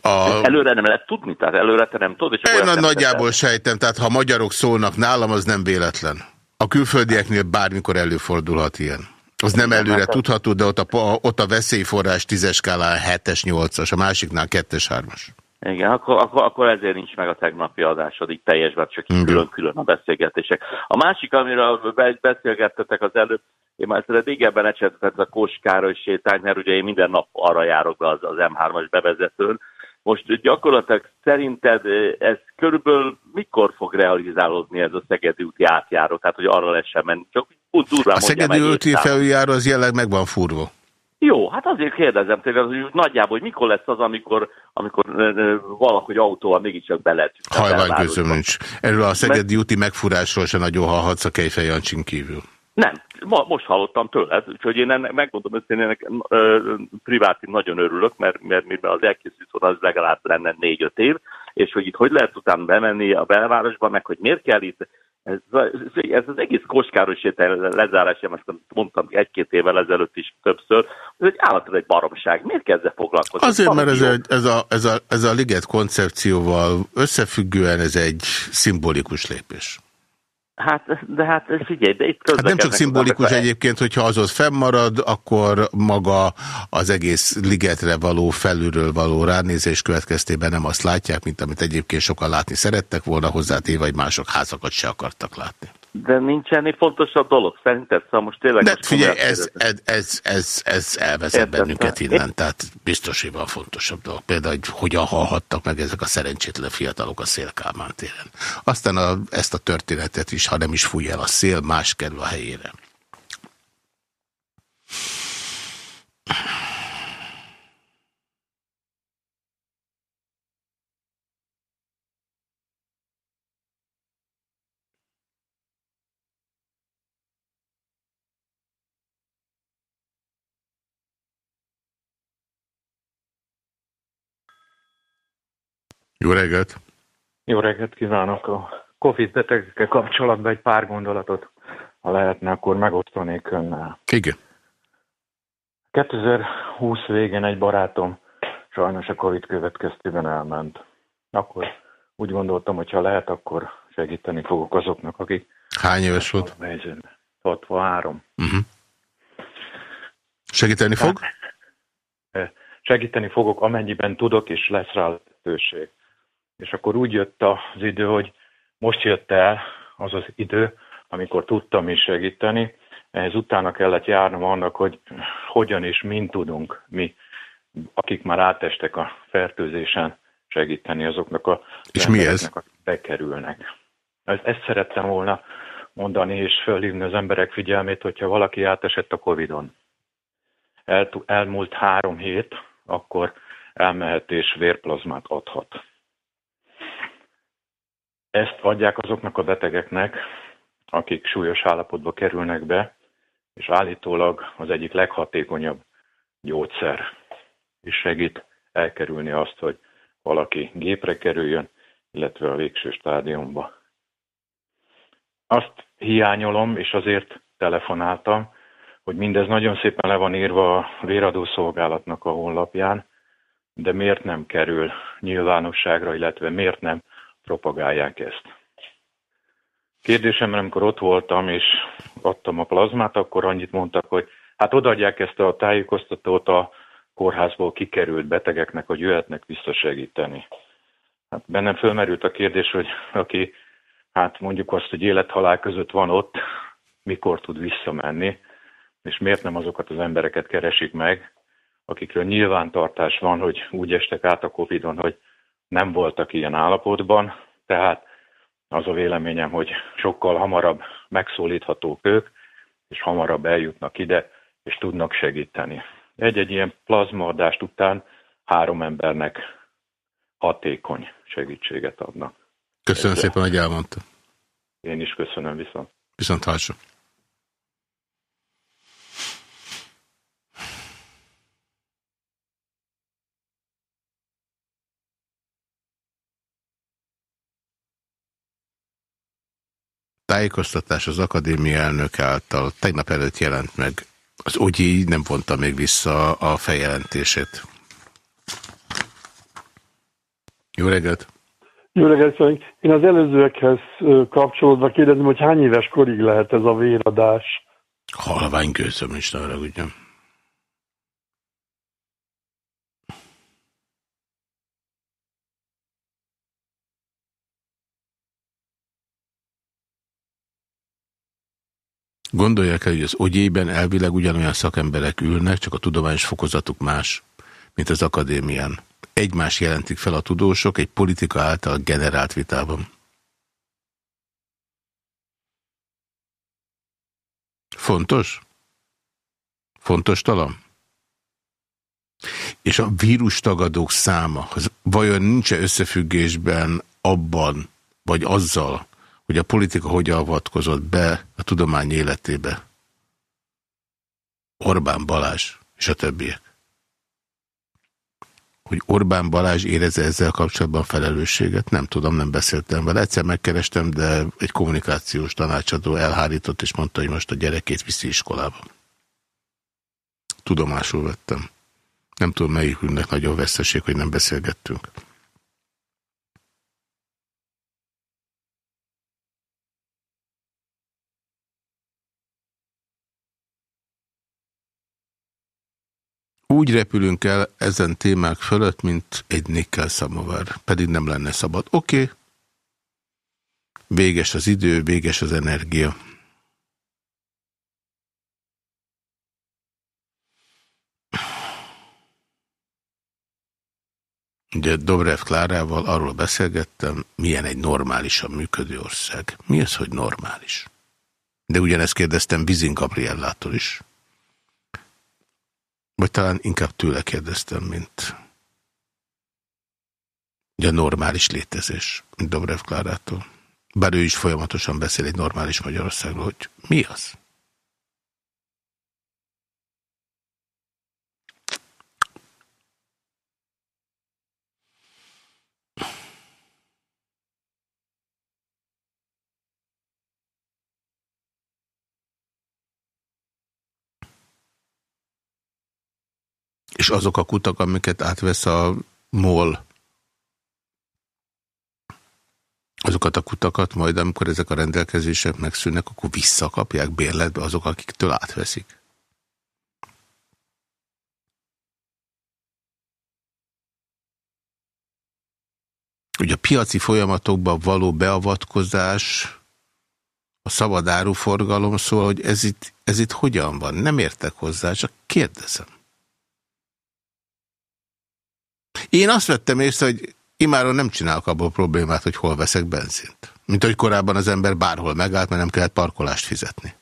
[SPEAKER 16] a... Előre nem lehet tudni, tehát előre te nem tudod.
[SPEAKER 2] Én a nagyjából sejtem, tehát ha magyarok szólnak nálam, az nem véletlen. A külföldieknél bármikor előfordulhat ilyen. Az nem előre hát tudható, de ott a, ott a veszélyforrás 10-es skálán 7-es, 8-as, a másiknál 2-es, 3-as.
[SPEAKER 16] Igen, akkor, akkor, akkor ezért nincs meg a tegnapi adásod, így teljesben csak külön-külön a beszélgetések. A másik, amiről beszélgettetek az előbb, én már ezt régebben ecsetettem a Kóskároly sétány, mert ugye én minden nap arra járok be az, az M3-as bevezetőn. Most gyakorlatilag szerinted ez körülbelül mikor fog realizálódni ez a Szegedi úti átjáró? Tehát, hogy arra lehessen menni. Csak úgy durván
[SPEAKER 2] A Szegedi úti felüljáró az jelenleg meg van furva.
[SPEAKER 16] Jó, hát azért kérdezem tényleg, hogy nagyjából, hogy mikor lesz az, amikor, amikor valahogy autóval mégiscsak be lehet.
[SPEAKER 2] Hajlán közöm nincs. Erről a Szegedi úti megfurásról se nagyon hallhatsz a Kejfej Jancsin kívül.
[SPEAKER 16] Nem, ma, most hallottam tőled, úgyhogy én ennek, megmondom hogy én ennek privátin nagyon örülök, mert, mert mivel az elkészült az legalább lenne négy-öt év, és hogy itt hogy lehet utána bemenni a belvárosba, meg hogy miért kell itt ez, ez az egész Koskáros lezárása, most mondtam egy-két évvel ezelőtt is többször, ez egy állatlan egy baromság. Miért kell ezzel foglalkozni?
[SPEAKER 2] Azért, mert ez, egy, ez, a, ez, a, ez a liget koncepcióval összefüggően ez egy szimbolikus lépés.
[SPEAKER 16] Hát, de hát figyelj, de itt
[SPEAKER 2] hát nem csak szimbolikus egyébként, hogyha az ott fennmarad, akkor maga az egész ligetre való, felülről való ránézés következtében nem azt látják, mint amit egyébként sokan látni szerettek volna hozzá, vagy mások házakat se akartak látni.
[SPEAKER 16] De nincs ennél fontosabb dolog, szerinted? Szóval most tényleg...
[SPEAKER 2] De figyelj, ez, ez, ez, ez, ez elvezet Értem, bennünket innen, tehát biztos, hogy van fontosabb dolog. Például, hogy hogyan hallhattak meg ezek a szerencsétlen fiatalok a szélkálmán téren. Aztán a, ezt a történetet is, ha nem is fúj el a szél, más kerül a helyére. Jó reggelt!
[SPEAKER 17] Jó reggelt kívánok! A Covid betegekkel kapcsolatban egy pár gondolatot, ha lehetne, akkor megosztanék önnel.
[SPEAKER 2] Igen.
[SPEAKER 17] 2020 végén egy barátom sajnos a Covid következtében elment. Akkor úgy gondoltam, hogy ha lehet, akkor segíteni fogok azoknak, akik...
[SPEAKER 2] Hány éves volt?
[SPEAKER 17] 63.
[SPEAKER 2] Uh-huh. Segíteni fog?
[SPEAKER 17] Segíteni fogok, amennyiben tudok, és lesz rá lehetőség. És akkor úgy jött az idő, hogy most jött el az az idő, amikor tudtam is segíteni. Ehhez utána kellett járnom annak, hogy hogyan és mint tudunk mi, akik már átestek a fertőzésen, segíteni azoknak a
[SPEAKER 2] és mi ez?
[SPEAKER 17] akik bekerülnek. Ezt szerettem volna mondani és fölhívni az emberek figyelmét, hogyha valaki átesett a Covid-on. El, elmúlt három hét, akkor elmehet és vérplazmát adhat. Ezt adják azoknak a betegeknek, akik súlyos állapotba kerülnek be, és állítólag az egyik leghatékonyabb gyógyszer, és segít elkerülni azt, hogy valaki gépre kerüljön, illetve a végső stádiumba. Azt hiányolom, és azért telefonáltam, hogy mindez nagyon szépen le van írva a véradószolgálatnak a honlapján, de miért nem kerül nyilvánosságra, illetve miért nem propagálják ezt. Kérdésem, amikor ott voltam és adtam a plazmát, akkor annyit mondtak, hogy hát odaadják ezt a tájékoztatót a kórházból kikerült betegeknek, hogy jöhetnek visszasegíteni. Hát bennem fölmerült a kérdés, hogy aki hát mondjuk azt, hogy élethalál között van ott, mikor tud visszamenni. és miért nem azokat az embereket keresik meg, akikről nyilvántartás van, hogy úgy estek át a Covid-on, hogy nem voltak ilyen állapotban, tehát az a véleményem, hogy sokkal hamarabb megszólíthatók ők, és hamarabb eljutnak ide, és tudnak segíteni. Egy-egy ilyen plazmaadást után három embernek hatékony segítséget adnak.
[SPEAKER 2] Köszönöm Ezzel. szépen, hogy elmondta.
[SPEAKER 17] Én is köszönöm viszont.
[SPEAKER 2] Viszont hallásra. Tájékoztatás az akadémia elnök által tegnap előtt jelent meg. Az Ogyi nem vonta még vissza a feljelentését. Jó reggelt!
[SPEAKER 18] Jó reggelt, szóval Én az előzőekhez kapcsolódva kérdezem, hogy hány éves korig lehet ez a véradás?
[SPEAKER 2] Halvány gőzöm is, arra ugyan. Gondolják el, hogy az ogyében elvileg ugyanolyan szakemberek ülnek, csak a tudományos fokozatuk más, mint az akadémián. Egymás jelentik fel a tudósok egy politika által generált vitában. Fontos? Fontos talán? És a vírustagadók száma, vajon nincs-e összefüggésben abban, vagy azzal, hogy a politika hogyan avatkozott be a tudomány életébe. Orbán Balázs és a többiek. Hogy Orbán Balázs érezze ezzel kapcsolatban felelősséget, nem tudom, nem beszéltem vele. Egyszer megkerestem, de egy kommunikációs tanácsadó elhárított, és mondta, hogy most a gyerekét viszi iskolába. Tudomásul vettem. Nem tudom, melyikünknek nagyon veszteség, hogy nem beszélgettünk. Úgy repülünk el ezen témák fölött, mint egy nikkel szamovár, pedig nem lenne szabad. Oké, okay. véges az idő, véges az energia. Ugye Dobrev Klárával arról beszélgettem, milyen egy normálisan működő ország. Mi az, hogy normális? De ugyanezt kérdeztem Bizin Gabriellától is. Vagy talán inkább tőle kérdeztem, mint a normális létezés, mint Dobrev Klárától. Bár ő is folyamatosan beszél egy normális Magyarországról, hogy mi az? És azok a kutak, amiket átvesz a MOL, azokat a kutakat majd, amikor ezek a rendelkezések megszűnnek, akkor visszakapják bérletbe azok, akiktől átveszik. Ugye a piaci folyamatokban való beavatkozás, a szabad áruforgalom szól, hogy ez itt, ez itt hogyan van. Nem értek hozzá, csak kérdezem. Én azt vettem észre, hogy imáron nem csinálok abból problémát, hogy hol veszek benzint. Mint hogy korábban az ember bárhol megállt, mert nem kellett parkolást fizetni.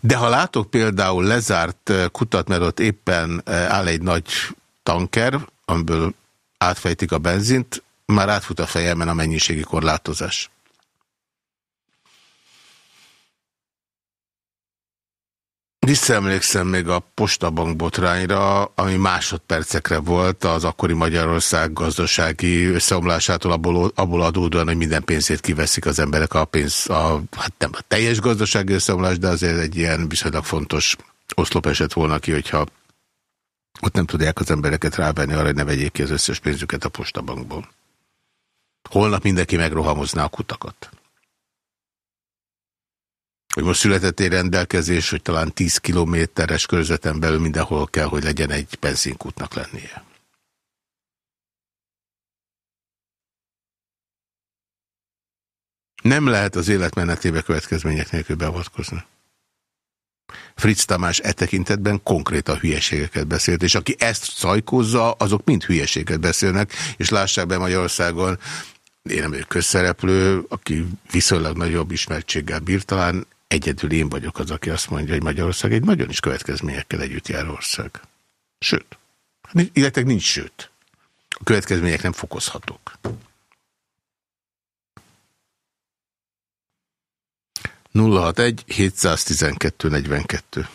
[SPEAKER 2] De ha látok például lezárt eh, kutat, mert ott éppen eh, áll egy nagy tanker, amiből átfejtik a benzint, már átfut a fejemen a mennyiségi korlátozás. Visszaemlékszem még a postabank botrányra, ami másodpercekre volt az akkori Magyarország gazdasági összeomlásától abból, abból adódóan, hogy minden pénzét kiveszik az emberek a pénz, a, hát nem a teljes gazdasági összeomlás, de azért egy ilyen viszonylag fontos oszlop esett volna ki, hogyha ott nem tudják az embereket rávenni arra, hogy ne vegyék ki az összes pénzüket a postabankból. Holnap mindenki megrohamozná a kutakat hogy most született egy rendelkezés, hogy talán 10 kilométeres körzeten belül mindenhol kell, hogy legyen egy benzinkútnak lennie. Nem lehet az életmenetébe következmények nélkül beavatkozni. Fritz Tamás e tekintetben konkrétan hülyeségeket beszélt, és aki ezt szajkozza, azok mind hülyeséget beszélnek, és lássák be Magyarországon, én nem vagyok közszereplő, aki viszonylag nagyobb ismertséggel bír, talán egyedül én vagyok az, aki azt mondja, hogy Magyarország egy nagyon is következményekkel együtt jár ország. Sőt, illetve nincs sőt. A következmények nem fokozhatók. 061 712 42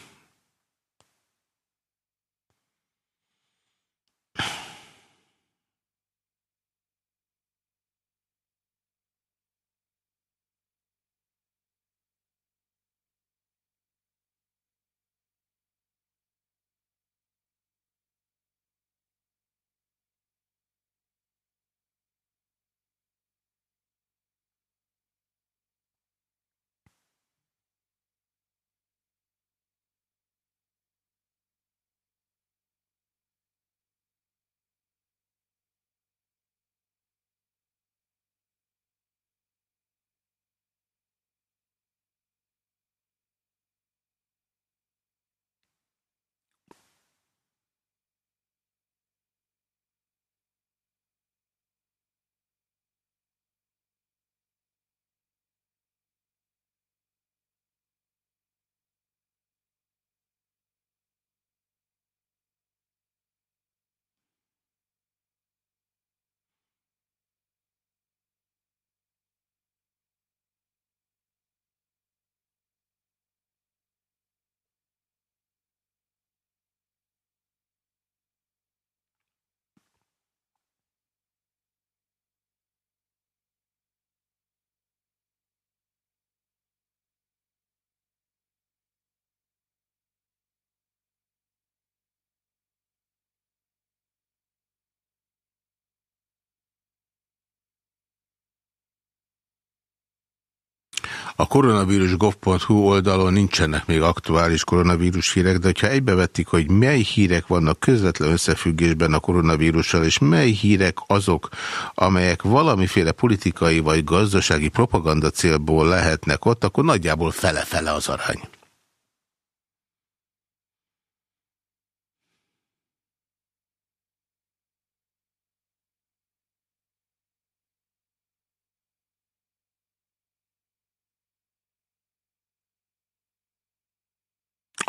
[SPEAKER 2] A koronavírus gov.hu oldalon nincsenek még aktuális koronavírus hírek, de ha egybevették, hogy mely hírek vannak közvetlen összefüggésben a koronavírussal, és mely hírek azok, amelyek valamiféle politikai vagy gazdasági propaganda célból lehetnek ott, akkor nagyjából fele-fele az arány.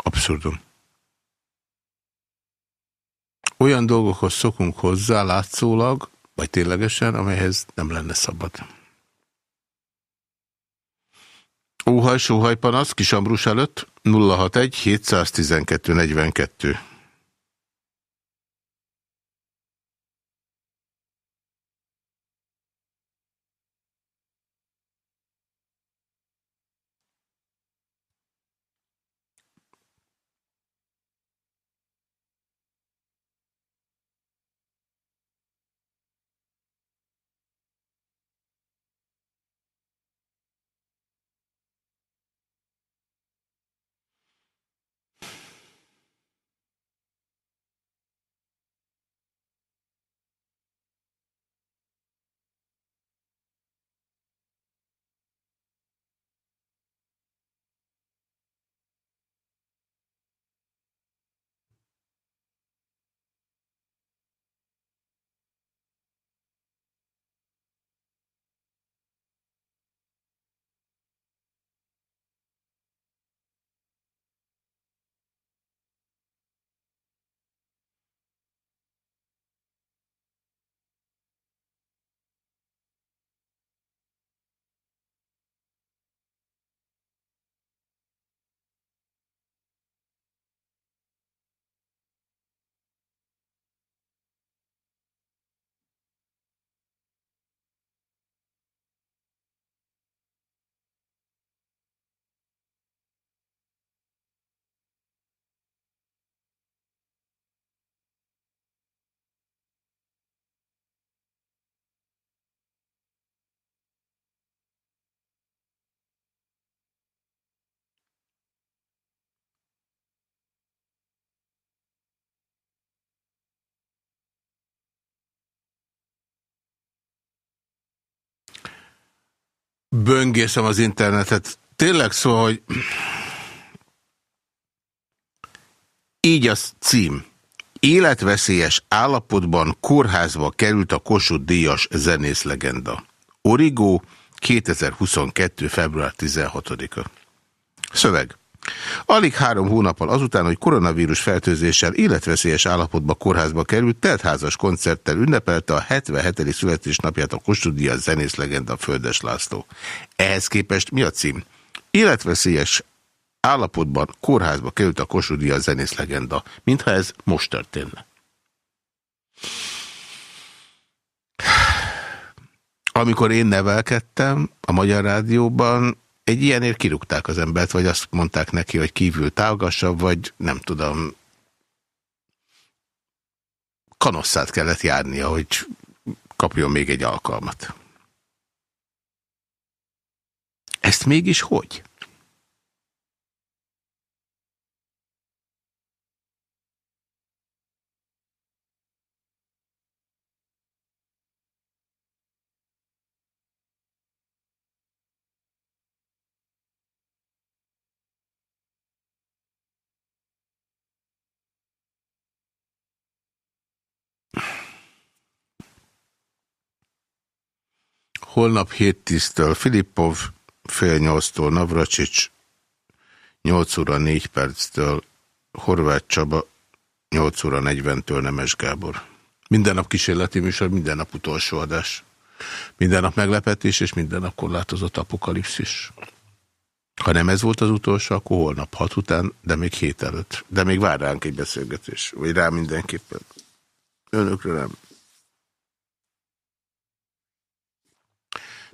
[SPEAKER 2] Abszurdum. Olyan dolgokhoz szokunk hozzá látszólag, vagy ténylegesen, amelyhez nem lenne szabad. Óhaj, sóhaj, panasz, Kisambrus előtt 061 712 42. böngészem az internetet. Tényleg szó, hogy így a cím. Életveszélyes állapotban kórházba került a Kossuth Díjas zenész legenda. Origo 2022. február 16-a. Szöveg. Alig három hónappal azután, hogy koronavírus fertőzéssel életveszélyes állapotba kórházba került, teltházas koncerttel ünnepelte a 77. születésnapját a Kossuth Díjas zenész legenda Földes László. Ehhez képest mi a cím? Életveszélyes állapotban kórházba került a Kossuth Díjas zenész legenda, mintha ez most történne. Amikor én nevelkedtem a Magyar Rádióban, egy ilyenért kirúgták az embert, vagy azt mondták neki, hogy kívül távgassa, vagy nem tudom, kanosszát kellett járnia, hogy kapjon még egy alkalmat. Ezt mégis hogy? Holnap 7.10-től Filippov, fél 8-tól Navracsics, 8 óra 4 perctől Horváth Csaba, 8 óra 40-től Nemes Gábor. Minden nap kísérleti műsor, minden nap utolsó adás. Minden nap meglepetés, és minden nap korlátozott apokalipszis. Ha nem ez volt az utolsó, akkor holnap hat után, de még hét előtt. De még vár ránk egy beszélgetés. Vagy rá mindenképpen. Önökre nem.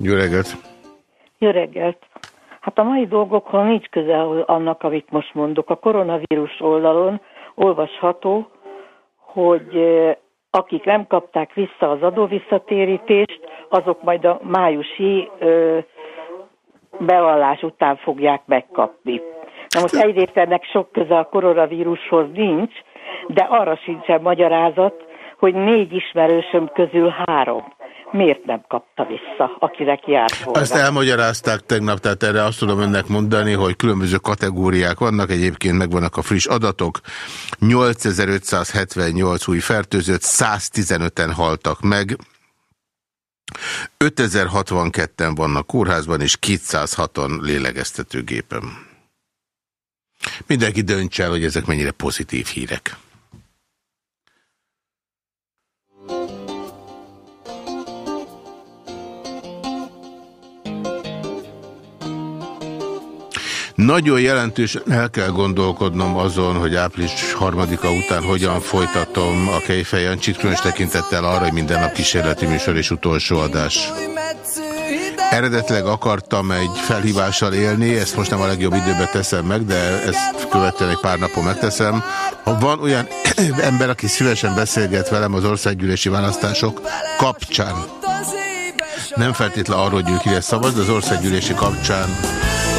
[SPEAKER 2] Jó reggelt!
[SPEAKER 19] Jó reggelt! Hát a mai dolgokhoz nincs közel annak, amit most mondok. A koronavírus oldalon olvasható, hogy akik nem kapták vissza az adóvisszatérítést, azok majd a májusi ö, bevallás után fogják megkapni. Na most egyrészt ennek sok köze a koronavírushoz nincs, de arra sincsen magyarázat, hogy négy ismerősöm közül három miért nem kapta vissza, akinek járt volna.
[SPEAKER 2] Ezt elmagyarázták tegnap, tehát erre azt tudom önnek mondani, hogy különböző kategóriák vannak, egyébként megvannak a friss adatok. 8578 új fertőzött, 115-en haltak meg, 5062-en vannak kórházban, és 206-on lélegeztetőgépen. Mindenki döntse el, hogy ezek mennyire pozitív hírek. Nagyon jelentős el kell gondolkodnom azon, hogy április harmadika után hogyan folytatom a Kejfej Jancsit, különös tekintettel arra, hogy minden nap kísérleti műsor és utolsó adás. Eredetileg akartam egy felhívással élni, ezt most nem a legjobb időben teszem meg, de ezt követően egy pár napon megteszem. Ha van olyan ember, aki szívesen beszélget velem az országgyűlési választások kapcsán, nem feltétlen arról, hogy ő kire szavaz, de az országgyűlési kapcsán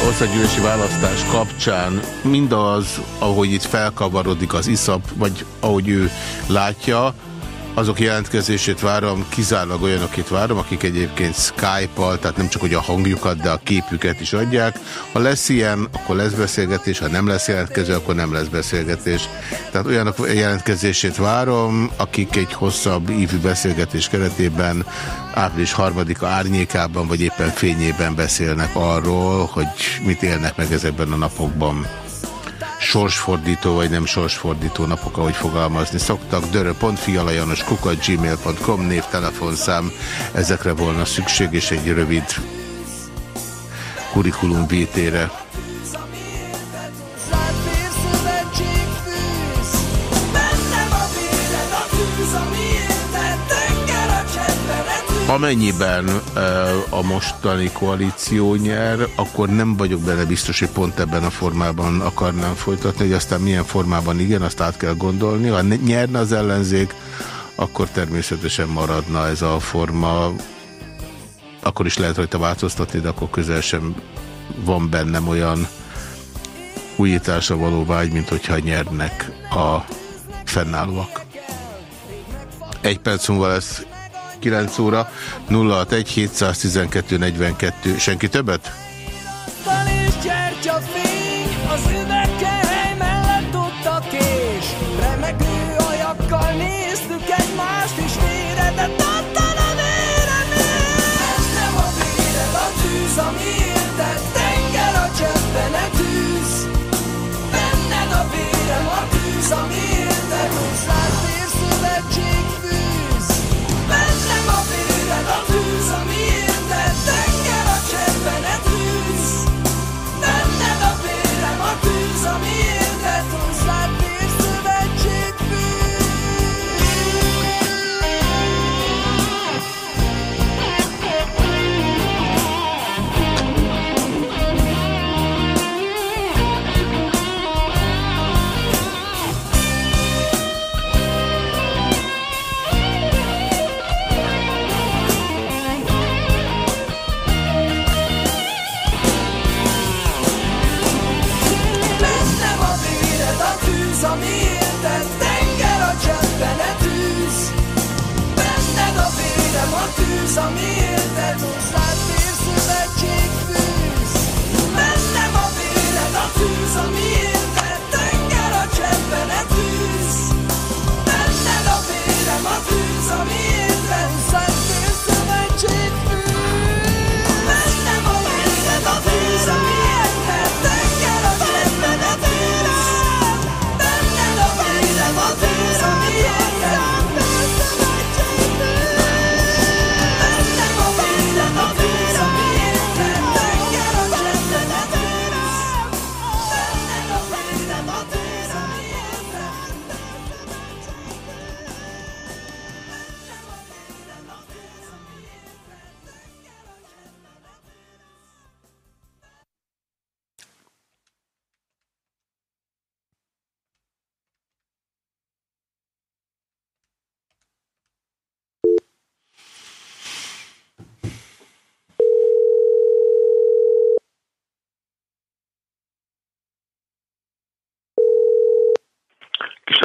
[SPEAKER 2] országgyűlési választás kapcsán mindaz, ahogy itt felkavarodik az iszap, vagy ahogy ő látja, azok jelentkezését várom, kizárólag olyanokét várom, akik egyébként Skype-al, tehát nem csak hogy a hangjukat, de a képüket is adják. Ha lesz ilyen, akkor lesz beszélgetés, ha nem lesz jelentkező, akkor nem lesz beszélgetés. Tehát olyanok jelentkezését várom, akik egy hosszabb ívű beszélgetés keretében április harmadika árnyékában, vagy éppen fényében beszélnek arról, hogy mit élnek meg ezekben a napokban.
[SPEAKER 20] Sorsfordító vagy nem sorsfordító napok, ahogy fogalmazni szoktak. dörö.fialajanos kukat gmail.com név, telefonszám, ezekre volna szükség, és egy rövid kurikulum vétére. Amennyiben a mostani koalíció nyer, akkor nem vagyok benne biztos, hogy pont ebben a formában akarnám folytatni, hogy aztán milyen formában igen, azt át kell gondolni. Ha nyerne az ellenzék, akkor természetesen maradna ez a forma. Akkor is lehet rajta változtatni, de akkor közel sem van bennem olyan újításra való vágy, mint hogyha nyernek a fennállóak. Egy perc múlva lesz 9 óra 061 712 42. Senki többet? A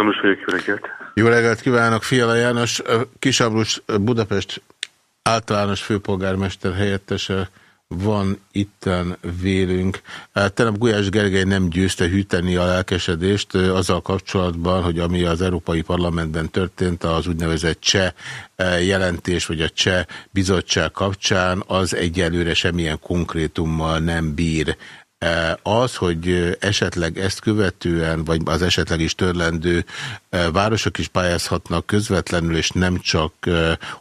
[SPEAKER 21] Kisamlus vagyok, jó reggelt.
[SPEAKER 20] Jó reggelt kívánok, Fiala János, Kisamlus Budapest általános főpolgármester helyettese van itten vélünk. Tegnap Gulyás Gergely nem győzte hűteni a lelkesedést azzal kapcsolatban, hogy ami az Európai Parlamentben történt, az úgynevezett cseh jelentés, vagy a cseh bizottság kapcsán, az egyelőre semmilyen konkrétummal nem bír. Az, hogy esetleg ezt követően, vagy az esetleg is törlendő városok is pályázhatnak közvetlenül, és nem csak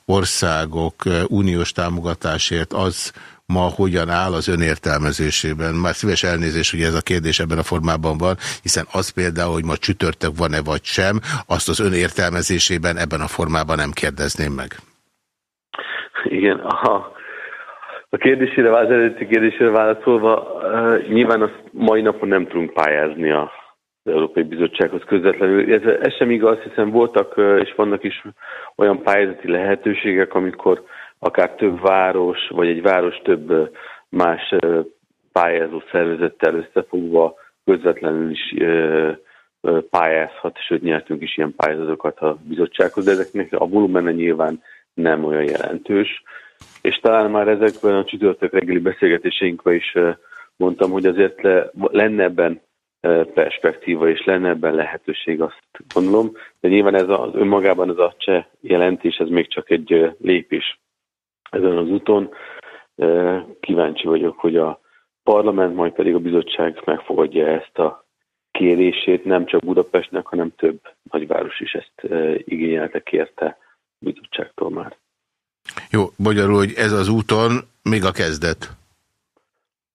[SPEAKER 20] országok uniós támogatásért, az ma hogyan áll az önértelmezésében? Már szíves elnézés, hogy ez a kérdés ebben a formában van, hiszen az például, hogy ma csütörtök van-e vagy sem, azt az önértelmezésében ebben a formában nem kérdezném meg.
[SPEAKER 21] Igen, a, a kérdésére, az eredeti kérdésére válaszolva, nyilván azt mai napon nem tudunk pályázni a, az Európai Bizottsághoz közvetlenül. Ez, ez sem igaz, hiszen voltak és vannak is olyan pályázati lehetőségek, amikor akár több város, vagy egy város több más pályázó szervezettel összefogva közvetlenül is pályázhat, sőt nyertünk is ilyen pályázatokat a bizottsághoz, de ezeknek a volumene nyilván nem olyan jelentős és talán már ezekben a csütörtök reggeli beszélgetéseinkben is mondtam, hogy azért le, lenne ebben perspektíva, és lenne ebben lehetőség, azt gondolom, de nyilván ez az önmagában az a cseh jelentés, ez még csak egy lépés ezen az úton. Kíváncsi vagyok, hogy a parlament, majd pedig a bizottság megfogadja ezt a kérését nem csak Budapestnek, hanem több nagyváros is ezt igényelte, kérte bizottságtól már.
[SPEAKER 2] Jó, magyarul, hogy ez az úton még a kezdet.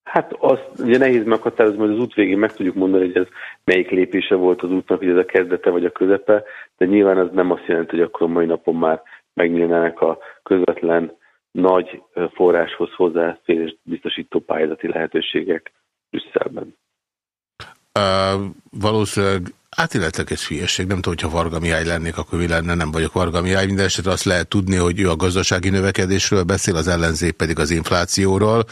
[SPEAKER 21] Hát azt ugye nehéz meghatározni, hogy az út végén meg tudjuk mondani, hogy ez melyik lépése volt az útnak, hogy ez a kezdete vagy a közepe, de nyilván az nem azt jelenti, hogy akkor a mai napon már megnyílnának a közvetlen nagy forráshoz hozzáférés biztosító pályázati lehetőségek Brüsszelben.
[SPEAKER 2] Uh, valószínűleg Illetve ez hülyeség, nem tudom, hogyha Varga Mihály lennék, akkor mi lenne, nem vagyok Varga Mihály. Minden esetre azt lehet tudni, hogy ő a gazdasági növekedésről beszél, az ellenzék pedig az inflációról.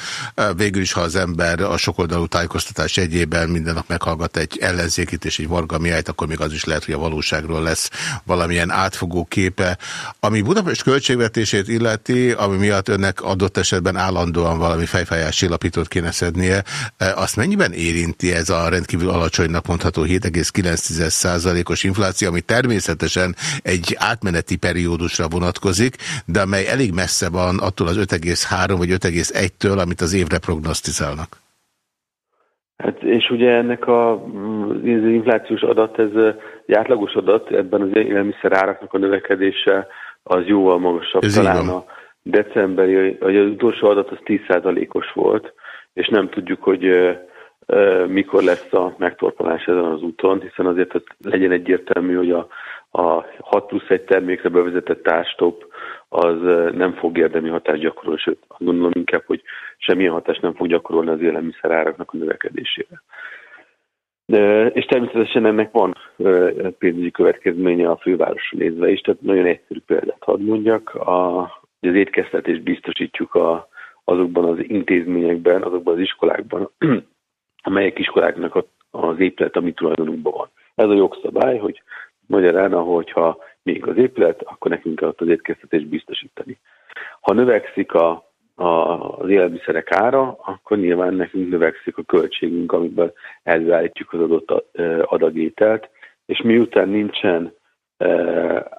[SPEAKER 2] Végül is, ha az ember a sokoldalú tájékoztatás egyében minden nap meghallgat egy ellenzékit és egy Varga Mihályt, akkor még az is lehet, hogy a valóságról lesz valamilyen átfogó képe. Ami Budapest költségvetését illeti, ami miatt önnek adott esetben állandóan valami fejfájás kéne szednie, azt mennyiben érinti ez a rendkívül alacsonynak mondható 7,9 0,1%-os infláció, ami természetesen egy átmeneti periódusra vonatkozik, de amely elég messze van attól az 5,3 vagy 5,1-től, amit az évre prognosztizálnak.
[SPEAKER 21] Hát és ugye ennek a, az inflációs adat, ez egy átlagos adat, ebben az élelmiszer áraknak a növekedése az jóval magasabb. Ez Talán a decemberi, az utolsó adat az 10%-os volt, és nem tudjuk, hogy mikor lesz a megtorpanás ezen az úton, hiszen azért hogy legyen egyértelmű, hogy a, a 6 plusz 1 termékre bevezetett társtop az nem fog érdemi hatást gyakorolni, sőt azt gondolom inkább, hogy semmilyen hatást nem fog gyakorolni az élelmiszer áraknak a növekedésére. És természetesen ennek van pénzügyi következménye a fővárosra nézve is, tehát nagyon egyszerű példát hadd mondjak. A, az étkeztetést biztosítjuk a, azokban az intézményekben, azokban az iskolákban, amelyek iskoláknak az épület a mi tulajdonunkban van. Ez a jogszabály, hogy magyarán, hogyha még az épület, akkor nekünk kell ott az étkeztetést biztosítani. Ha növekszik a, a, az élelmiszerek ára, akkor nyilván nekünk növekszik a költségünk, amiben előállítjuk az adott adagételt, és miután nincsen e,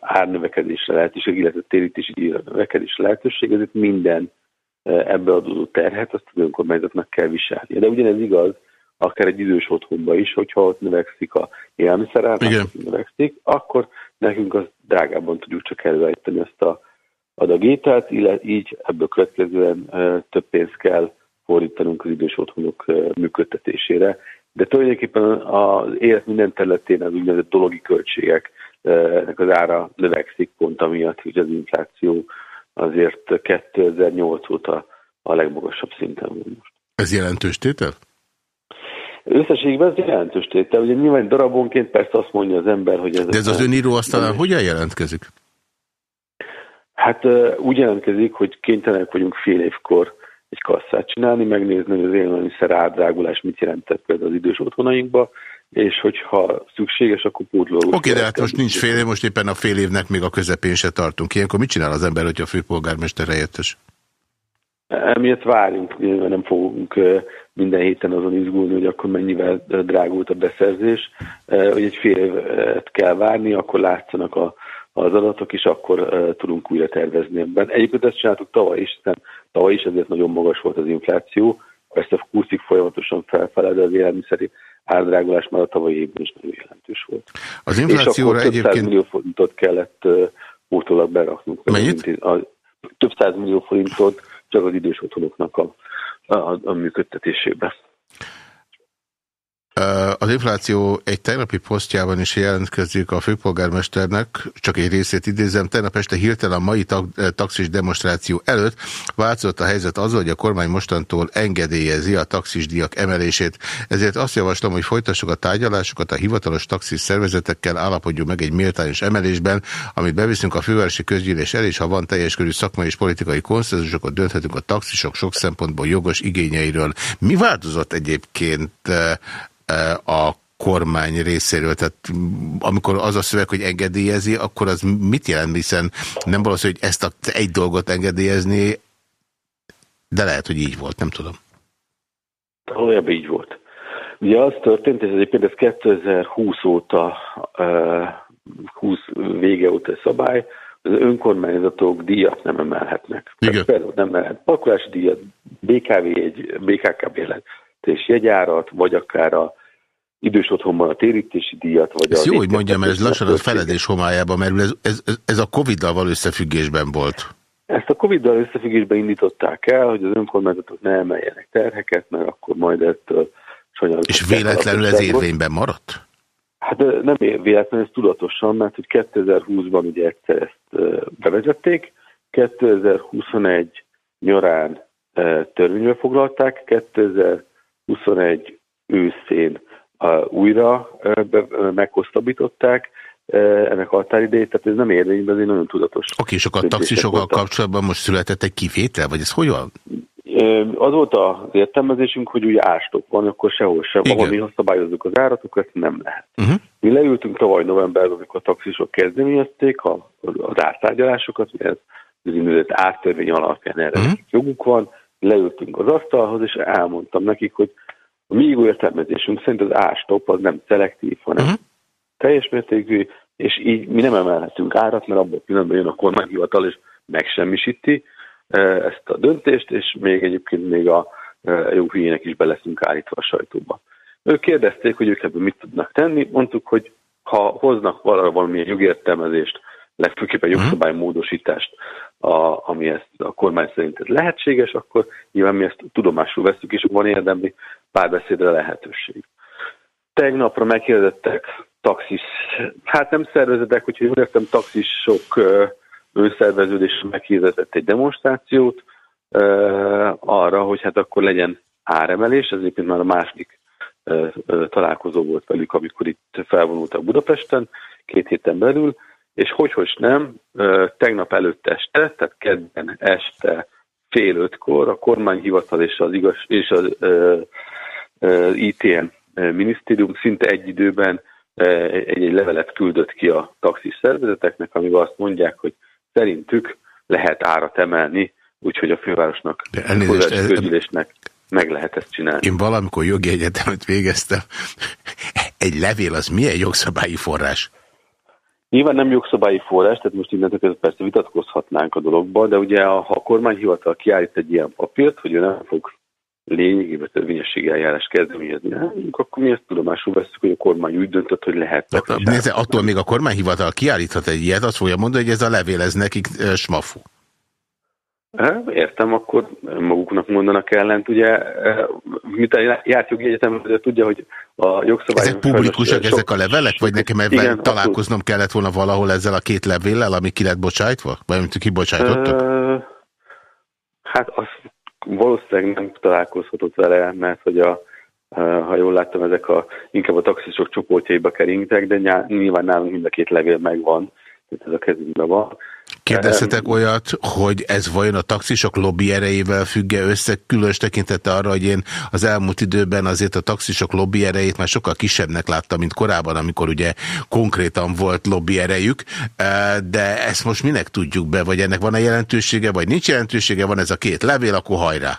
[SPEAKER 21] árnövekedésre lehetőség, illetve térítési növekedésre lehetőség, ezért minden ebbe adódó terhet azt az önkormányzatnak kell viselni. De ugyanez igaz akár egy idős otthonba is, hogyha ott növekszik a élelmiszerár, növekszik, akkor nekünk az drágában tudjuk csak előállítani ezt a adagételt, így ebből következően több pénzt kell fordítanunk az idős otthonok működtetésére. De tulajdonképpen az élet minden területén az úgynevezett dologi költségeknek az ára növekszik, pont amiatt, hogy az infláció azért 2008 óta a legmagasabb szinten van most.
[SPEAKER 2] Ez jelentős tétel?
[SPEAKER 21] Összességben ez jelentős tétel. Ugye nyilván darabonként persze azt mondja az ember, hogy ez...
[SPEAKER 2] De ez az öníró aztán hogyan jelentkezik?
[SPEAKER 21] Hát úgy jelentkezik, hogy kénytelenek vagyunk fél évkor egy kasszát csinálni, megnézni, hogy az élelmiszer árdrágulás mit jelentett például az idős otthonainkba, és hogyha szükséges, akkor pótló. Oké,
[SPEAKER 2] okay, de hát most nincs fél év, most éppen a fél évnek még a közepén se tartunk. Ilyenkor mit csinál az ember, hogyha a főpolgármester helyettes?
[SPEAKER 21] Emiatt várjunk, nem fogunk minden héten azon izgulni, hogy akkor mennyivel drágult a beszerzés, hogy egy fél évet kell várni, akkor látszanak a, az adatok, és akkor tudunk újra tervezni ebben. Egyébként ezt csináltuk tavaly is, hiszen tavaly is ezért nagyon magas volt az infláció, ezt a kúszik folyamatosan felfele, de az élelmiszeri árdrágulás már a tavalyi évben is nagyon jelentős volt.
[SPEAKER 2] Az inflációra
[SPEAKER 21] és akkor
[SPEAKER 2] egyébként...
[SPEAKER 21] millió forintot kellett pótólag beraknunk.
[SPEAKER 2] Mennyit?
[SPEAKER 21] A, több millió forintot csak az idős otthonoknak a, a, a működtetésébe.
[SPEAKER 2] Az infláció egy tegnapi posztjában is jelentkezik a főpolgármesternek, csak egy részét idézem, tegnap este hirtelen a mai taxis demonstráció előtt változott a helyzet azzal, hogy a kormány mostantól engedélyezi a taxisdíjak emelését. Ezért azt javaslom, hogy folytassuk a tárgyalásokat a hivatalos taxis szervezetekkel, állapodjunk meg egy méltányos emelésben, amit beviszünk a fővárosi közgyűlés el, és ha van teljes körű szakmai és politikai konszenzus, akkor dönthetünk a taxisok sok szempontból jogos igényeiről. Mi változott egyébként a kormány részéről. Tehát amikor az a szöveg, hogy engedélyezi, akkor az mit jelent, hiszen nem valószínű, hogy ezt a egy dolgot engedélyezni, de lehet, hogy így volt, nem tudom.
[SPEAKER 21] Valójában így volt. Ugye az történt, és egyébként ez 2020 óta, 20 vége óta szabály, az önkormányzatok díjat nem emelhetnek.
[SPEAKER 2] Igen.
[SPEAKER 21] Például nem emelhet pakolási díjat, BKV egy, BKK bérlet és jegyárat, vagy akár a idős otthonban a térítési díjat, vagy
[SPEAKER 2] Ez
[SPEAKER 21] a...
[SPEAKER 2] jó, hogy mondjam, mert ez lassan a feledés homályába merül. Ez, ez, ez- a Covid-dal való összefüggésben volt.
[SPEAKER 21] Ezt a Covid-dal összefüggésben indították el, hogy az önkormányzatok ne emeljenek terheket, mert akkor majd ettől sajnos...
[SPEAKER 2] És véletlenül ez érvényben maradt?
[SPEAKER 21] Hát nem véletlenül, ez tudatosan, mert hogy 2020-ban ugye egyszer ezt bevezették, 2021 nyarán törvénybe foglalták, 2021 őszén újra meghosszabbították ennek a határidejét, tehát ez nem érvényben, ez egy nagyon tudatos.
[SPEAKER 2] Oké, és akkor a taxisokkal kapcsolatban most született egy kivétel, vagy ez hogy van?
[SPEAKER 21] Az volt az értelmezésünk, hogy ugye ástok van, akkor sehol sem.
[SPEAKER 2] Igen.
[SPEAKER 21] Ahol mi ha szabályozzuk az áratokat, nem lehet.
[SPEAKER 2] Uh-huh.
[SPEAKER 21] Mi leültünk tavaly novemberben, amikor a taxisok kezdeményezték a, az ártárgyalásokat, mert az úgynevezett ártörvény alapján erre
[SPEAKER 2] Mhm.
[SPEAKER 21] nekik joguk van. Leültünk az asztalhoz, és elmondtam nekik, hogy a mi értelmezésünk szerint az ástop az nem szelektív, hanem
[SPEAKER 2] Mhm.
[SPEAKER 21] teljes mértékű, és így mi nem emelhetünk árat, mert abban a pillanatban jön a kormányhivatal, és megsemmisíti eh, ezt a döntést, és még egyébként még a eh, jó hülyének is be leszünk állítva a sajtóba. Ők kérdezték, hogy ők ebből mit tudnak tenni, mondtuk, hogy ha hoznak valamilyen jogértelmezést, legfőképpen jogszabálymódosítást, a, ami ezt a kormány szerint ez lehetséges, akkor nyilván mi ezt tudomásul veszük, és van érdemli párbeszédre lehetőség. Tegnapra meghirdettek taxis, hát nem szervezetek, hogyha jól értem, taxisok önszerveződés meghirdetett egy demonstrációt arra, hogy hát akkor legyen áremelés, ez egyébként már a második találkozó volt velük, amikor itt felvonultak Budapesten, két héten belül, és hogy, hogy nem, tegnap előtt este, tehát kedden este fél ötkor a kormányhivatal és az, igaz, és az ö, ö, ITM minisztérium szinte egy időben egy-egy levelet küldött ki a taxis szervezeteknek, amivel azt mondják, hogy szerintük lehet árat emelni, úgyhogy a fővárosnak, a
[SPEAKER 2] elnézést,
[SPEAKER 21] közgyűlésnek meg lehet ezt csinálni.
[SPEAKER 2] Én valamikor jogi egyetemet végeztem. Egy levél az milyen jogszabályi forrás?
[SPEAKER 21] Nyilván nem jogszabályi forrás, tehát most innentől persze vitatkozhatnánk a dologba, de ugye ha a kormányhivatal kiállít egy ilyen papírt, hogy ő nem fog lényegében törvényességi eljárás kezdeményezni, hát, akkor mi ezt tudomásul veszük, hogy a kormány úgy döntött, hogy lehet.
[SPEAKER 2] Hát, nézze, attól még a kormányhivatal kiállíthat egy ilyet, azt fogja mondani, hogy ez a levél, ez nekik smafu.
[SPEAKER 21] Hát, Értem, akkor maguknak mondanak ellent. Ugye, eh, mint a járt jogi egyetem, tudja, hogy a jogszabály...
[SPEAKER 2] Ezek publikusak ezek a levelek, vagy nekem ebben
[SPEAKER 21] Igen,
[SPEAKER 2] találkoznom kellett volna valahol ezzel a két levéllel, ami ki lett bocsájtva? Vagy amit kibocsájtottak?
[SPEAKER 21] Ö, Hát az valószínűleg nem találkozhatott vele, mert hogy a, ha jól láttam, ezek a, inkább a taxisok csoportjaiba keringtek, de nyilván nálunk mind a két levél megvan, tehát ez a kezünkben van.
[SPEAKER 2] Kérdeztetek olyat, hogy ez vajon a taxisok lobby erejével függe össze, különös tekintete arra, hogy én az elmúlt időben azért a taxisok lobby erejét már sokkal kisebbnek láttam, mint korábban, amikor ugye konkrétan volt lobby erejük, de ezt most minek tudjuk be, vagy ennek van-e jelentősége, vagy nincs jelentősége, van ez a két levél, akkor hajrá.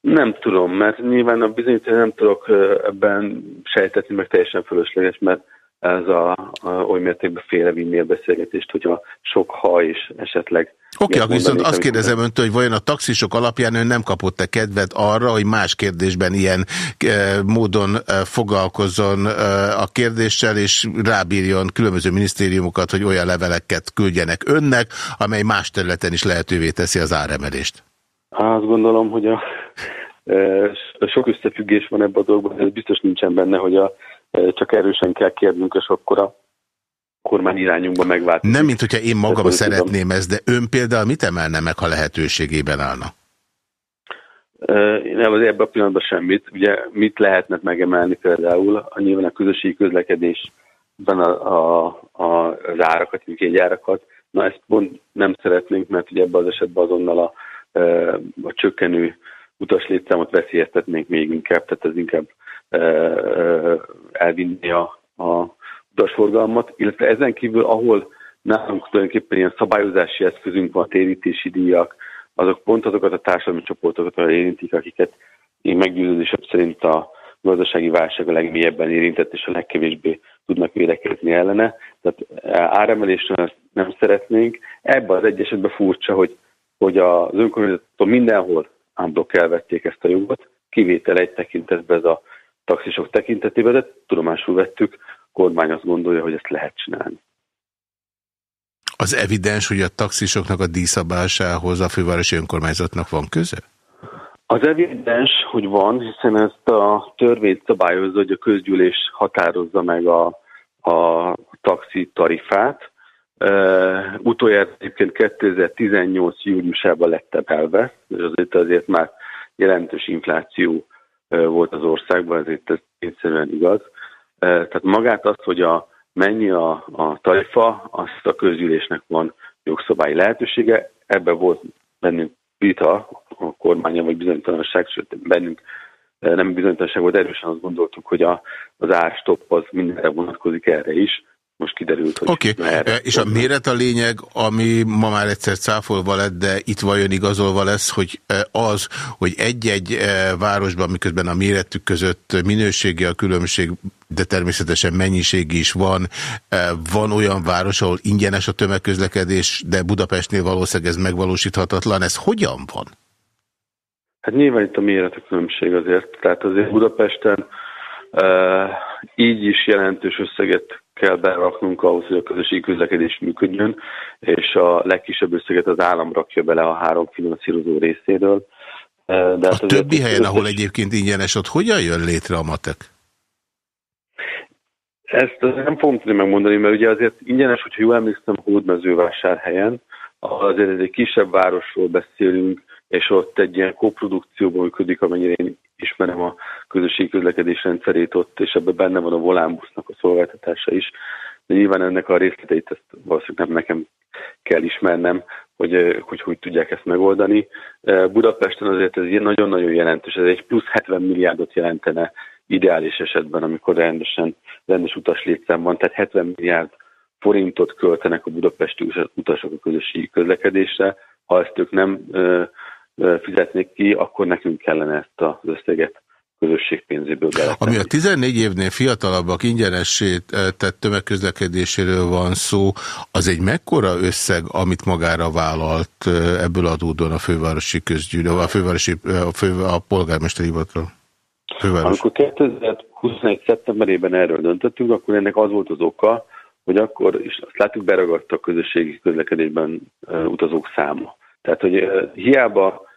[SPEAKER 21] Nem tudom, mert nyilván a bizonyítást nem tudok ebben sejtetni, meg teljesen fölösleges, mert ez a, a oly mértékben félrevinni a beszélgetést, hogyha sok ha és esetleg...
[SPEAKER 2] Oké, akkor viszont azt kérdezem öntől, hogy vajon a taxisok alapján ön nem kapott-e kedvet arra, hogy más kérdésben ilyen eh, módon eh, foglalkozzon eh, a kérdéssel, és rábírjon különböző minisztériumokat, hogy olyan leveleket küldjenek önnek, amely más területen is lehetővé teszi az áremelést.
[SPEAKER 21] Azt gondolom, hogy a, e, sok összefüggés van ebben a dologban, ez biztos nincsen benne, hogy a, e, csak erősen kell kérnünk, és akkor a kormány irányunkba megváltozik.
[SPEAKER 2] Nem, mint hogyha én magam
[SPEAKER 21] Tehát,
[SPEAKER 2] szeretném ezt, de ön például mit emelne meg, ha lehetőségében állna?
[SPEAKER 21] Nem, az ebben a pillanatban semmit. Ugye mit lehetne megemelni például? A nyilván a közösségi közlekedésben a, a, a, az árakat, árakat. Na ezt pont nem szeretnénk, mert ugye ebben az esetben azonnal a, a csökkenő utaslétszámot veszélyeztetnénk még inkább, tehát ez inkább elvinni a, a utasforgalmat, illetve ezen kívül, ahol nálunk tulajdonképpen ilyen szabályozási eszközünk van, térítési díjak, azok pont azokat a társadalmi csoportokat érintik, akiket én meggyőződésem szerint a gazdasági válság a legmélyebben érintett, és a legkevésbé tudnak védekezni ellene. Tehát áremelésre nem szeretnénk. Ebben az egy esetben furcsa, hogy, hogy az önkormányzattól mindenhol ámblok elvették ezt a jogot, kivétel egy tekintetben ez a taxisok tekintetében, de tudomásul vettük, a kormány azt gondolja, hogy ezt lehet csinálni.
[SPEAKER 2] Az evidens, hogy a taxisoknak a díszabásához a fővárosi önkormányzatnak van köze?
[SPEAKER 21] Az evidens, hogy van, hiszen ezt a törvényt szabályozza, hogy a közgyűlés határozza meg a, a taxi tarifát. Uh, utoljára egyébként 2018. júliusában lett emelve, és azért azért már jelentős infláció volt az országban, ezért ez egyszerűen igaz. Tehát magát azt, hogy a, mennyi a, a tarifa, azt a közgyűlésnek van jogszabályi lehetősége. Ebben volt bennünk vita a kormánya, vagy bizonytalanság, sőt bennünk nem bizonytalanság volt, erősen azt gondoltuk, hogy a, az árstopp az mindenre vonatkozik erre is. Most kiderült, hogy
[SPEAKER 2] Oké, okay. és a méret a lényeg, ami ma már egyszer cáfolva lett, de itt vajon igazolva lesz, hogy eh, az, hogy egy-egy eh, városban, miközben a méretük között minőségi a különbség, de természetesen mennyiség is van. Van olyan város, ahol ingyenes a tömegközlekedés, de Budapestnél valószínűleg ez megvalósíthatatlan. Ez hogyan van?
[SPEAKER 21] Hát nyilván itt a méret különbség azért. Tehát azért Budapesten uh, így is jelentős összeget kell beraknunk ahhoz, hogy a közösségi közlekedés működjön, és a legkisebb összeget az állam rakja bele a három finanszírozó részéről.
[SPEAKER 2] De hát a többi helyen, ahol egyébként ingyenes, ott hogyan jön létre a matek?
[SPEAKER 21] Ezt nem fogom tudni megmondani, mert ugye azért ingyenes, hogyha jól emlékszem, Hódmezővásárhelyen, azért egy kisebb városról beszélünk, és ott egy ilyen koprodukcióban működik, amennyire én ismerem a közösségi közlekedés rendszerét ott, és ebben benne van a volánbusznak a szolgáltatása is. De nyilván ennek a részleteit ezt valószínűleg nem nekem kell ismernem, hogy, hogy hogy tudják ezt megoldani. Budapesten azért ez nagyon-nagyon jelentős, ez egy plusz 70 milliárdot jelentene ideális esetben, amikor rendesen, rendes utas létszám van, tehát 70 milliárd forintot költenek a budapesti utasok a közösségi közlekedésre. Ha ezt ők nem ö, fizetnék ki, akkor nekünk kellene ezt az összeget közösségpénzéből beletenni.
[SPEAKER 2] Ami a 14 évnél fiatalabbak ingyenessé tett tömegközlekedéséről van szó, az egy mekkora összeg, amit magára vállalt ebből adódóan a fővárosi közgyűlő, a fővárosi a, fő, a polgármesteri hivatal?
[SPEAKER 21] Főváros. Amikor 2021. szeptemberében erről döntöttünk, akkor ennek az volt az oka, hogy akkor, és azt látjuk, beragadt a közösségi közlekedésben utazók száma. Tehát, hogy hiába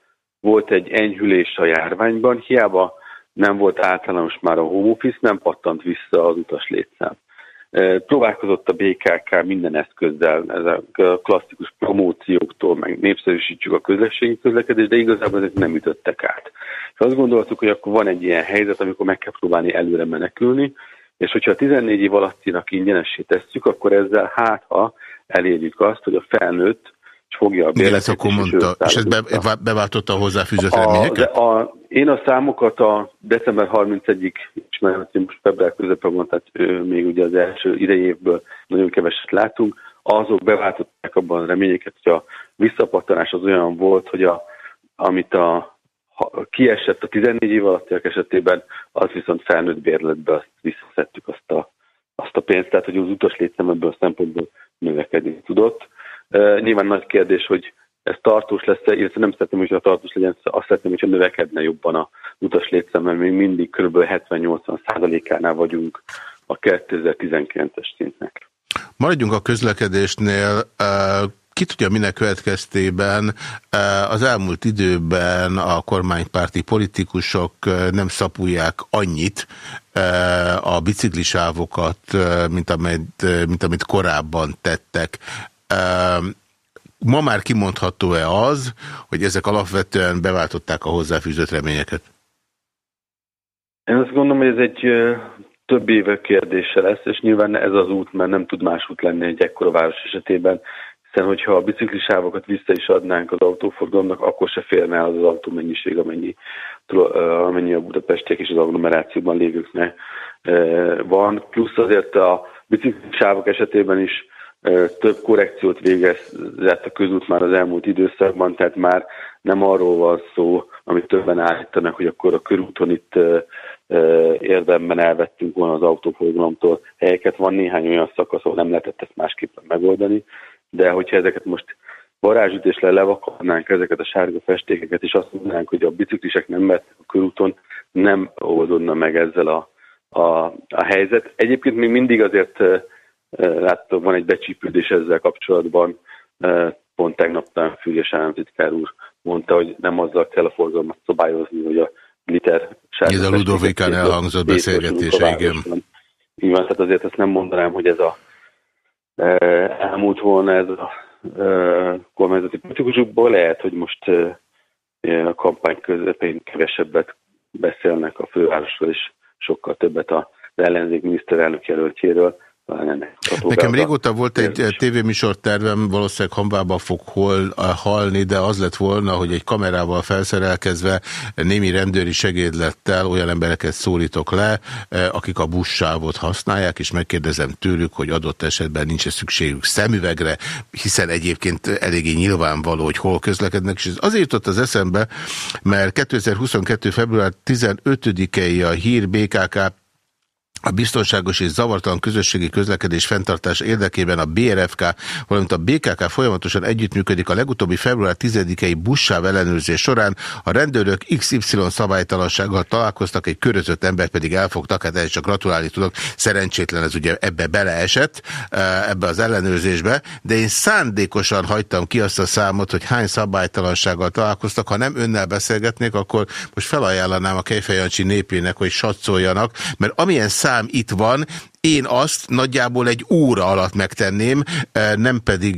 [SPEAKER 21] volt egy enyhülés a járványban, hiába nem volt általános már a home office, nem pattant vissza az utas létszám. Próbálkozott a BKK minden eszközzel, ezek a klasszikus promócióktól, meg népszerűsítjük a közösségi közlekedést, de igazából ezek nem ütöttek át. És azt gondoltuk, hogy akkor van egy ilyen helyzet, amikor meg kell próbálni előre menekülni, és hogyha a 14 év alattinak ingyenessé tesszük, akkor ezzel hát ha elérjük azt, hogy a felnőtt fogja a
[SPEAKER 2] bérletet. akkor mondta, és ez be, beváltotta a hozzáfűzött reményeket?
[SPEAKER 21] A, a, én a számokat a december 31-ig ismerem, hogy most február közepén van, tehát még ugye az első idejévből nagyon keveset látunk, azok beváltották abban a reményeket, hogy a visszapattanás az olyan volt, hogy a, amit a ha kiesett a 14 év alattiak esetében, az viszont felnőtt bérletbe azt visszaszedtük azt a, azt a pénzt, tehát hogy az utas létszám ebből a szempontból növekedni tudott. Nyilván nagy kérdés, hogy ez tartós lesz-e, illetve nem szeretném, hogyha tartós legyen, azt szeretném, hogyha növekedne jobban a utas létszám, mert még mindig kb. 70-80 százalékánál vagyunk a 2019-es szintnek.
[SPEAKER 2] Maradjunk a közlekedésnél. Ki tudja, minek következtében az elmúlt időben a kormánypárti politikusok nem szapulják annyit a biciklisávokat, mint amit, mint amit korábban tettek. Ma már kimondható-e az, hogy ezek alapvetően beváltották a hozzáfűzött reményeket?
[SPEAKER 21] Én azt gondolom, hogy ez egy több éve kérdése lesz, és nyilván ez az út, mert nem tud más út lenni egy ekkora város esetében, hiszen hogyha a biciklisávokat vissza is adnánk az autóforgalomnak, akkor se férne az, az autó mennyiség, amennyi, amennyi a budapestiek és az agglomerációban lévőknek van. Plusz azért a biciklisávok esetében is több korrekciót végezett a közút már az elmúlt időszakban, tehát már nem arról van szó, amit többen állítanak, hogy akkor a körúton itt érdemben elvettünk volna az autóforgalomtól helyeket. Van néhány olyan szakasz, ahol nem lehetett ezt másképpen megoldani, de hogyha ezeket most varázsütésre levakarnánk ezeket a sárga festékeket, és azt mondanánk, hogy a biciklisek nem mehetnek a körúton, nem oldódna meg ezzel a, a, a helyzet. Egyébként még mindig azért láttam, van egy becsípődés ezzel kapcsolatban, pont tegnap talán Fügyes államtitkár úr mondta, hogy nem azzal kell a forgalmat szabályozni, hogy a glitter
[SPEAKER 2] sárga. Ez a Ludovikán elhangzott beszélgetése, igen.
[SPEAKER 21] Így van, tehát azért azt nem mondanám, hogy ez a elmúlt volna ez a kormányzati politikusokból. Lehet, hogy most a kampány közepén kevesebbet beszélnek a fővárosról, és sokkal többet az ellenzék miniszterelnök jelöltjéről,
[SPEAKER 2] Nekem régóta volt egy tévéműsor tervem, valószínűleg hambába fog hol, halni, de az lett volna, hogy egy kamerával felszerelkezve némi rendőri segédlettel olyan embereket szólítok le, akik a buszsávot használják, és megkérdezem tőlük, hogy adott esetben nincs -e szükségük szemüvegre, hiszen egyébként eléggé nyilvánvaló, hogy hol közlekednek, és ez azért jutott az eszembe, mert 2022. február 15-i a hír BKK a biztonságos és zavartalan közösségi közlekedés fenntartás érdekében a BRFK, valamint a BKK folyamatosan együttműködik a legutóbbi február 10-i buszsáv ellenőrzés során. A rendőrök XY szabálytalansággal találkoztak, egy körözött ember pedig elfogtak, hát ehhez csak gratulálni tudok, szerencsétlen ez ugye ebbe beleesett, eh, ebbe az ellenőrzésbe, de én szándékosan hagytam ki azt a számot, hogy hány szabálytalansággal találkoztak, ha nem önnel beszélgetnék, akkor most felajánlanám a Kejfejancsi népének, hogy satszoljanak, mert amilyen szám szám itt van, én azt nagyjából egy óra alatt megtenném, nem pedig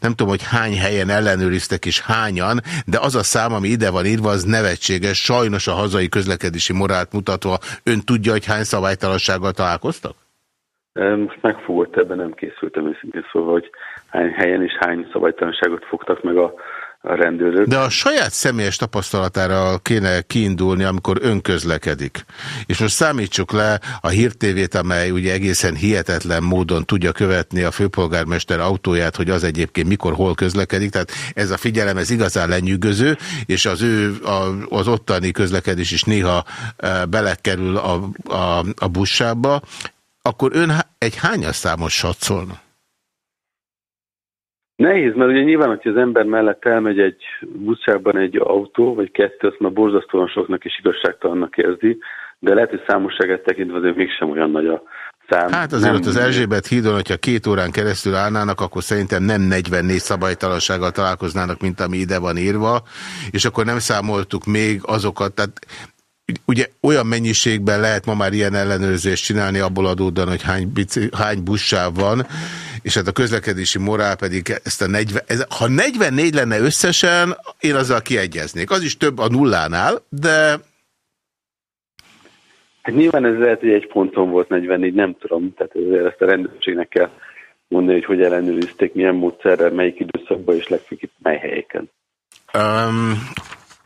[SPEAKER 2] nem tudom, hogy hány helyen ellenőriztek és hányan, de az a szám, ami ide van írva, az nevetséges, sajnos a hazai közlekedési morált mutatva. Ön tudja, hogy hány szabálytalansággal találkoztak?
[SPEAKER 21] Most megfogott, ebben nem készültem őszintén szóval, hogy hány helyen és hány szabálytalanságot fogtak meg a a rendőrök.
[SPEAKER 2] De a saját személyes tapasztalatára kéne kiindulni, amikor ön közlekedik. És most számítsuk le a hírtévét, amely ugye egészen hihetetlen módon tudja követni a főpolgármester autóját, hogy az egyébként mikor, hol közlekedik. Tehát ez a figyelem, ez igazán lenyűgöző, és az ő, a, az ottani közlekedés is néha e, belekerül a, a, a bussába. Akkor ön egy hányas számos satszolna?
[SPEAKER 21] Nehéz, mert ugye nyilván, hogy az ember mellett elmegy egy buszában egy autó, vagy kettő, azt már borzasztóan soknak és igazságtalannak érzi, de lehet, hogy számosságát tekintve azért mégsem olyan nagy a szám.
[SPEAKER 2] Hát azért nem, ott az Erzsébet hídon, hogyha két órán keresztül állnának, akkor szerintem nem 44 szabálytalansággal találkoznának, mint ami ide van írva, és akkor nem számoltuk még azokat, tehát ugye olyan mennyiségben lehet ma már ilyen ellenőrzést csinálni, abból adódóan, hogy hány, hány buszsáv van, és hát a közlekedési morál pedig ezt a 40, ez, ha 44 lenne összesen, én azzal kiegyeznék. Az is több a nullánál, de...
[SPEAKER 21] Hát nyilván ez lehet, hogy egy ponton volt 44, nem tudom, tehát ezt a rendőrségnek kell mondani, hogy hogy ellenőrizték, milyen módszerrel, melyik időszakban és legfőképp mely helyeken.
[SPEAKER 2] Um,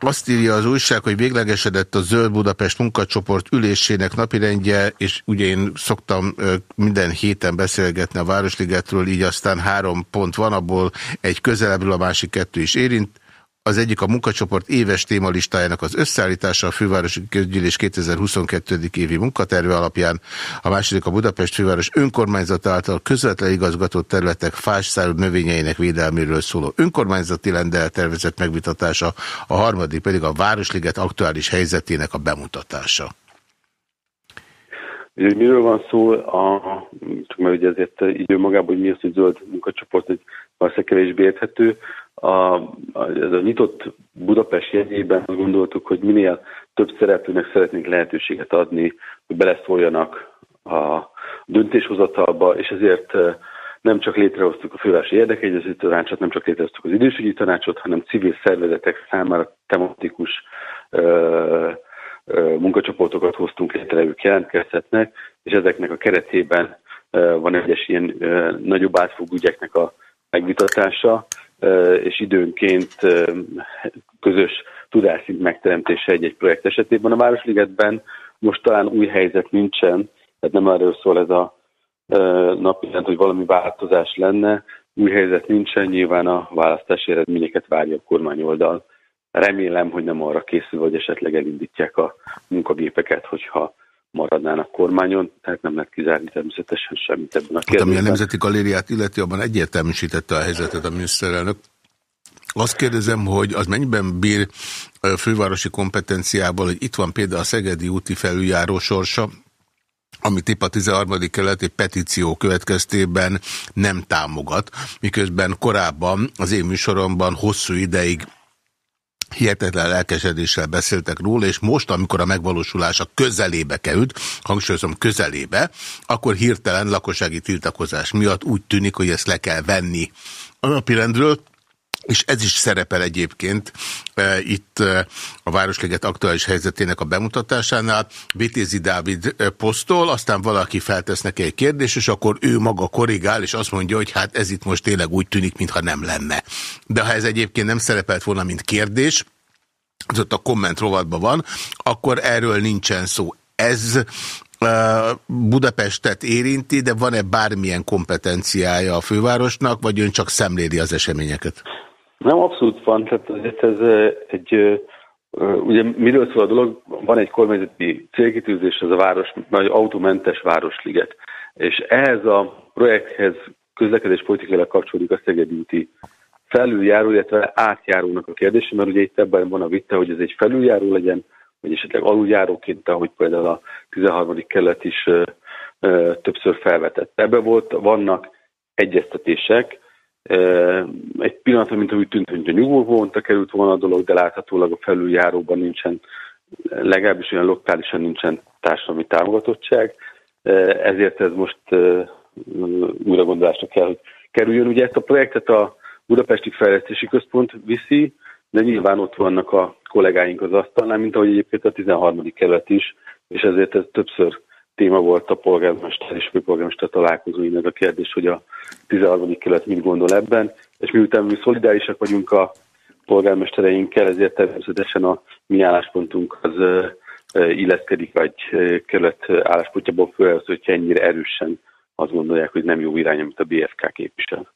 [SPEAKER 2] azt írja az újság, hogy véglegesedett a Zöld Budapest munkacsoport ülésének napirendje, és ugye én szoktam minden héten beszélgetni a Városligetről, így aztán három pont van, abból egy közelebbről, a másik kettő is érint. Az egyik a munkacsoport éves témalistájának az összeállítása a Fővárosi Közgyűlés 2022. évi munkaterve alapján, a második a Budapest Főváros önkormányzat által közvetlen igazgatott területek fásszárú növényeinek védelméről szóló önkormányzati lendel tervezett megvitatása, a harmadik pedig a Városliget aktuális helyzetének a bemutatása.
[SPEAKER 21] Miről van szó, a, csak mert ugye azért idő magában, hogy mi az, hogy zöld munkacsoport, hogy valószínűleg kevésbé érthető. A, ez a nyitott Budapest jegyében azt gondoltuk, hogy minél több szereplőnek szeretnénk lehetőséget adni, hogy beleszóljanak a döntéshozatalba, és ezért nem csak létrehoztuk a fővárosi érdekegyező tanácsot, nem csak létrehoztuk az idősügyi tanácsot, hanem civil szervezetek számára tematikus ö, munkacsoportokat hoztunk létre, ők jelentkezhetnek, és ezeknek a keretében van egyes ilyen nagyobb átfogó ügyeknek a megvitatása, és időnként közös tudásszint megteremtése egy-egy projekt esetében. A Városligetben most talán új helyzet nincsen, tehát nem erről szól ez a napi hogy valami változás lenne, új helyzet nincsen, nyilván a választási eredményeket várja a kormányoldal. Remélem, hogy nem arra készül, hogy esetleg elindítják a munkagépeket, hogyha maradnának kormányon, tehát nem lehet kizárni természetesen semmit ebben a
[SPEAKER 2] Hát, ami a
[SPEAKER 21] kérdésben.
[SPEAKER 2] Nemzeti Galériát illeti, abban egyértelműsítette a helyzetet a miniszterelnök. Azt kérdezem, hogy az mennyiben bír fővárosi kompetenciából, hogy itt van például a Szegedi úti felüljáró sorsa, amit épp a 13. keleti petíció következtében nem támogat, miközben korábban az én műsoromban hosszú ideig hihetetlen lelkesedéssel beszéltek róla, és most, amikor a megvalósulása közelébe került, hangsúlyozom közelébe, akkor hirtelen lakossági tiltakozás miatt úgy tűnik, hogy ezt le kell venni. A napirendről, és ez is szerepel egyébként e, itt e, a Városliget aktuális helyzetének a bemutatásánál. Vitézi Dávid e, posztol, aztán valaki feltesz neki egy kérdést, és akkor ő maga korrigál, és azt mondja, hogy hát ez itt most tényleg úgy tűnik, mintha nem lenne. De ha ez egyébként nem szerepelt volna, mint kérdés, az ott a komment rovatban van, akkor erről nincsen szó. Ez e, Budapestet érinti, de van-e bármilyen kompetenciája a fővárosnak, vagy ön csak szemléli az eseményeket?
[SPEAKER 21] Nem, abszolút van, tehát azért ez egy, ugye miről szól a dolog, van egy kormányzati célkitűzés, ez a város, vagy autómentes városliget, és ehhez a projekthez közlekedés politikailag kapcsolódik a Szegedi úti felüljáró, illetve átjárónak a kérdése, mert ugye itt ebben van a vita, hogy ez egy felüljáró legyen, vagy esetleg aluljáróként, ahogy például a 13. kerület is ö, ö, többször felvetett. Ebben volt, vannak egyeztetések, egy pillanatra, mint úgy tűnt, hogy a nyugvóvonta került volna a dolog, de láthatólag a felüljáróban nincsen, legalábbis olyan lokálisan nincsen társadalmi támogatottság, ezért ez most újra gondolásra kell, hogy kerüljön. Ugye ezt a projektet a Budapesti Fejlesztési Központ viszi, de nyilván ott vannak a kollégáink az asztalnál, mint ahogy egyébként a 13. kerület is, és ezért ez többször téma volt a polgármester és főpolgármester találkozóin ez a kérdés, hogy a 13. kerület mit gondol ebben, és miután mi szolidárisak vagyunk a polgármestereinkkel, ezért természetesen a mi álláspontunk az illeszkedik, vagy ö, kerület álláspontjából föl, hogy ennyire erősen azt gondolják, hogy nem jó irány, amit a BFK képvisel.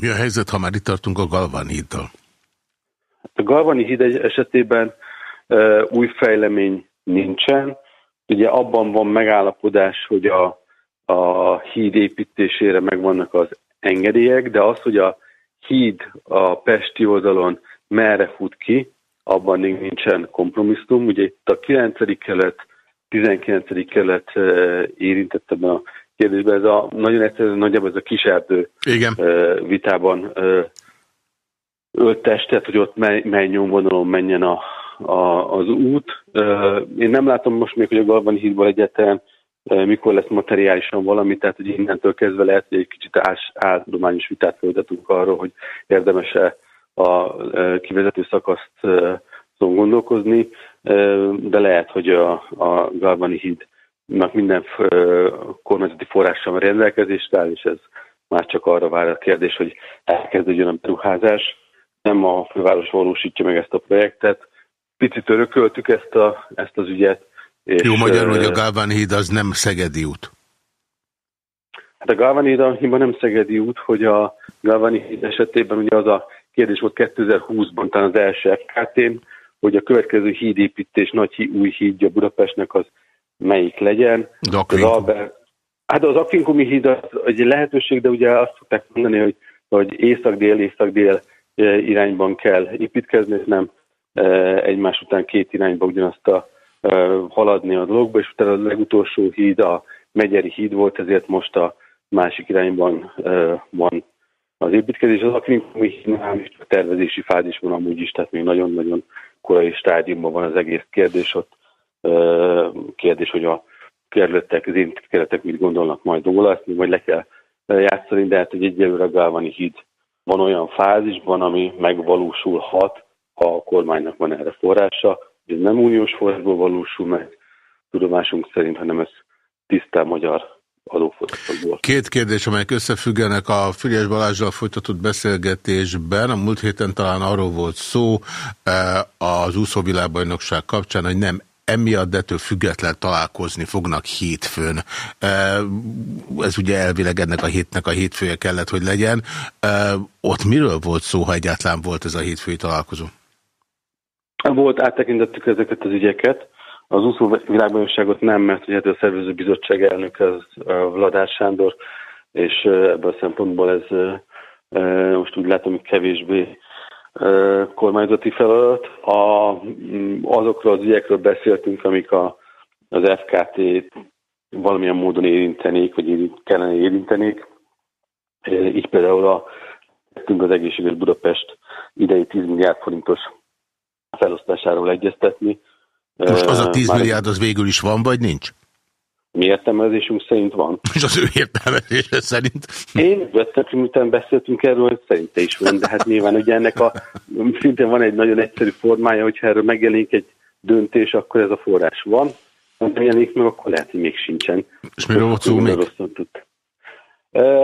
[SPEAKER 2] Mi a helyzet, ha már itt tartunk a Galván híddal?
[SPEAKER 21] A Galvani híd egy esetében új fejlemény nincsen. Ugye abban van megállapodás, hogy a, a híd építésére megvannak az engedélyek, de az, hogy a híd a Pesti oldalon merre fut ki, abban még nincsen kompromisszum. Ugye itt a 9. kelet, 19. kelet érintett ebben a kérdésben. Ez a, nagyon egyszerűen nagyjából ez a kiserdő
[SPEAKER 2] Igen.
[SPEAKER 21] vitában ölt testet, hogy ott mely, mely nyomvonalon menjen a, a, az út. Én nem látom most még, hogy a Galvani hídból egyáltalán mikor lesz materiálisan valami, tehát hogy innentől kezdve lehet, hogy egy kicsit ás, áltudományos vitát folytatunk arról, hogy érdemes-e a kivezető szakaszt gondolkozni, de lehet, hogy a, a Galvani hídnak minden kormányzati forrással van rendelkezésre áll, és ez már csak arra vár a kérdés, hogy elkezdődjön a beruházás nem a főváros valósítja meg ezt a projektet. Picit örököltük ezt, a, ezt az ügyet. És,
[SPEAKER 2] Jó, magyarul, hogy a Galván híd az nem Szegedi út.
[SPEAKER 21] Hát a Galvani híd nem Szegedi út, hogy a Galvani híd esetében ugye az a kérdés volt 2020-ban, talán az első FKT-n, hogy a következő hídépítés, nagy új hídja Budapestnek az melyik legyen. Az Albert, hát az Aquincumi híd az egy lehetőség, de ugye azt szokták mondani, hogy, hogy észak-dél, észak-dél irányban kell építkezni, és nem egymás után két irányba ugyanazt a haladni a dologba, és utána a legutolsó híd a Megyeri híd volt, ezért most a másik irányban van az építkezés. Az Akrinkumi hídnál is a tervezési fázisban amúgy is, tehát még nagyon-nagyon korai stádiumban van az egész kérdés. Ott kérdés, hogy a kerületek, az kerületek mit gondolnak majd róla, ezt még majd le kell játszani, de hát hogy egyelőre Gálvani híd van olyan fázisban, ami megvalósulhat, ha a kormánynak van erre forrása. Ez nem uniós forrásból valósul meg, tudomásunk szerint, hanem ez tisztán magyar adóforrásokból.
[SPEAKER 2] Két kérdés, amelyek összefüggenek a Füriás Balázsral folytatott beszélgetésben. A múlt héten talán arról volt szó az úszóvilágbajnokság kapcsán, hogy nem emiatt, de ettől független találkozni fognak hétfőn. Ez ugye elvileg ennek a hétnek a hétfője kellett, hogy legyen. Ott miről volt szó, ha egyáltalán volt ez a hétfői találkozó?
[SPEAKER 21] Volt, áttekintettük ezeket az ügyeket. Az úszó világbajnokságot nem, mert ugye hát a szervezőbizottság elnök az Vladár Sándor, és ebből a szempontból ez most úgy látom, hogy kevésbé kormányzati feladat. A, azokról az ügyekről beszéltünk, amik a, az FKT valamilyen módon érintenék, vagy kellene érintenék. Így például a, az egészséges Budapest idei 10 milliárd forintos felosztásáról egyeztetni.
[SPEAKER 2] Most az a 10 milliárd az végül is van, vagy nincs?
[SPEAKER 21] Mi értelmezésünk szerint van.
[SPEAKER 2] És az ő értelmezése szerint?
[SPEAKER 21] Én vettem, miután beszéltünk erről, hogy szerinte is van, de hát nyilván ugye ennek a szintén van egy nagyon egyszerű formája, hogyha erről megjelenik egy döntés, akkor ez a forrás van. Ha megjelenik meg, akkor lehet, hogy még sincsen.
[SPEAKER 2] És miről volt szó még?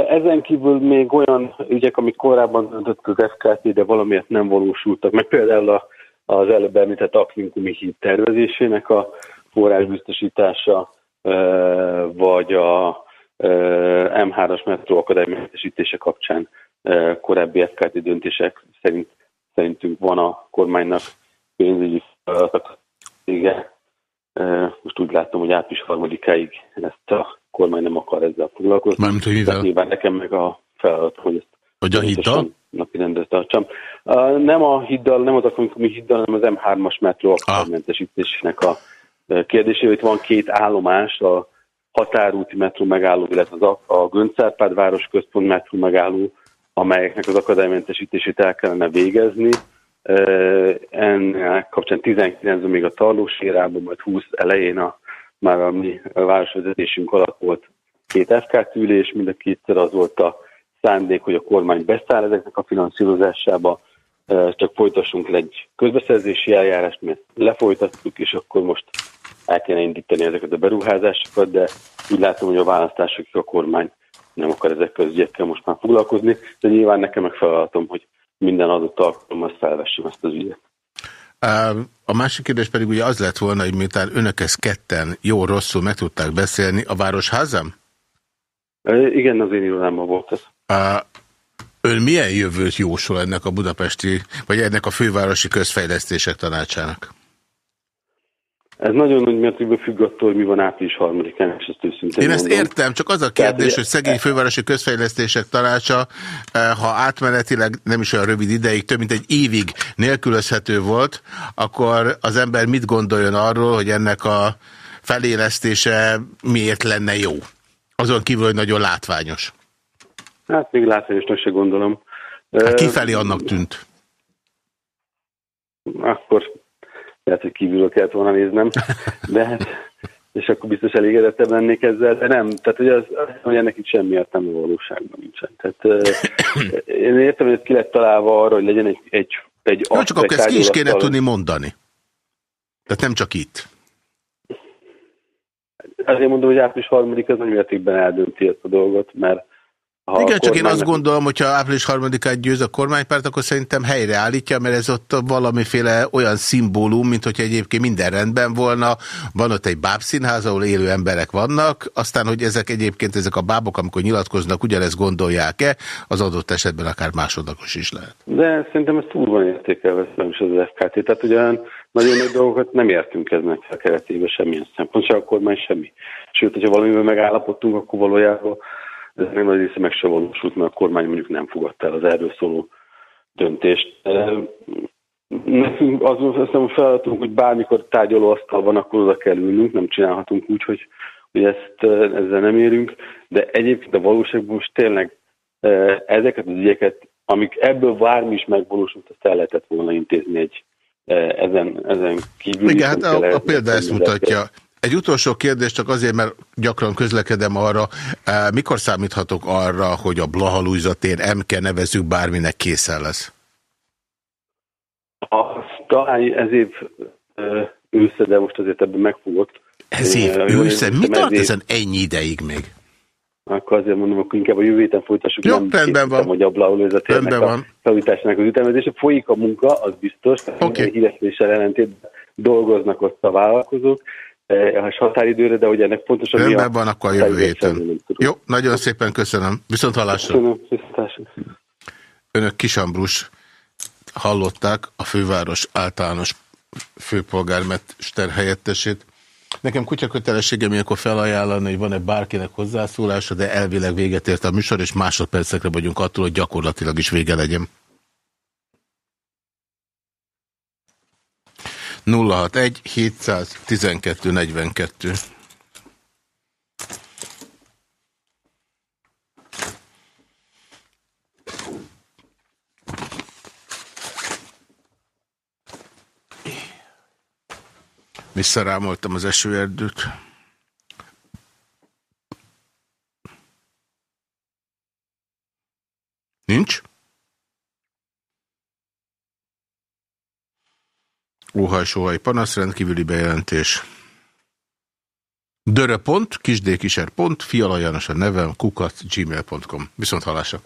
[SPEAKER 21] Ezen kívül még olyan ügyek, amik korábban döntött az FKT, de valamiért nem valósultak, meg például a, az előbb említett Akvinkumi híd tervezésének a forrásbiztosítása, vagy a M3-as metró akadálymentesítése kapcsán korábbi FKT döntések szerint szerintünk van a kormánynak pénzügyi feladatok. Most úgy látom, hogy április harmadikáig ezt a kormány nem akar ezzel foglalkozni.
[SPEAKER 2] Mármint, hogy mivel?
[SPEAKER 21] nyilván nekem meg a feladat, hogy ezt
[SPEAKER 2] hogy a hiddal?
[SPEAKER 21] Napi rendet tartsam. Uh, nem a hiddal, nem az akadémiumi hiddal, hanem az M3-as metró akadálymentesítésének a kérdése. Itt van két állomás, a határúti metró megálló, illetve az a, a Göncárpád város központ metró megálló, amelyeknek az akadálymentesítését el kellene végezni. Ennek kapcsán 19 még a tarlós érában, majd 20 elején a, már a mi városvezetésünk alatt volt két FK ülés, mind a kétszer az volt a szándék, hogy a kormány beszáll ezeknek a finanszírozásába, csak folytassunk le egy közbeszerzési eljárást, mert lefolytattuk, és akkor most el kéne indítani ezeket a beruházásokat, de úgy látom, hogy a választásokig a kormány nem akar ezekkel az ügyekkel most már foglalkozni, de nyilván nekem meg feladatom, hogy minden adott alkalommal felvessem ezt az ügyet.
[SPEAKER 2] A másik kérdés pedig ugye az lett volna, hogy miután önök ezt ketten jó-rosszul meg tudták beszélni, a Városházam?
[SPEAKER 21] Igen, az én irodámban volt ez.
[SPEAKER 2] Ön milyen jövőt jósol ennek a budapesti, vagy ennek a fővárosi közfejlesztések tanácsának?
[SPEAKER 21] Ez nagyon nagy mértékben függ attól, hogy mi van április harmadikán, és ezt őszintén
[SPEAKER 2] Én ezt
[SPEAKER 21] mondom.
[SPEAKER 2] értem, csak az a kérdés, Tehát, hogy szegény fővárosi közfejlesztések tanácsa, ha átmenetileg nem is olyan rövid ideig, több mint egy évig nélkülözhető volt, akkor az ember mit gondoljon arról, hogy ennek a felélesztése miért lenne jó? Azon kívül, hogy nagyon látványos.
[SPEAKER 21] Hát még látványosnak se gondolom.
[SPEAKER 2] Hát kifelé annak tűnt.
[SPEAKER 21] Akkor lehet, hogy kívülről kellett volna néznem, de hát, és akkor biztos elégedettebb lennék ezzel, de nem, tehát hogy, az, hogy ennek itt semmi értelme a valóságban nincsen. Tehát én értem, hogy ez ki lett találva arra, hogy legyen egy, egy, egy
[SPEAKER 2] Jó, csak akkor ezt ki is kéne tudni mondani. Tehát nem csak itt.
[SPEAKER 21] Azért mondom, hogy április harmadik az nagy mértékben eldönti ezt a dolgot, mert
[SPEAKER 2] ha Igen, csak én azt gondolom, hogyha április harmadikát győz a kormánypárt, akkor szerintem helyreállítja, mert ez ott valamiféle olyan szimbólum, mint hogy egyébként minden rendben volna. Van ott egy bábszínház, ahol élő emberek vannak, aztán, hogy ezek egyébként, ezek a bábok, amikor nyilatkoznak, ugyanezt gondolják-e, az adott esetben akár másodlagos is lehet.
[SPEAKER 21] De szerintem ez túl van értékelve, nem is az FKT. Tehát olyan nagyon nagy dolgokat nem értünk eznek a keretében semmilyen szempont, se a kormány semmi. Sőt, hogyha valamiben megállapodtunk, akkor valójában ez nem nagy része meg se valósult, mert a kormány mondjuk nem fogadta el az erről szóló döntést. Nekünk az azt a feladatunk, hogy bármikor tárgyalóasztal van, akkor oda kell ülnünk, nem csinálhatunk úgy, hogy, hogy ezt ezzel nem érünk, de egyébként a valóságban most tényleg ezeket az ügyeket, amik ebből bármi is megvalósult, azt el lehetett volna intézni egy ezen, ezen kívül.
[SPEAKER 2] Igen, hát a, a példa ezt mutatja. Egy utolsó kérdés csak azért, mert gyakran közlekedem arra, e, mikor számíthatok arra, hogy a Blaha tér MK nevezük bárminek készen lesz?
[SPEAKER 21] A, talán ez év ősze, de most azért ebben megfogott.
[SPEAKER 2] Ez év ősze? Mi tart ezen ennyi ideig még?
[SPEAKER 21] Akkor azért mondom, akkor inkább a jövő héten folytassuk.
[SPEAKER 2] Jó, nem rendben van.
[SPEAKER 21] hogy a Blaha térnek a felújításának az ütemezése. Folyik a munka, az biztos.
[SPEAKER 2] Okay.
[SPEAKER 21] Híresüléssel ellentétben dolgoznak ott a vállalkozók a határidőre, de hogy ennek pontosan
[SPEAKER 2] mi a... van, akkor a jövő héten. Jó, nagyon szépen köszönöm. Viszont hallásra.
[SPEAKER 21] Köszönöm,
[SPEAKER 2] Önök Kisambrus hallották a főváros általános főpolgármester helyettesét. Nekem kutya kötelességem ilyenkor felajánlani, hogy van-e bárkinek hozzászólása, de elvileg véget ért a műsor, és másodpercekre vagyunk attól, hogy gyakorlatilag is vége legyen. 061 712 42 Visszarámoltam az esőerdőt. Nincs? Óhaj-sóhaj panasz, rendkívüli bejelentés. Dörö.kisdkiser.fialajanos a nevem kukat gmail.com. Viszont halásra.